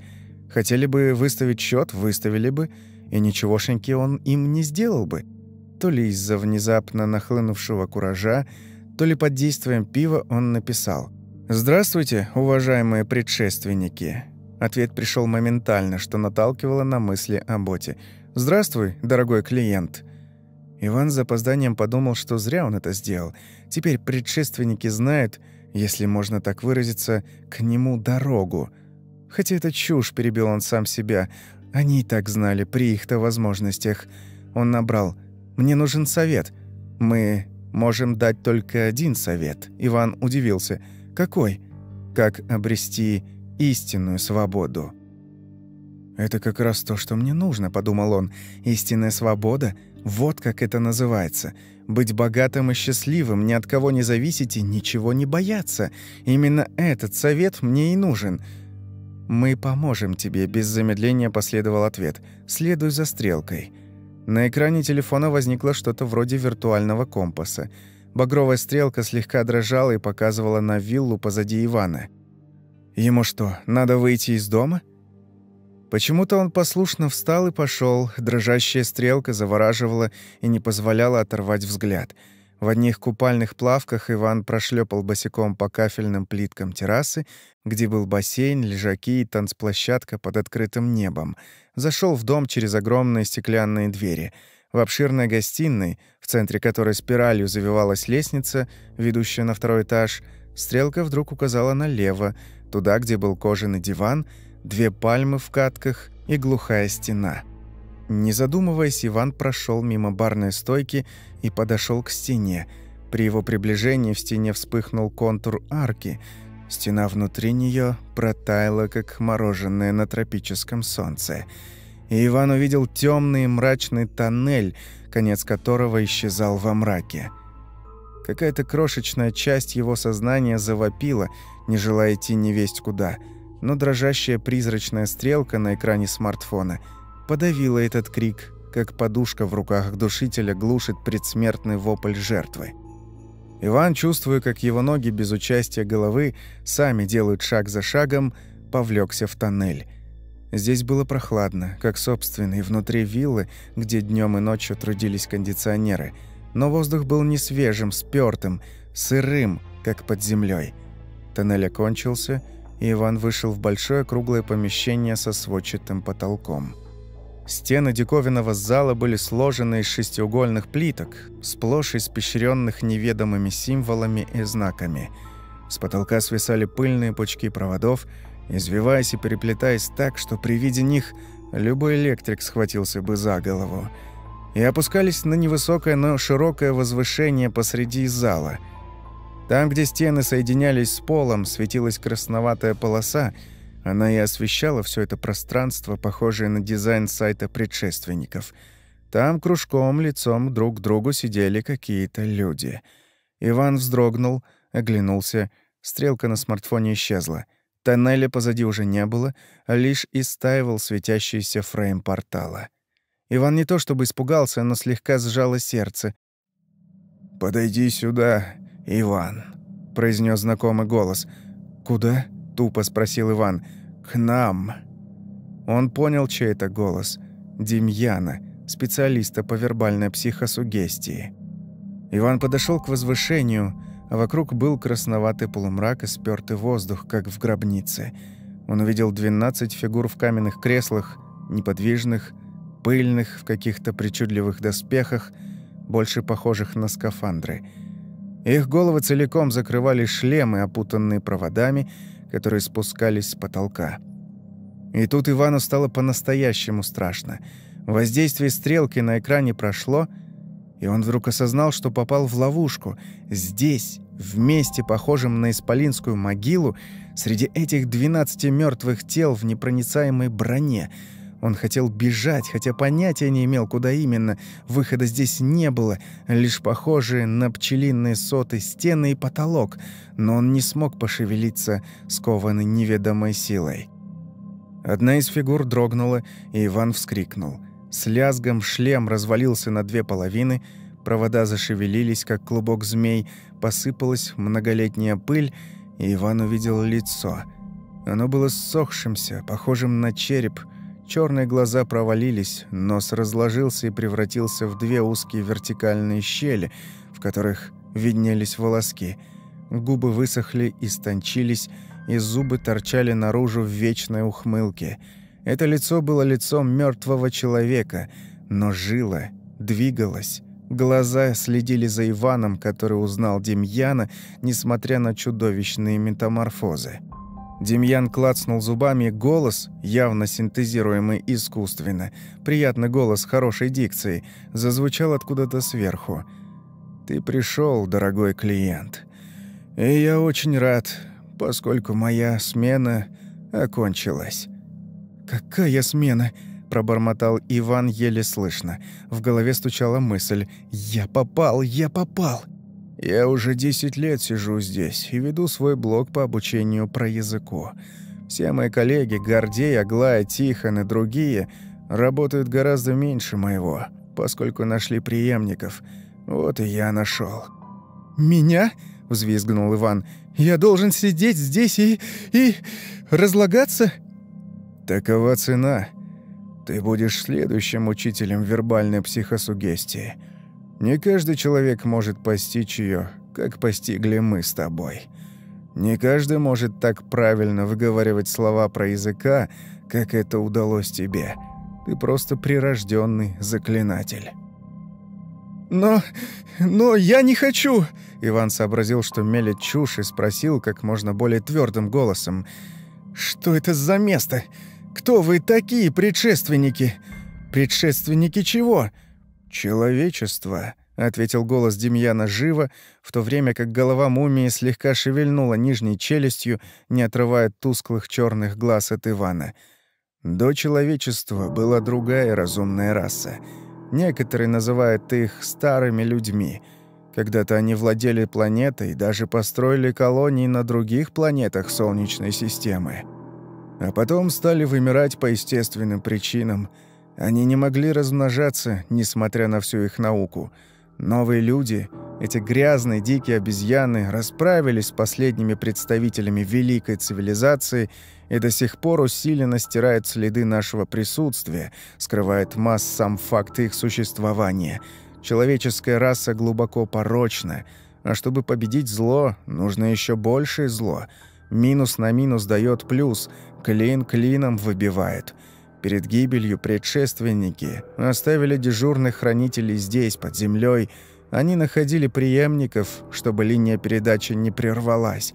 Хотели бы выставить счет, выставили бы, и ничегошеньки он им не сделал бы. То ли из-за внезапно нахлынувшего куража, то ли под действием пива он написал «Здравствуйте, уважаемые предшественники». Ответ пришел моментально, что наталкивало на мысли о боте. «Здравствуй, дорогой клиент». Иван с запозданием подумал, что зря он это сделал. Теперь предшественники знают, если можно так выразиться, к нему дорогу. Хотя это чушь, перебил он сам себя. Они и так знали при их-то возможностях. Он набрал «Мне нужен совет». «Мы можем дать только один совет». Иван удивился. «Какой?» «Как обрести истинную свободу». «Это как раз то, что мне нужно», — подумал он. «Истинная свобода? Вот как это называется. Быть богатым и счастливым, ни от кого не зависеть и ничего не бояться. Именно этот совет мне и нужен. «Мы поможем тебе», — без замедления последовал ответ. «Следуй за стрелкой». На экране телефона возникло что-то вроде виртуального компаса. Багровая стрелка слегка дрожала и показывала на виллу позади Ивана. «Ему что, надо выйти из дома?» Почему-то он послушно встал и пошел. Дрожащая стрелка завораживала и не позволяла оторвать взгляд. В одних купальных плавках Иван прошлепал босиком по кафельным плиткам террасы, где был бассейн, лежаки и танцплощадка под открытым небом. Зашел в дом через огромные стеклянные двери. В обширной гостиной, в центре которой спиралью завивалась лестница, ведущая на второй этаж, стрелка вдруг указала налево, туда, где был кожаный диван — две пальмы в катках и глухая стена. Не задумываясь, Иван прошел мимо барной стойки и подошел к стене. При его приближении в стене вспыхнул контур арки. Стена внутри нее протаяла, как мороженое на тропическом солнце. И Иван увидел темный мрачный тоннель, конец которого исчезал во мраке. Какая-то крошечная часть его сознания завопила, не желая идти невесть куда – но дрожащая призрачная стрелка на экране смартфона подавила этот крик, как подушка в руках душителя глушит предсмертный вопль жертвы. Иван, чувствуя, как его ноги без участия головы сами делают шаг за шагом, повлекся в тоннель. Здесь было прохладно, как собственный внутри виллы, где днем и ночью трудились кондиционеры, но воздух был не свежим, спёртым, сырым, как под землей. Тоннель окончился — и Иван вышел в большое круглое помещение со сводчатым потолком. Стены диковинного зала были сложены из шестиугольных плиток, сплошь испещренных неведомыми символами и знаками. С потолка свисали пыльные пучки проводов, извиваясь и переплетаясь так, что при виде них любой электрик схватился бы за голову. и опускались на невысокое, но широкое возвышение посреди зала. Там, где стены соединялись с полом, светилась красноватая полоса, она и освещала все это пространство, похожее на дизайн сайта предшественников. Там кружком, лицом друг к другу сидели какие-то люди. Иван вздрогнул, оглянулся, стрелка на смартфоне исчезла. Тоннеля позади уже не было, а лишь истаивал светящийся фрейм портала. Иван не то чтобы испугался, но слегка сжало сердце. «Подойди сюда, Иван», — произнес знакомый голос. «Куда?» — тупо спросил Иван. «К нам». Он понял, чей это голос. Демьяна, специалиста по вербальной психосугестии. Иван подошел к возвышению, а вокруг был красноватый полумрак и спёртый воздух, как в гробнице. Он увидел 12 фигур в каменных креслах, неподвижных, пыльных, в каких-то причудливых доспехах, больше похожих на скафандры. Их головы целиком закрывали шлемы, опутанные проводами, которые спускались с потолка. И тут Ивану стало по-настоящему страшно. Воздействие стрелки на экране прошло, и он вдруг осознал, что попал в ловушку. Здесь, в месте, похожем на исполинскую могилу, среди этих 12 мертвых тел в непроницаемой броне — он хотел бежать, хотя понятия не имел, куда именно. Выхода здесь не было, лишь похожие на пчелиные соты стены и потолок, но он не смог пошевелиться, скованный неведомой силой. Одна из фигур дрогнула, и Иван вскрикнул. С лязгом шлем развалился на две половины, провода зашевелились, как клубок змей, посыпалась многолетняя пыль, и Иван увидел лицо. Оно было ссохшимся, похожим на череп — Черные глаза провалились, нос разложился и превратился в две узкие вертикальные щели, в которых виднелись волоски. Губы высохли, истончились, и зубы торчали наружу в вечной ухмылке. Это лицо было лицом мертвого человека, но жило, двигалось. Глаза следили за Иваном, который узнал Демьяна, несмотря на чудовищные метаморфозы. Демьян клацнул зубами, голос, явно синтезируемый искусственно, приятный голос хорошей дикции, зазвучал откуда-то сверху. «Ты пришел, дорогой клиент. И я очень рад, поскольку моя смена окончилась». «Какая смена?» – пробормотал Иван еле слышно. В голове стучала мысль «Я попал, я попал!» Я уже 10 лет сижу здесь и веду свой блог по обучению про языку. Все мои коллеги, Гордей, Аглая, Тихон и другие, работают гораздо меньше моего, поскольку нашли преемников. Вот и я нашел. «Меня?» — взвизгнул Иван. «Я должен сидеть здесь и... и... разлагаться?» «Такова цена. Ты будешь следующим учителем вербальной психосугестии». Не каждый человек может постичь ее, как постигли мы с тобой. Не каждый может так правильно выговаривать слова про языка, как это удалось тебе. Ты просто прирожденный заклинатель. «Но... но я не хочу!» Иван сообразил, что мелет чушь, и спросил как можно более твердым голосом. «Что это за место? Кто вы такие, предшественники? Предшественники чего?» «Человечество», — ответил голос Демьяна живо, в то время как голова мумии слегка шевельнула нижней челюстью, не отрывая тусклых черных глаз от Ивана. До человечества была другая разумная раса. Некоторые называют их «старыми людьми». Когда-то они владели планетой, даже построили колонии на других планетах Солнечной системы. А потом стали вымирать по естественным причинам — они не могли размножаться, несмотря на всю их науку. Новые люди, эти грязные дикие обезьяны, расправились с последними представителями великой цивилизации и до сих пор усиленно стирают следы нашего присутствия, скрывает масс сам факт их существования. Человеческая раса глубоко порочна, а чтобы победить зло, нужно еще большее зло. Минус на минус дает плюс, клин клином выбивает – Перед гибелью предшественники оставили дежурных хранителей здесь, под землей. Они находили преемников, чтобы линия передачи не прервалась.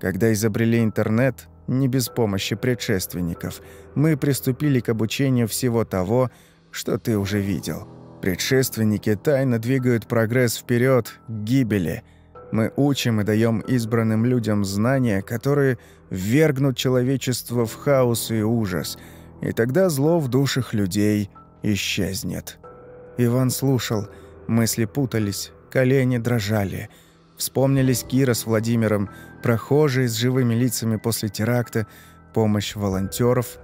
Когда изобрели интернет, не без помощи предшественников, мы приступили к обучению всего того, что ты уже видел. Предшественники тайно двигают прогресс вперед к гибели. Мы учим и даем избранным людям знания, которые ввергнут человечество в хаос и ужас, и тогда зло в душах людей исчезнет. Иван слушал, мысли путались, колени дрожали. Вспомнились Кира с Владимиром, прохожие с живыми лицами после теракта, помощь волонтеров.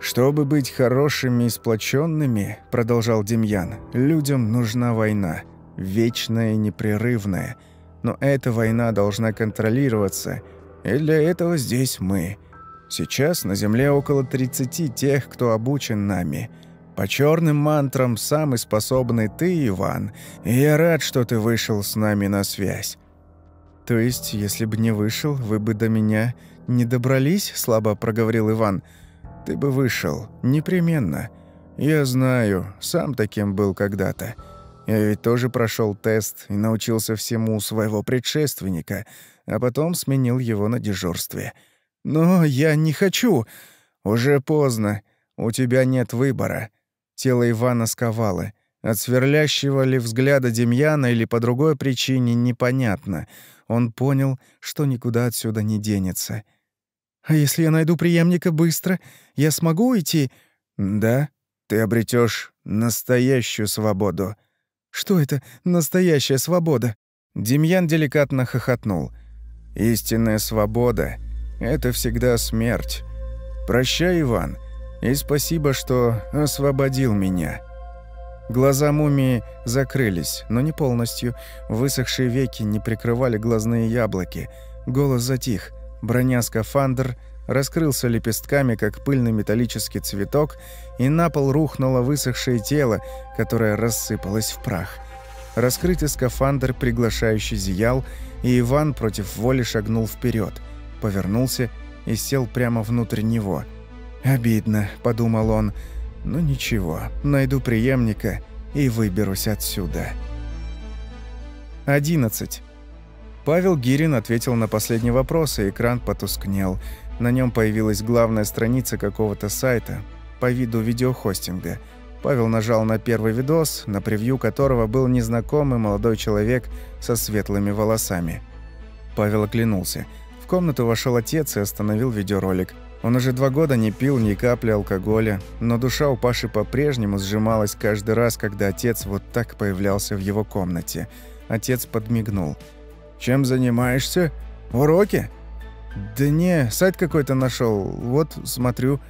«Чтобы быть хорошими и сплоченными, — продолжал Демьян, — людям нужна война, вечная и непрерывная. Но эта война должна контролироваться, и для этого здесь мы. Сейчас на Земле около 30 тех, кто обучен нами. По черным мантрам самый способный ты, Иван, и я рад, что ты вышел с нами на связь. «То есть, если бы не вышел, вы бы до меня не добрались?» – слабо проговорил Иван. «Ты бы вышел. Непременно. Я знаю, сам таким был когда-то. Я ведь тоже прошел тест и научился всему у своего предшественника, а потом сменил его на дежурстве. Но я не хочу. Уже поздно. У тебя нет выбора». Тело Ивана сковало. От сверлящего ли взгляда Демьяна или по другой причине непонятно – он понял, что никуда отсюда не денется. «А если я найду преемника быстро, я смогу уйти?» «Да, ты обретешь настоящую свободу». «Что это настоящая свобода?» Демьян деликатно хохотнул. «Истинная свобода — это всегда смерть. Прощай, Иван, и спасибо, что освободил меня». Глаза мумии закрылись, но не полностью. Высохшие веки не прикрывали глазные яблоки. Голос затих. Броня-скафандр раскрылся лепестками, как пыльный металлический цветок, и на пол рухнуло высохшее тело, которое рассыпалось в прах. Раскрытый скафандр приглашающий зиял, и Иван против воли шагнул вперед, повернулся и сел прямо внутрь него. «Обидно», — подумал он, — ну ничего, найду преемника и выберусь отсюда. 11. Павел Гирин ответил на последний вопрос, и экран потускнел. На нем появилась главная страница какого-то сайта по виду видеохостинга. Павел нажал на первый видос, на превью которого был незнакомый молодой человек со светлыми волосами. Павел оглянулся. Комнату вошел отец и остановил видеоролик – он уже два года не пил ни капли алкоголя, но душа у Паши по-прежнему сжималась каждый раз, когда отец вот так появлялся в его комнате. Отец подмигнул. «Чем занимаешься? Уроки?» «Да не, сайт какой-то нашел. Вот, смотрю».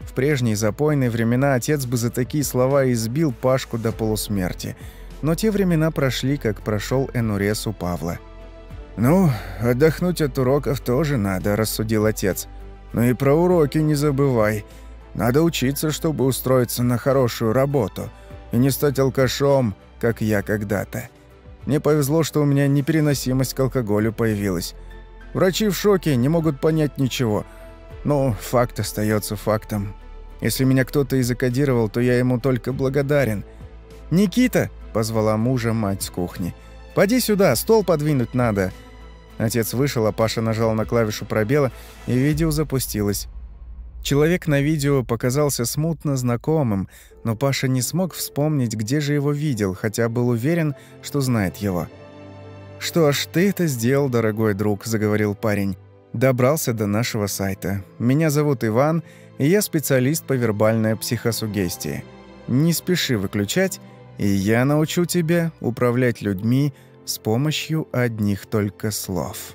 В прежние запойные времена отец бы за такие слова избил Пашку до полусмерти. Но те времена прошли, как прошел Энурес у Павла. «Ну, отдохнуть от уроков тоже надо», – рассудил отец. Но и про уроки не забывай. Надо учиться, чтобы устроиться на хорошую работу. И не стать алкашом, как я когда-то. Мне повезло, что у меня непереносимость к алкоголю появилась. Врачи в шоке, не могут понять ничего. Но факт остается фактом. Если меня кто-то и закодировал, то я ему только благодарен. «Никита!» – позвала мужа мать с кухни. «Поди сюда, стол подвинуть надо!» Отец вышел, а Паша нажал на клавишу пробела, и видео запустилось. Человек на видео показался смутно знакомым, но Паша не смог вспомнить, где же его видел, хотя был уверен, что знает его. «Что ж, ты это сделал, дорогой друг», — заговорил парень. «Добрался до нашего сайта. Меня зовут Иван, и я специалист по вербальной психосугестии. Не спеши выключать, и я научу тебя управлять людьми, с помощью одних только слов.